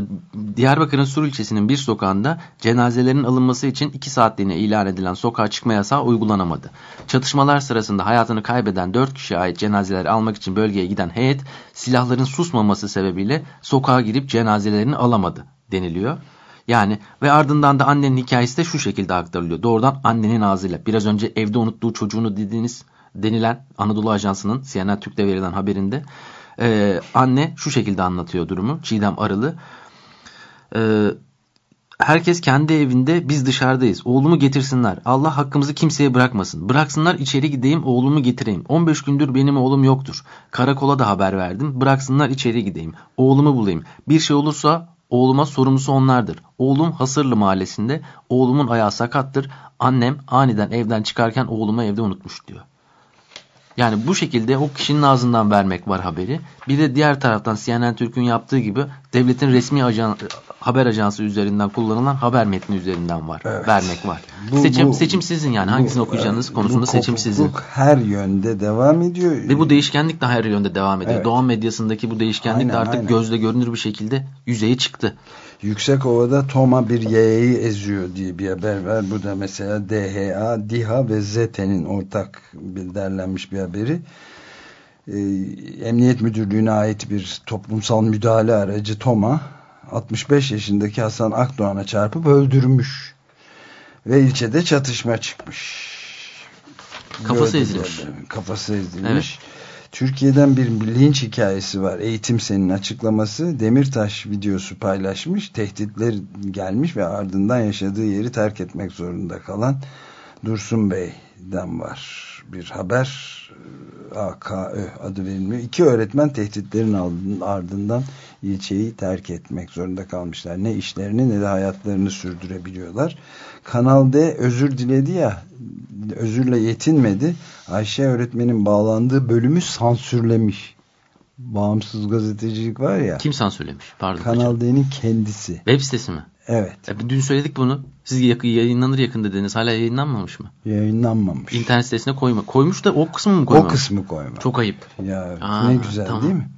Diyarbakır'ın Sur ilçesinin bir sokağında cenazelerin alınması için 2 saatliğine ilan edilen sokağa çıkma yasağı uygulanamadı. Çatışmalar sırasında hayatını kaybeden 4 kişiye ait cenazeleri almak için bölgeye giden heyet silahların susmaması sebebiyle sokağa girip cenazelerini alamadı deniliyor. Yani ve ardından da annenin hikayesi de şu şekilde aktarılıyor. Doğrudan annenin ağzıyla biraz önce evde unuttuğu çocuğunu dediğiniz denilen Anadolu Ajansı'nın CNN Türk'te verilen haberinde ee, anne şu şekilde anlatıyor durumu. Çiğdem Arılı. Ee, herkes kendi evinde biz dışarıdayız. Oğlumu getirsinler. Allah hakkımızı kimseye bırakmasın. Bıraksınlar içeri gideyim oğlumu getireyim. 15 gündür benim oğlum yoktur. Karakola da haber verdim. Bıraksınlar içeri gideyim. Oğlumu bulayım. Bir şey olursa oğluma sorumlusu onlardır. Oğlum Hasırlı mahallesinde. Oğlumun ayağı sakattır. Annem aniden evden çıkarken oğlumu evde unutmuş diyor. Yani bu şekilde o kişinin ağzından vermek var haberi. Bir de diğer taraftan CNN Türk'ün yaptığı gibi devletin resmi ajan, haber ajansı üzerinden kullanılan haber metni üzerinden var. Evet. Vermek var. Bu- seçim bu- seçim sizin yani hangisini Bu, okuyacağınız konusunda bu seçim sizin. her yönde devam ediyor. Ve bu değişkenlik de her yönde devam ediyor. Evet. Doğan medyasındaki bu değişkenlik Aynen, de artık aynen. gözle görünür bir şekilde yüzeye çıktı. Yüksekova'da Toma bir Y'yi eziyor diye bir haber var. Bu da mesela DHA, DİHA ve ZT'nin ortak bir derlenmiş bir haberi. Ee, Emniyet Müdürlüğü'ne ait bir toplumsal müdahale aracı Toma 65 yaşındaki Hasan Akdoğan'a çarpıp öldürmüş. Ve ilçede çatışma çıkmış. Kafası Gövde ezilmiş. yerleri, Kafası ezilmiş. Türkiye'den bir linç hikayesi var. Eğitim senin açıklaması. Demirtaş videosu paylaşmış. Tehditler gelmiş ve ardından yaşadığı yeri terk etmek zorunda kalan Dursun Bey'den var. Bir haber AKÖ adı verilmiyor. İki öğretmen tehditlerin ardından ilçeyi terk etmek zorunda kalmışlar. Ne işlerini ne de hayatlarını sürdürebiliyorlar. Kanal D özür diledi ya özürle yetinmedi. Ayşe öğretmenin bağlandığı bölümü sansürlemiş. Bağımsız gazetecilik var ya. Kim sansürlemiş? Pardon. Kanal D'nin kendisi. Web sitesi mi? Evet. E, dün söyledik bunu. Siz yakı, yayınlanır yakında dediniz. Hala yayınlanmamış mı? Yayınlanmamış. İnternet sitesine koyma. Koymuş da o kısmı mı koymamış? O kısmı koyma. Çok ayıp. Ya Aa, ne güzel tamam. değil mi?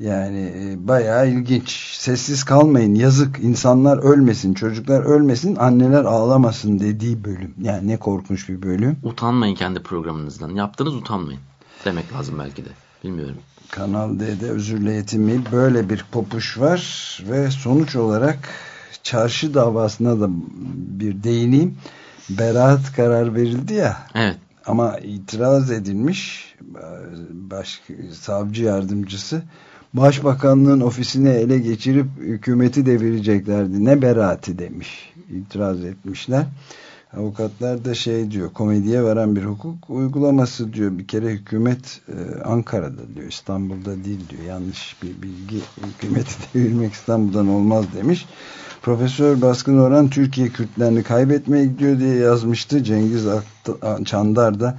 Yani e, bayağı ilginç. Sessiz kalmayın. Yazık. insanlar ölmesin. Çocuklar ölmesin. Anneler ağlamasın dediği bölüm. Yani ne korkunç bir bölüm. Utanmayın kendi programınızdan. Yaptınız utanmayın. Demek lazım belki de. Bilmiyorum. Kanal D'de özürle yetinmeyip böyle bir popuş var ve sonuç olarak çarşı davasına da bir değineyim. Beraat karar verildi ya. Evet. Ama itiraz edilmiş. Baş, savcı yardımcısı Başbakanlığın ofisini ele geçirip hükümeti devireceklerdi. Ne beraati demiş. İtiraz etmişler. Avukatlar da şey diyor komediye varan bir hukuk uygulaması diyor. Bir kere hükümet e, Ankara'da diyor İstanbul'da değil diyor. Yanlış bir bilgi hükümeti devirmek İstanbul'dan olmaz demiş. Profesör Baskın Orhan Türkiye Kürtlerini kaybetmeye gidiyor diye yazmıştı. Cengiz Çandar da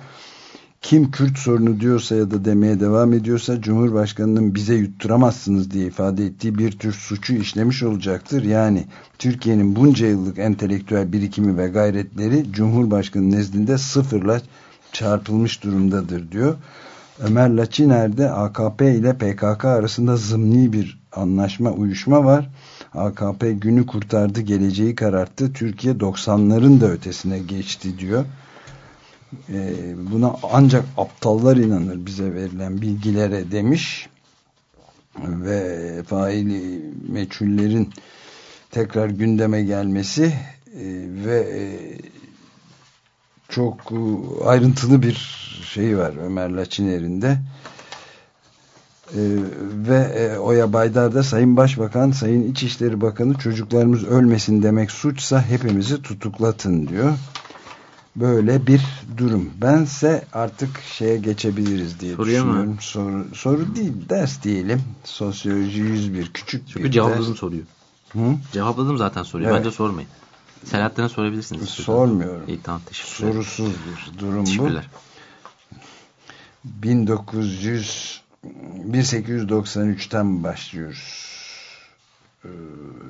kim Kürt sorunu diyorsa ya da demeye devam ediyorsa Cumhurbaşkanı'nın bize yutturamazsınız diye ifade ettiği bir tür suçu işlemiş olacaktır. Yani Türkiye'nin bunca yıllık entelektüel birikimi ve gayretleri Cumhurbaşkanı nezdinde sıfırla çarpılmış durumdadır diyor. Ömer Laçiner'de AKP ile PKK arasında zımni bir anlaşma, uyuşma var. AKP günü kurtardı, geleceği kararttı. Türkiye 90'ların da ötesine geçti diyor. Ee, buna ancak aptallar inanır bize verilen bilgilere demiş ve faili meçhullerin tekrar gündeme gelmesi e, ve e, çok e, ayrıntılı bir şey var Ömer Laçiner'in de e, ve e, Oya Baydar da Sayın Başbakan, Sayın İçişleri Bakanı çocuklarımız ölmesin demek suçsa hepimizi tutuklatın diyor böyle bir durum. Bense artık şeye geçebiliriz diye Soruya düşünüyorum. mı? Soru, soru değil, ders diyelim. Sosyoloji 101 küçük Çünkü bir cevapladım ders. soruyu. Hı? Cevapladım zaten soruyu. Evet. Bence sormayın. Selahattin'e sorabilirsiniz. Sormuyorum. İyi tamam teşekkürler. Sorusuz bir durum bu. Teşekkürler. 1900 1893'ten başlıyoruz. Ee,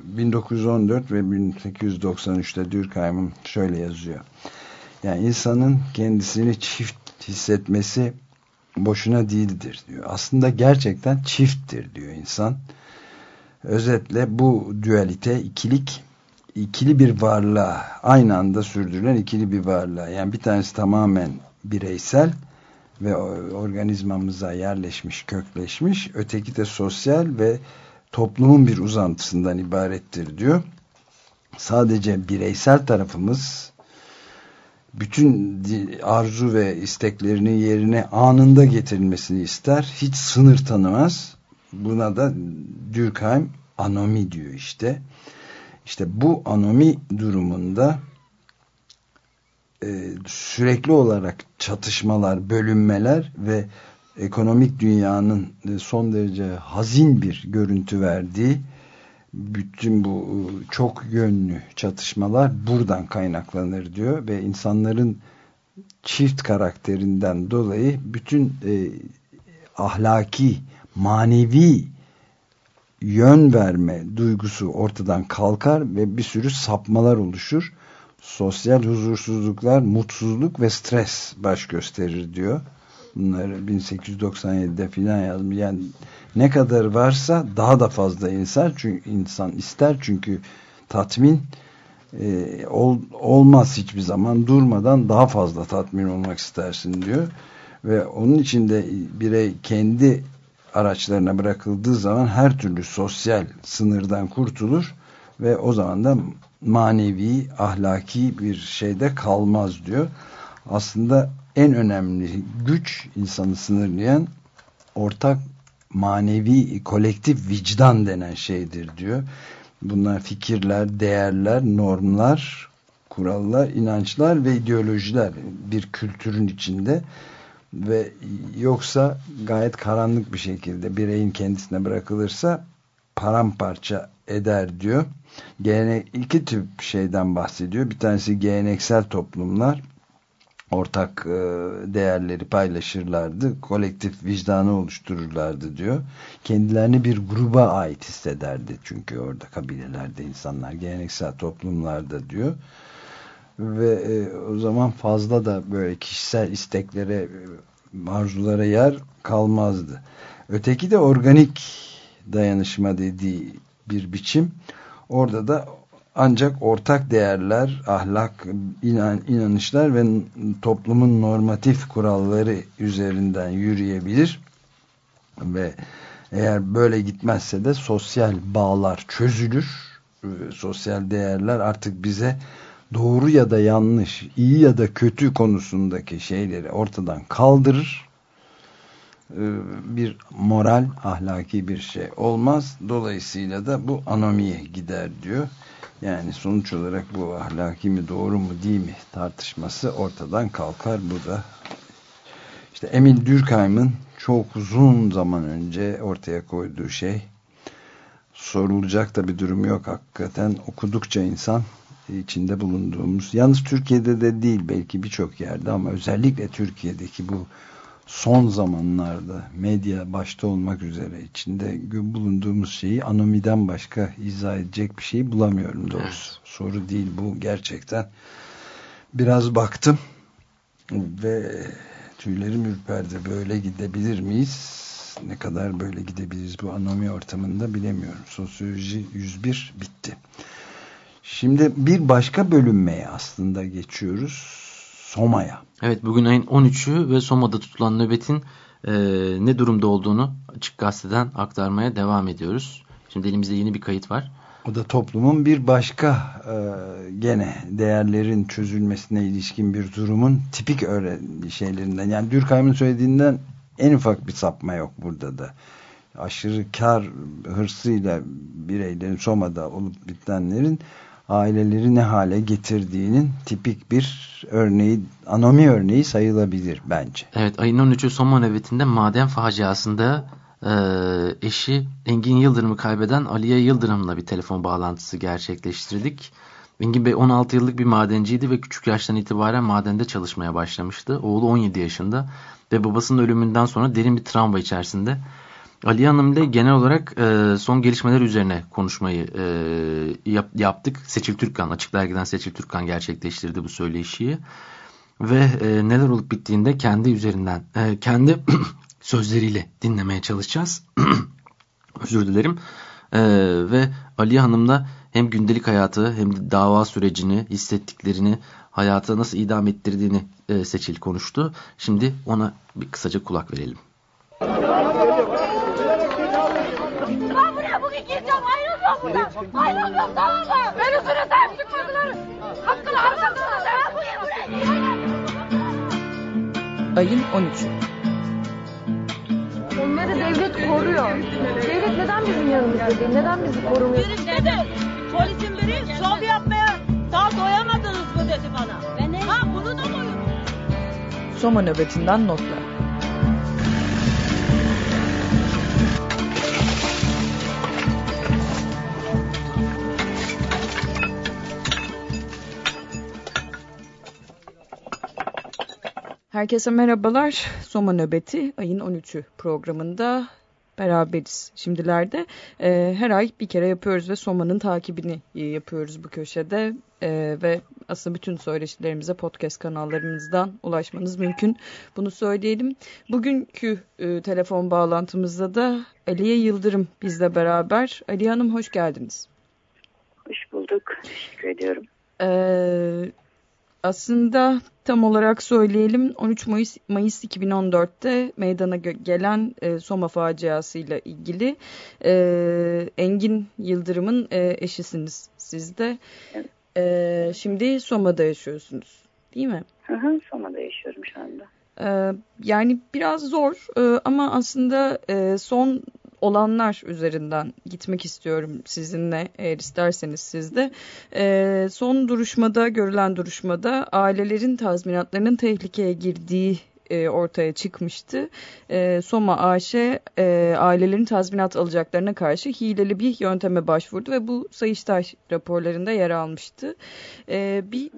1914 ve 1893'te Durkheim'ın şöyle yazıyor. Yani insanın kendisini çift hissetmesi boşuna değildir diyor. Aslında gerçekten çifttir diyor insan. Özetle bu dualite, ikilik, ikili bir varlığa, aynı anda sürdürülen ikili bir varlığa. Yani bir tanesi tamamen bireysel ve organizmamıza yerleşmiş, kökleşmiş. Öteki de sosyal ve toplumun bir uzantısından ibarettir diyor. Sadece bireysel tarafımız bütün arzu ve isteklerinin yerine anında getirilmesini ister. Hiç sınır tanımaz. Buna da Durkheim anomi diyor işte. İşte bu anomi durumunda sürekli olarak çatışmalar, bölünmeler ve ekonomik dünyanın e, son derece hazin bir görüntü verdiği bütün bu çok yönlü çatışmalar buradan kaynaklanır diyor ve insanların çift karakterinden dolayı bütün e, ahlaki, manevi yön verme duygusu ortadan kalkar ve bir sürü sapmalar oluşur. Sosyal huzursuzluklar, mutsuzluk ve stres baş gösterir diyor. Bunları 1897'de filan yazmış. Yani ne kadar varsa daha da fazla insan çünkü insan ister çünkü tatmin e, ol, olmaz hiçbir zaman durmadan daha fazla tatmin olmak istersin diyor ve onun için de birey kendi araçlarına bırakıldığı zaman her türlü sosyal sınırdan kurtulur ve o zaman da manevi, ahlaki bir şeyde kalmaz diyor. Aslında en önemli güç insanı sınırlayan ortak manevi, kolektif vicdan denen şeydir diyor. Bunlar fikirler, değerler, normlar, kurallar, inançlar ve ideolojiler bir kültürün içinde ve yoksa gayet karanlık bir şekilde bireyin kendisine bırakılırsa paramparça eder diyor. Gene iki tip şeyden bahsediyor. Bir tanesi geleneksel toplumlar ortak e, değerleri paylaşırlardı. Kolektif vicdanı oluştururlardı diyor. Kendilerini bir gruba ait hissederdi. Çünkü orada kabilelerde insanlar geleneksel toplumlarda diyor. Ve e, o zaman fazla da böyle kişisel isteklere arzulara yer kalmazdı. Öteki de organik dayanışma dediği bir biçim. Orada da ancak ortak değerler, ahlak, inan, inanışlar ve toplumun normatif kuralları üzerinden yürüyebilir. Ve eğer böyle gitmezse de sosyal bağlar çözülür. Sosyal değerler artık bize doğru ya da yanlış, iyi ya da kötü konusundaki şeyleri ortadan kaldırır. Bir moral, ahlaki bir şey olmaz. Dolayısıyla da bu anomiye gider diyor. Yani sonuç olarak bu ahlaki mi doğru mu değil mi tartışması ortadan kalkar. Bu da işte Emil Durkheim'ın çok uzun zaman önce ortaya koyduğu şey sorulacak da bir durum yok hakikaten okudukça insan içinde bulunduğumuz yalnız Türkiye'de de değil belki birçok yerde ama özellikle Türkiye'deki bu son zamanlarda medya başta olmak üzere içinde bulunduğumuz şeyi anomiden başka izah edecek bir şey bulamıyorum doğrusu. Evet. Soru değil bu gerçekten. Biraz baktım ve tüylerim ürperdi. Böyle gidebilir miyiz? Ne kadar böyle gidebiliriz bu anomi ortamında bilemiyorum. Sosyoloji 101 bitti. Şimdi bir başka bölünmeye aslında geçiyoruz Soma'ya. Evet bugün ayın 13'ü ve Soma'da tutulan nöbetin e, ne durumda olduğunu Açık Gazete'den aktarmaya devam ediyoruz. Şimdi elimizde yeni bir kayıt var. O da toplumun bir başka e, gene değerlerin çözülmesine ilişkin bir durumun tipik öğren şeylerinden. Yani Dürkheim'in söylediğinden en ufak bir sapma yok burada da. Aşırı kar hırsıyla bireylerin Soma'da olup bitenlerin aileleri ne hale getirdiğinin tipik bir örneği, anomi örneği sayılabilir bence. Evet ayın 13'ü Soma nöbetinde maden faciasında e, eşi Engin Yıldırım'ı kaybeden Aliye Yıldırım'la bir telefon bağlantısı gerçekleştirdik. Engin Bey 16 yıllık bir madenciydi ve küçük yaştan itibaren madende çalışmaya başlamıştı. Oğlu 17 yaşında ve babasının ölümünden sonra derin bir travma içerisinde. Ali Hanım ile genel olarak e, son gelişmeler üzerine konuşmayı e, yap, yaptık. Seçil Türkkan, Açık Dergi'den Seçil Türkkan gerçekleştirdi bu söyleşiyi. Ve e, neler olup bittiğinde kendi üzerinden, e, kendi sözleriyle dinlemeye çalışacağız. Özür dilerim. E, ve Ali Hanım'la hem gündelik hayatı hem de dava sürecini, hissettiklerini, hayata nasıl idam ettirdiğini e, Seçil konuştu. Şimdi ona bir kısaca kulak verelim. Buradan. Ayrılmıyorum tamam mı? Beni sürü sahip çıkmadılar. Hakkını harcadılar. Ayın 13'ü. Onları devlet koruyor. Devlet neden bizim yanımızda değil? Neden bizi korumuyor? Biri dedi, polisin biri şov yapmaya daha doyamadınız mı dedi bana. Ben ne? Ha bunu da mı? Soma nöbetinden notlar. Herkese merhabalar. Soma Nöbeti ayın 13'ü programında beraberiz şimdilerde. E, her ay bir kere yapıyoruz ve Soma'nın takibini e, yapıyoruz bu köşede. E, ve aslında bütün söyleşilerimize podcast kanallarımızdan ulaşmanız mümkün. Bunu söyleyelim. Bugünkü e, telefon bağlantımızda da Aliye Yıldırım bizle beraber. Aliye Hanım hoş geldiniz. Hoş bulduk. Teşekkür ediyorum. Ee, aslında tam olarak söyleyelim 13 Mayıs, Mayıs 2014'te meydana gelen e, Soma faciasıyla ilgili e, Engin Yıldırım'ın e, eşisiniz siz de. E, şimdi Soma'da yaşıyorsunuz değil mi? Hı hı, Soma'da yaşıyorum şu anda. E, yani biraz zor e, ama aslında e, son olanlar üzerinden gitmek istiyorum sizinle eğer isterseniz siz de. E, son duruşmada görülen duruşmada ailelerin tazminatlarının tehlikeye girdiği e, ortaya çıkmıştı. E, Soma AŞ e, ailelerin tazminat alacaklarına karşı hileli bir yönteme başvurdu ve bu Sayıştay raporlarında yer almıştı. E, bir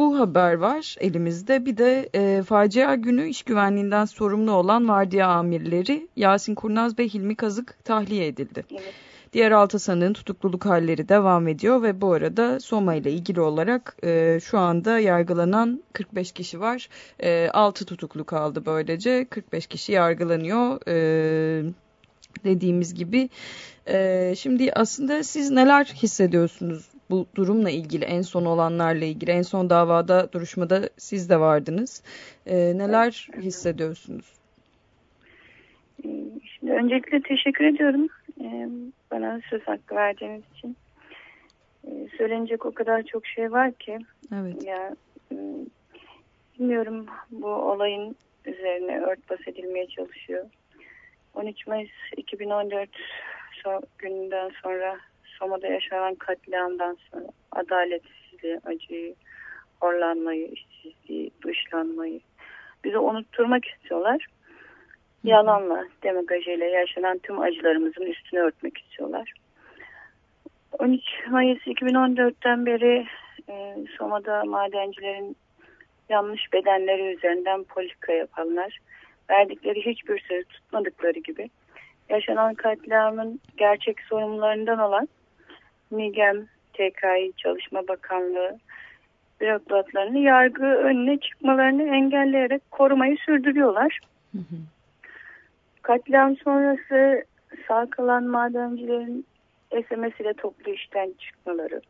bu haber var elimizde. Bir de e, facia günü iş güvenliğinden sorumlu olan vardiya amirleri Yasin Kurnaz ve Hilmi Kazık tahliye edildi. Evet. Diğer altı sanığın tutukluluk halleri devam ediyor ve bu arada Soma ile ilgili olarak e, şu anda yargılanan 45 kişi var. E, 6 tutuklu kaldı böylece. 45 kişi yargılanıyor. E, dediğimiz gibi. E, şimdi aslında siz neler hissediyorsunuz bu durumla ilgili en son olanlarla ilgili en son davada duruşmada siz de vardınız. E, neler hissediyorsunuz? Şimdi öncelikle teşekkür ediyorum e, bana söz hakkı verdiğiniz için. E, söylenecek o kadar çok şey var ki. Evet. Ya, e, bilmiyorum bu olayın üzerine örtbas edilmeye çalışıyor. 13 Mayıs 2014 gününden sonra Soma'da yaşanan katliamdan sonra adaletsizliği, acıyı, horlanmayı, işsizliği, dışlanmayı bize unutturmak istiyorlar. Yalanla, demagojiyle yaşanan tüm acılarımızın üstünü örtmek istiyorlar. 13 Mayıs 2014'ten beri e, Soma'da madencilerin yanlış bedenleri üzerinden politika yapanlar, verdikleri hiçbir söz tutmadıkları gibi yaşanan katliamın gerçek sorumlularından olan MİGEM, TKİ, Çalışma Bakanlığı bürokratlarını yargı önüne çıkmalarını engelleyerek korumayı sürdürüyorlar. Hı hı. Katliam sonrası sağ kalan madencilerin SMS ile toplu işten çıkmaları,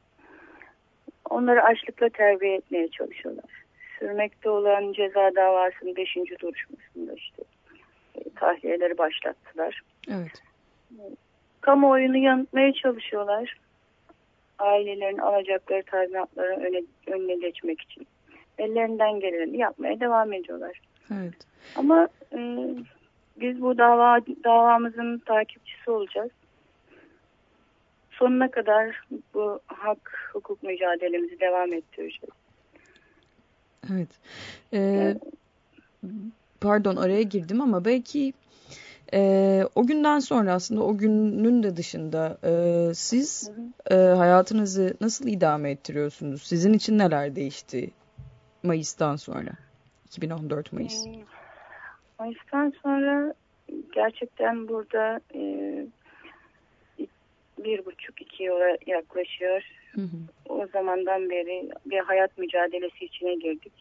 onları açlıkla terbiye etmeye çalışıyorlar. Sürmekte olan ceza davasının 5. duruşmasında işte e, tahliyeleri başlattılar. Evet. Kamuoyunu yanıtmaya çalışıyorlar ailelerin alacakları tazminatları öne, önüne geçmek için. Ellerinden geleni yapmaya devam ediyorlar. Evet. Ama e, biz bu dava davamızın takipçisi olacağız. Sonuna kadar bu hak hukuk mücadelemizi devam ettireceğiz. Evet. Ee, pardon araya girdim ama belki e, o günden sonra aslında o günün de dışında e, siz E, hayatınızı nasıl idame ettiriyorsunuz? Sizin için neler değişti Mayıs'tan sonra? 2014 Mayıs. Hmm. Mayıs'tan sonra gerçekten burada e, bir buçuk iki yıla yaklaşıyor. Hı hı. O zamandan beri bir hayat mücadelesi içine girdik.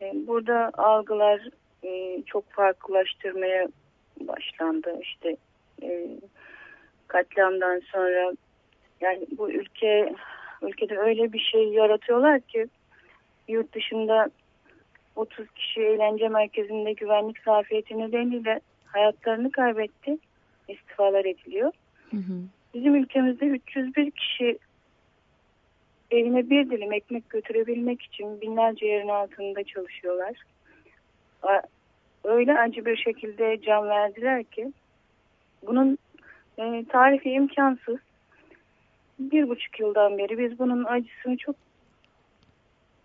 E, burada algılar e, çok farklılaştırmaya başlandı. İşte e, katliamdan sonra yani bu ülke ülkede öyle bir şey yaratıyorlar ki yurt dışında 30 kişi eğlence merkezinde güvenlik zafiyeti nedeniyle hayatlarını kaybetti. İstifalar ediliyor. Hı hı. Bizim ülkemizde 301 kişi evine bir dilim ekmek götürebilmek için binlerce yerin altında çalışıyorlar. Öyle acı bir şekilde can verdiler ki bunun e, tarifi imkansız. Bir buçuk yıldan beri biz bunun acısını çok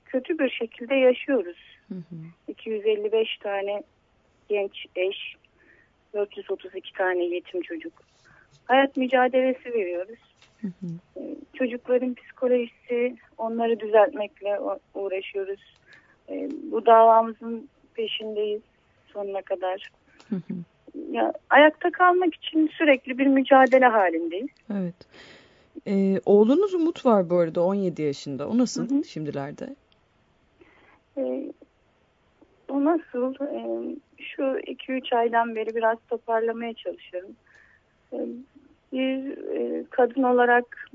kötü bir şekilde yaşıyoruz. Hı hı. 255 tane genç eş, 432 tane yetim çocuk. Hayat mücadelesi veriyoruz. Hı hı. Ee, Çocukların psikolojisi, onları düzeltmekle uğraşıyoruz. Ee, Bu davamızın peşindeyiz sonuna kadar. Ya, ayakta kalmak için sürekli bir mücadele halindeyiz. Evet. Ee, oğlunuz Umut var bu arada 17 yaşında. O nasıl şimdilerde? Ee, o nasıl? Ee, şu 2-3 aydan beri biraz toparlamaya çalışıyorum. Ee, bir e, kadın olarak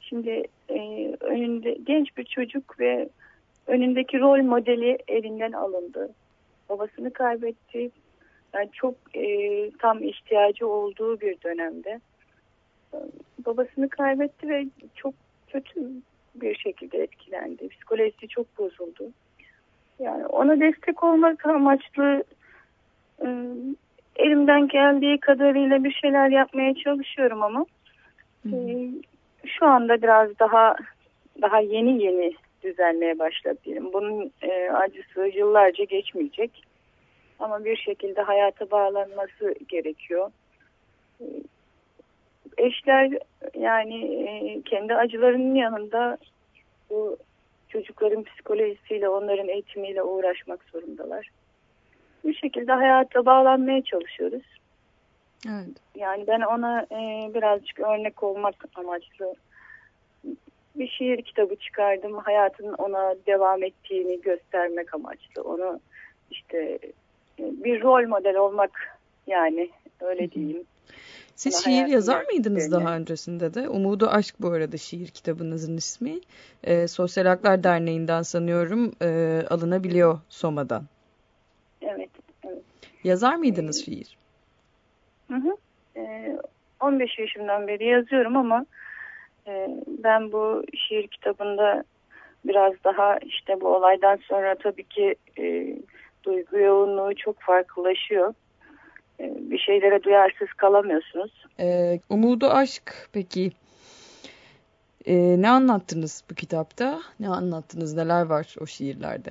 şimdi e, önünde genç bir çocuk ve önündeki rol modeli elinden alındı. Babasını kaybetti. Yani çok e, tam ihtiyacı olduğu bir dönemde. Babasını kaybetti ve çok kötü bir şekilde etkilendi. Psikolojisi çok bozuldu. Yani ona destek olmak amaçlı e, elimden geldiği kadarıyla bir şeyler yapmaya çalışıyorum ama e, şu anda biraz daha daha yeni yeni düzelmeye başladı diyelim. Bunun e, acısı yıllarca geçmeyecek. Ama bir şekilde hayata bağlanması gerekiyor. E, eşler yani e, kendi acılarının yanında bu çocukların psikolojisiyle, onların eğitimiyle uğraşmak zorundalar. Bir şekilde hayata bağlanmaya çalışıyoruz. Evet. Yani ben ona e, birazcık örnek olmak amaçlı bir şiir kitabı çıkardım. Hayatın ona devam ettiğini göstermek amaçlı. Onu işte e, bir rol model olmak yani öyle diyeyim. Siz Ona şiir yazar mıydınız gerçeklerini- daha öncesinde de? Umudu Aşk bu arada şiir kitabınızın ismi. Ee, Sosyal Haklar Derneği'nden sanıyorum e, alınabiliyor Soma'dan. Evet. evet. Yazar mıydınız şiir? Hı hı. E, 15 yaşımdan beri yazıyorum ama e, ben bu şiir kitabında biraz daha işte bu olaydan sonra tabii ki e, duygu yoğunluğu çok farklılaşıyor. E, bir şeylere duyarsız kalamıyorsunuz. Ee, Umudu Aşk peki e, ne anlattınız bu kitapta? Ne anlattınız? Neler var o şiirlerde?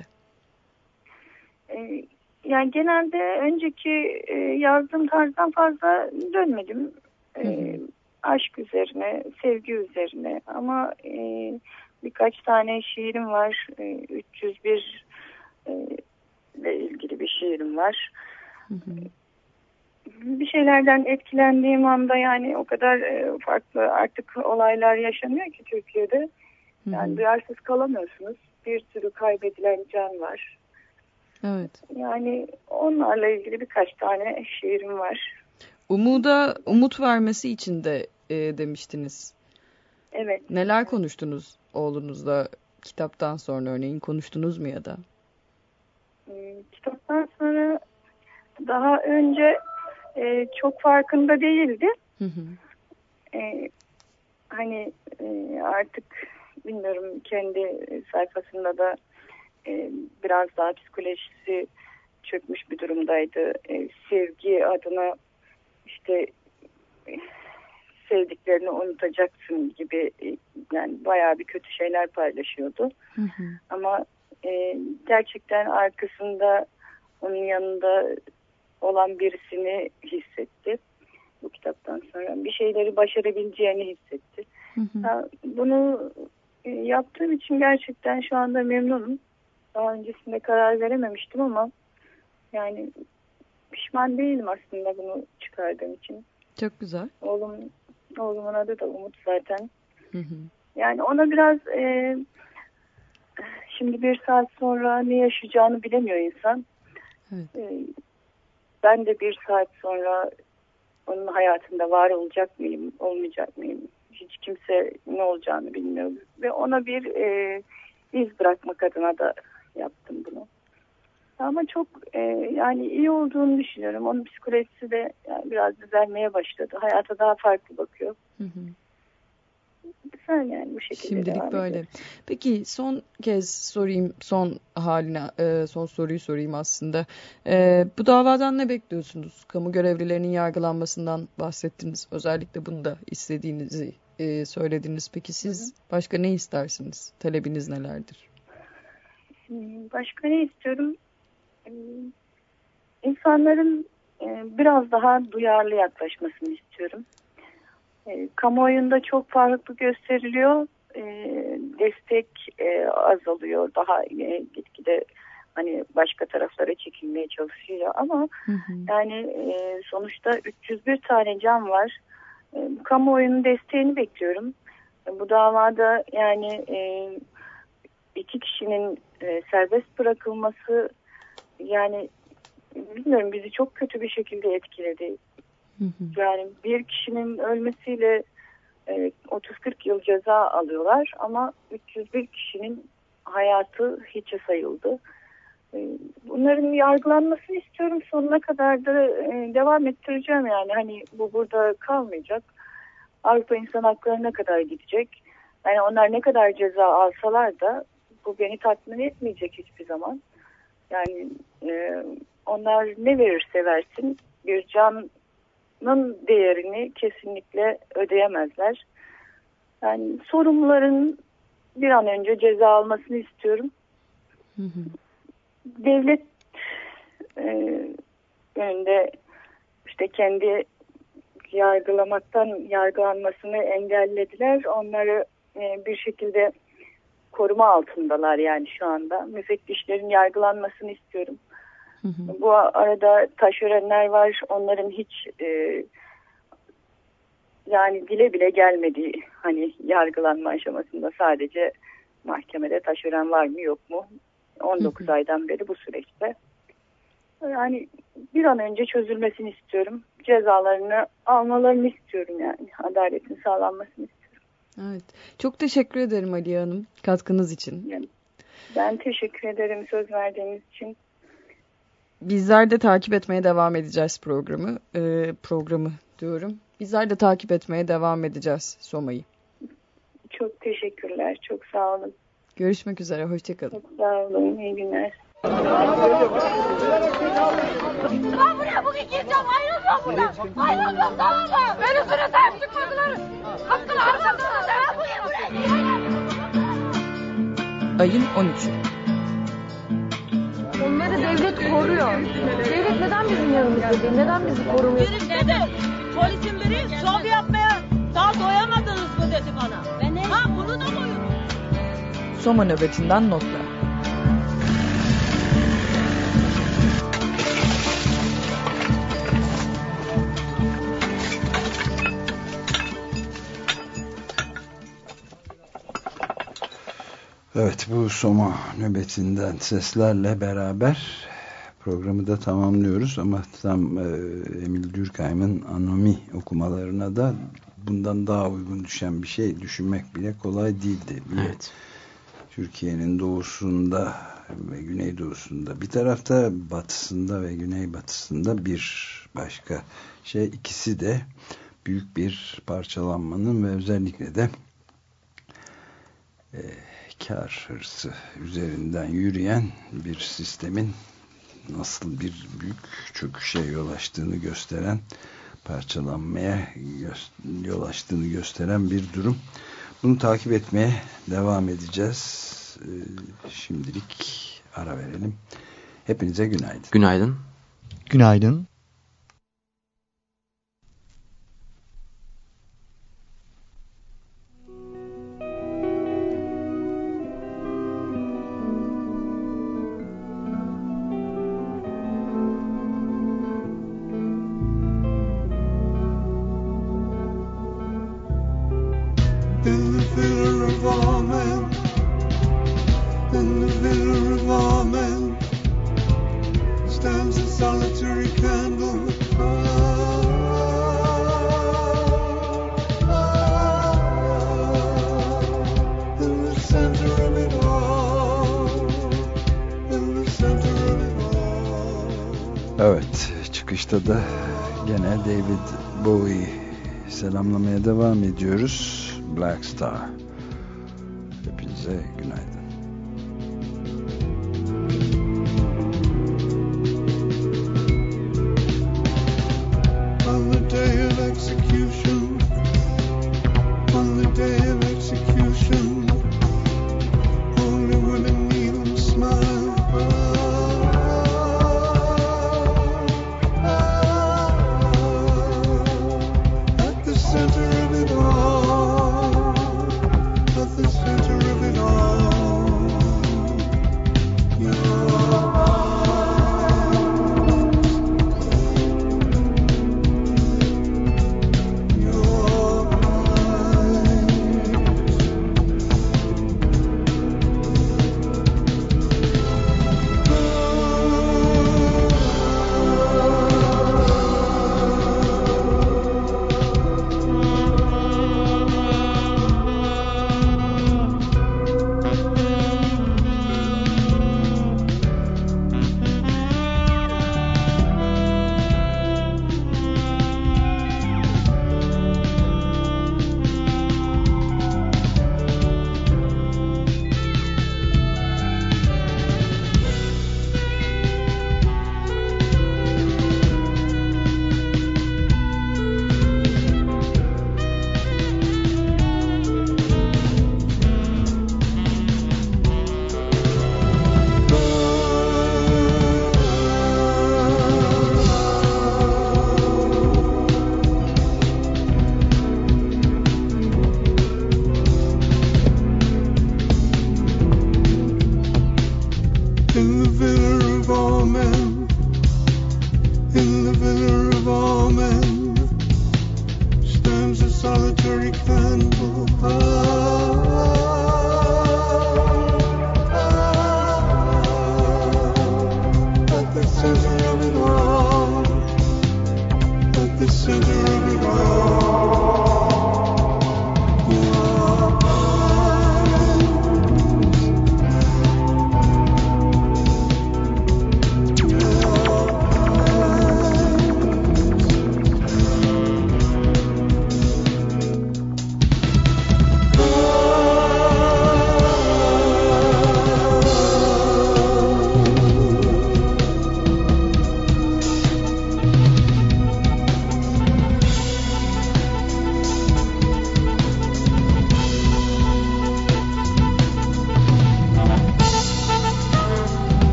E, yani genelde önceki e, yazdığım tarzdan fazla dönmedim. E, aşk üzerine, sevgi üzerine ama e, birkaç tane şiirim var. E, 301 e, ile ilgili bir şiirim var. Bir şeylerden etkilendiğim anda yani o kadar e, farklı artık olaylar yaşanıyor ki Türkiye'de. Yani duyarsız kalamıyorsunuz. Bir sürü kaybedilen can var. Evet. Yani onlarla ilgili birkaç tane şiirim var. Umuda umut vermesi için de e, demiştiniz. Evet. Neler konuştunuz oğlunuzla kitaptan sonra örneğin konuştunuz mu ya da? E, kitaptan sonra daha önce e, çok farkında değildi. E, hani e, artık bilmiyorum kendi sayfasında da e, biraz daha psikolojisi çökmüş bir durumdaydı. E, sevgi adına işte sevdiklerini unutacaksın gibi e, yani bayağı bir kötü şeyler paylaşıyordu. Ama e, gerçekten arkasında onun yanında olan birisini hissetti bu kitaptan sonra. Bir şeyleri başarabileceğini hissetti. Ha, bunu e, yaptığım için gerçekten şu anda memnunum. Daha öncesinde karar verememiştim ama yani pişman değilim aslında bunu çıkardığım için. Çok güzel. Oğlum, oğlumun adı da Umut zaten. Yani ona biraz e, şimdi bir saat sonra ne yaşayacağını bilemiyor insan. E, ben de bir saat sonra onun hayatında var olacak mıyım, olmayacak mıyım? Hiç kimse ne olacağını bilmiyor. Ve ona bir e, iz bırakmak adına da yaptım bunu. Ama çok e, yani iyi olduğunu düşünüyorum. Onun psikolojisi de yani biraz düzelmeye başladı. Hayata daha farklı bakıyor. Güzel yani bu şekilde Şimdilik böyle. ediyor. Peki son kez sorayım, son haline, e, son soruyu sorayım aslında. E, bu davadan ne bekliyorsunuz? Kamu görevlilerinin yargılanmasından bahsettiniz. Özellikle bunu da istediğinizi e, söylediniz. Peki siz başka ne istersiniz? Talebiniz nelerdir? Hmm, Başka ne istiyorum? Hmm, İnsanların e, biraz daha duyarlı yaklaşmasını istiyorum. E, Kamuoyunda çok farklı gösteriliyor. E, Destek e, azalıyor. Daha e, gitgide hani başka taraflara çekilmeye çalışıyor ama yani e, sonuçta 301 tane can var. Kamuoyunun desteğini bekliyorum. Bu davada yani iki kişinin serbest bırakılması yani bilmiyorum bizi çok kötü bir şekilde etkiledi. Yani bir kişinin ölmesiyle e, 30-40 yıl ceza alıyorlar ama 301 kişinin hayatı hiçe sayıldı. E, bunların yargılanmasını istiyorum sonuna kadar da e, devam ettireceğim yani hani bu burada kalmayacak. Avrupa İnsan Hakları'na kadar gidecek. Yani onlar ne kadar ceza alsalar da bu beni tatmin etmeyecek hiçbir zaman. Yani e, onlar ne verirse versin bir canın değerini kesinlikle ödeyemezler. Yani sorumluların bir an önce ceza almasını istiyorum. Devlet e, önünde işte kendi yargılamaktan yargılanmasını engellediler. Onları e, bir şekilde koruma altındalar yani şu anda. Müfettişlerin yargılanmasını istiyorum. Bu arada taşeronlar var. Onların hiç e, yani bile bile gelmediği hani yargılanma aşamasında sadece mahkemede taşeron var mı yok mu 19 aydan beri bu süreçte. Yani bir an önce çözülmesini istiyorum. Cezalarını almalarını istiyorum yani. Adaletin sağlanmasını istiyorum. Evet. Çok teşekkür ederim Aliye Hanım katkınız için. Ben teşekkür ederim söz verdiğiniz için. Bizler de takip etmeye devam edeceğiz programı. Ee, programı diyorum. Bizler de takip etmeye devam edeceğiz Soma'yı. Çok teşekkürler. Çok sağ olun. Görüşmek üzere. Hoşçakalın. Çok sağ olun. İyi günler. Ben buraya bugün gireceğim. Ayrılmıyorum buradan. Ayrılmıyorum tamam mı? Beni üstüne sahip çıkmadılar. Hakkını harcadılar. Ben bugün buraya gireceğim. Ayın 13'ü. Onları devlet koruyor. Devlet neden bizim yanımızda değil? Neden bizi korumuyor? Biri dedi. Polisin biri şov yapmaya daha doyamadınız mı dedi bana. Ben ne? Ha bunu da koyun. Soma nöbetinden notlar. Evet bu Soma nöbetinden seslerle beraber programı da tamamlıyoruz ama tam e, Emil Durkheim'in anomi okumalarına da bundan daha uygun düşen bir şey düşünmek bile kolay değildi. Evet. Türkiye'nin doğusunda ve güneydoğusunda bir tarafta batısında ve güneybatısında bir başka şey ikisi de büyük bir parçalanmanın ve özellikle de e, kar hırsı üzerinden yürüyen bir sistemin nasıl bir büyük çöküşe yol açtığını gösteren parçalanmaya yol açtığını gösteren bir durum. Bunu takip etmeye devam edeceğiz. Şimdilik ara verelim. Hepinize günaydın. Günaydın. Günaydın. Çıkışta da gene David Bowie selamlamaya devam ediyoruz. Black Star. Hepinize günaydın.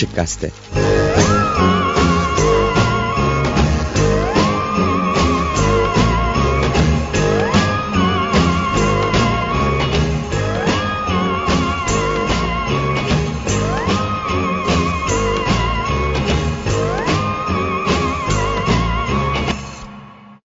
Açık Gazete.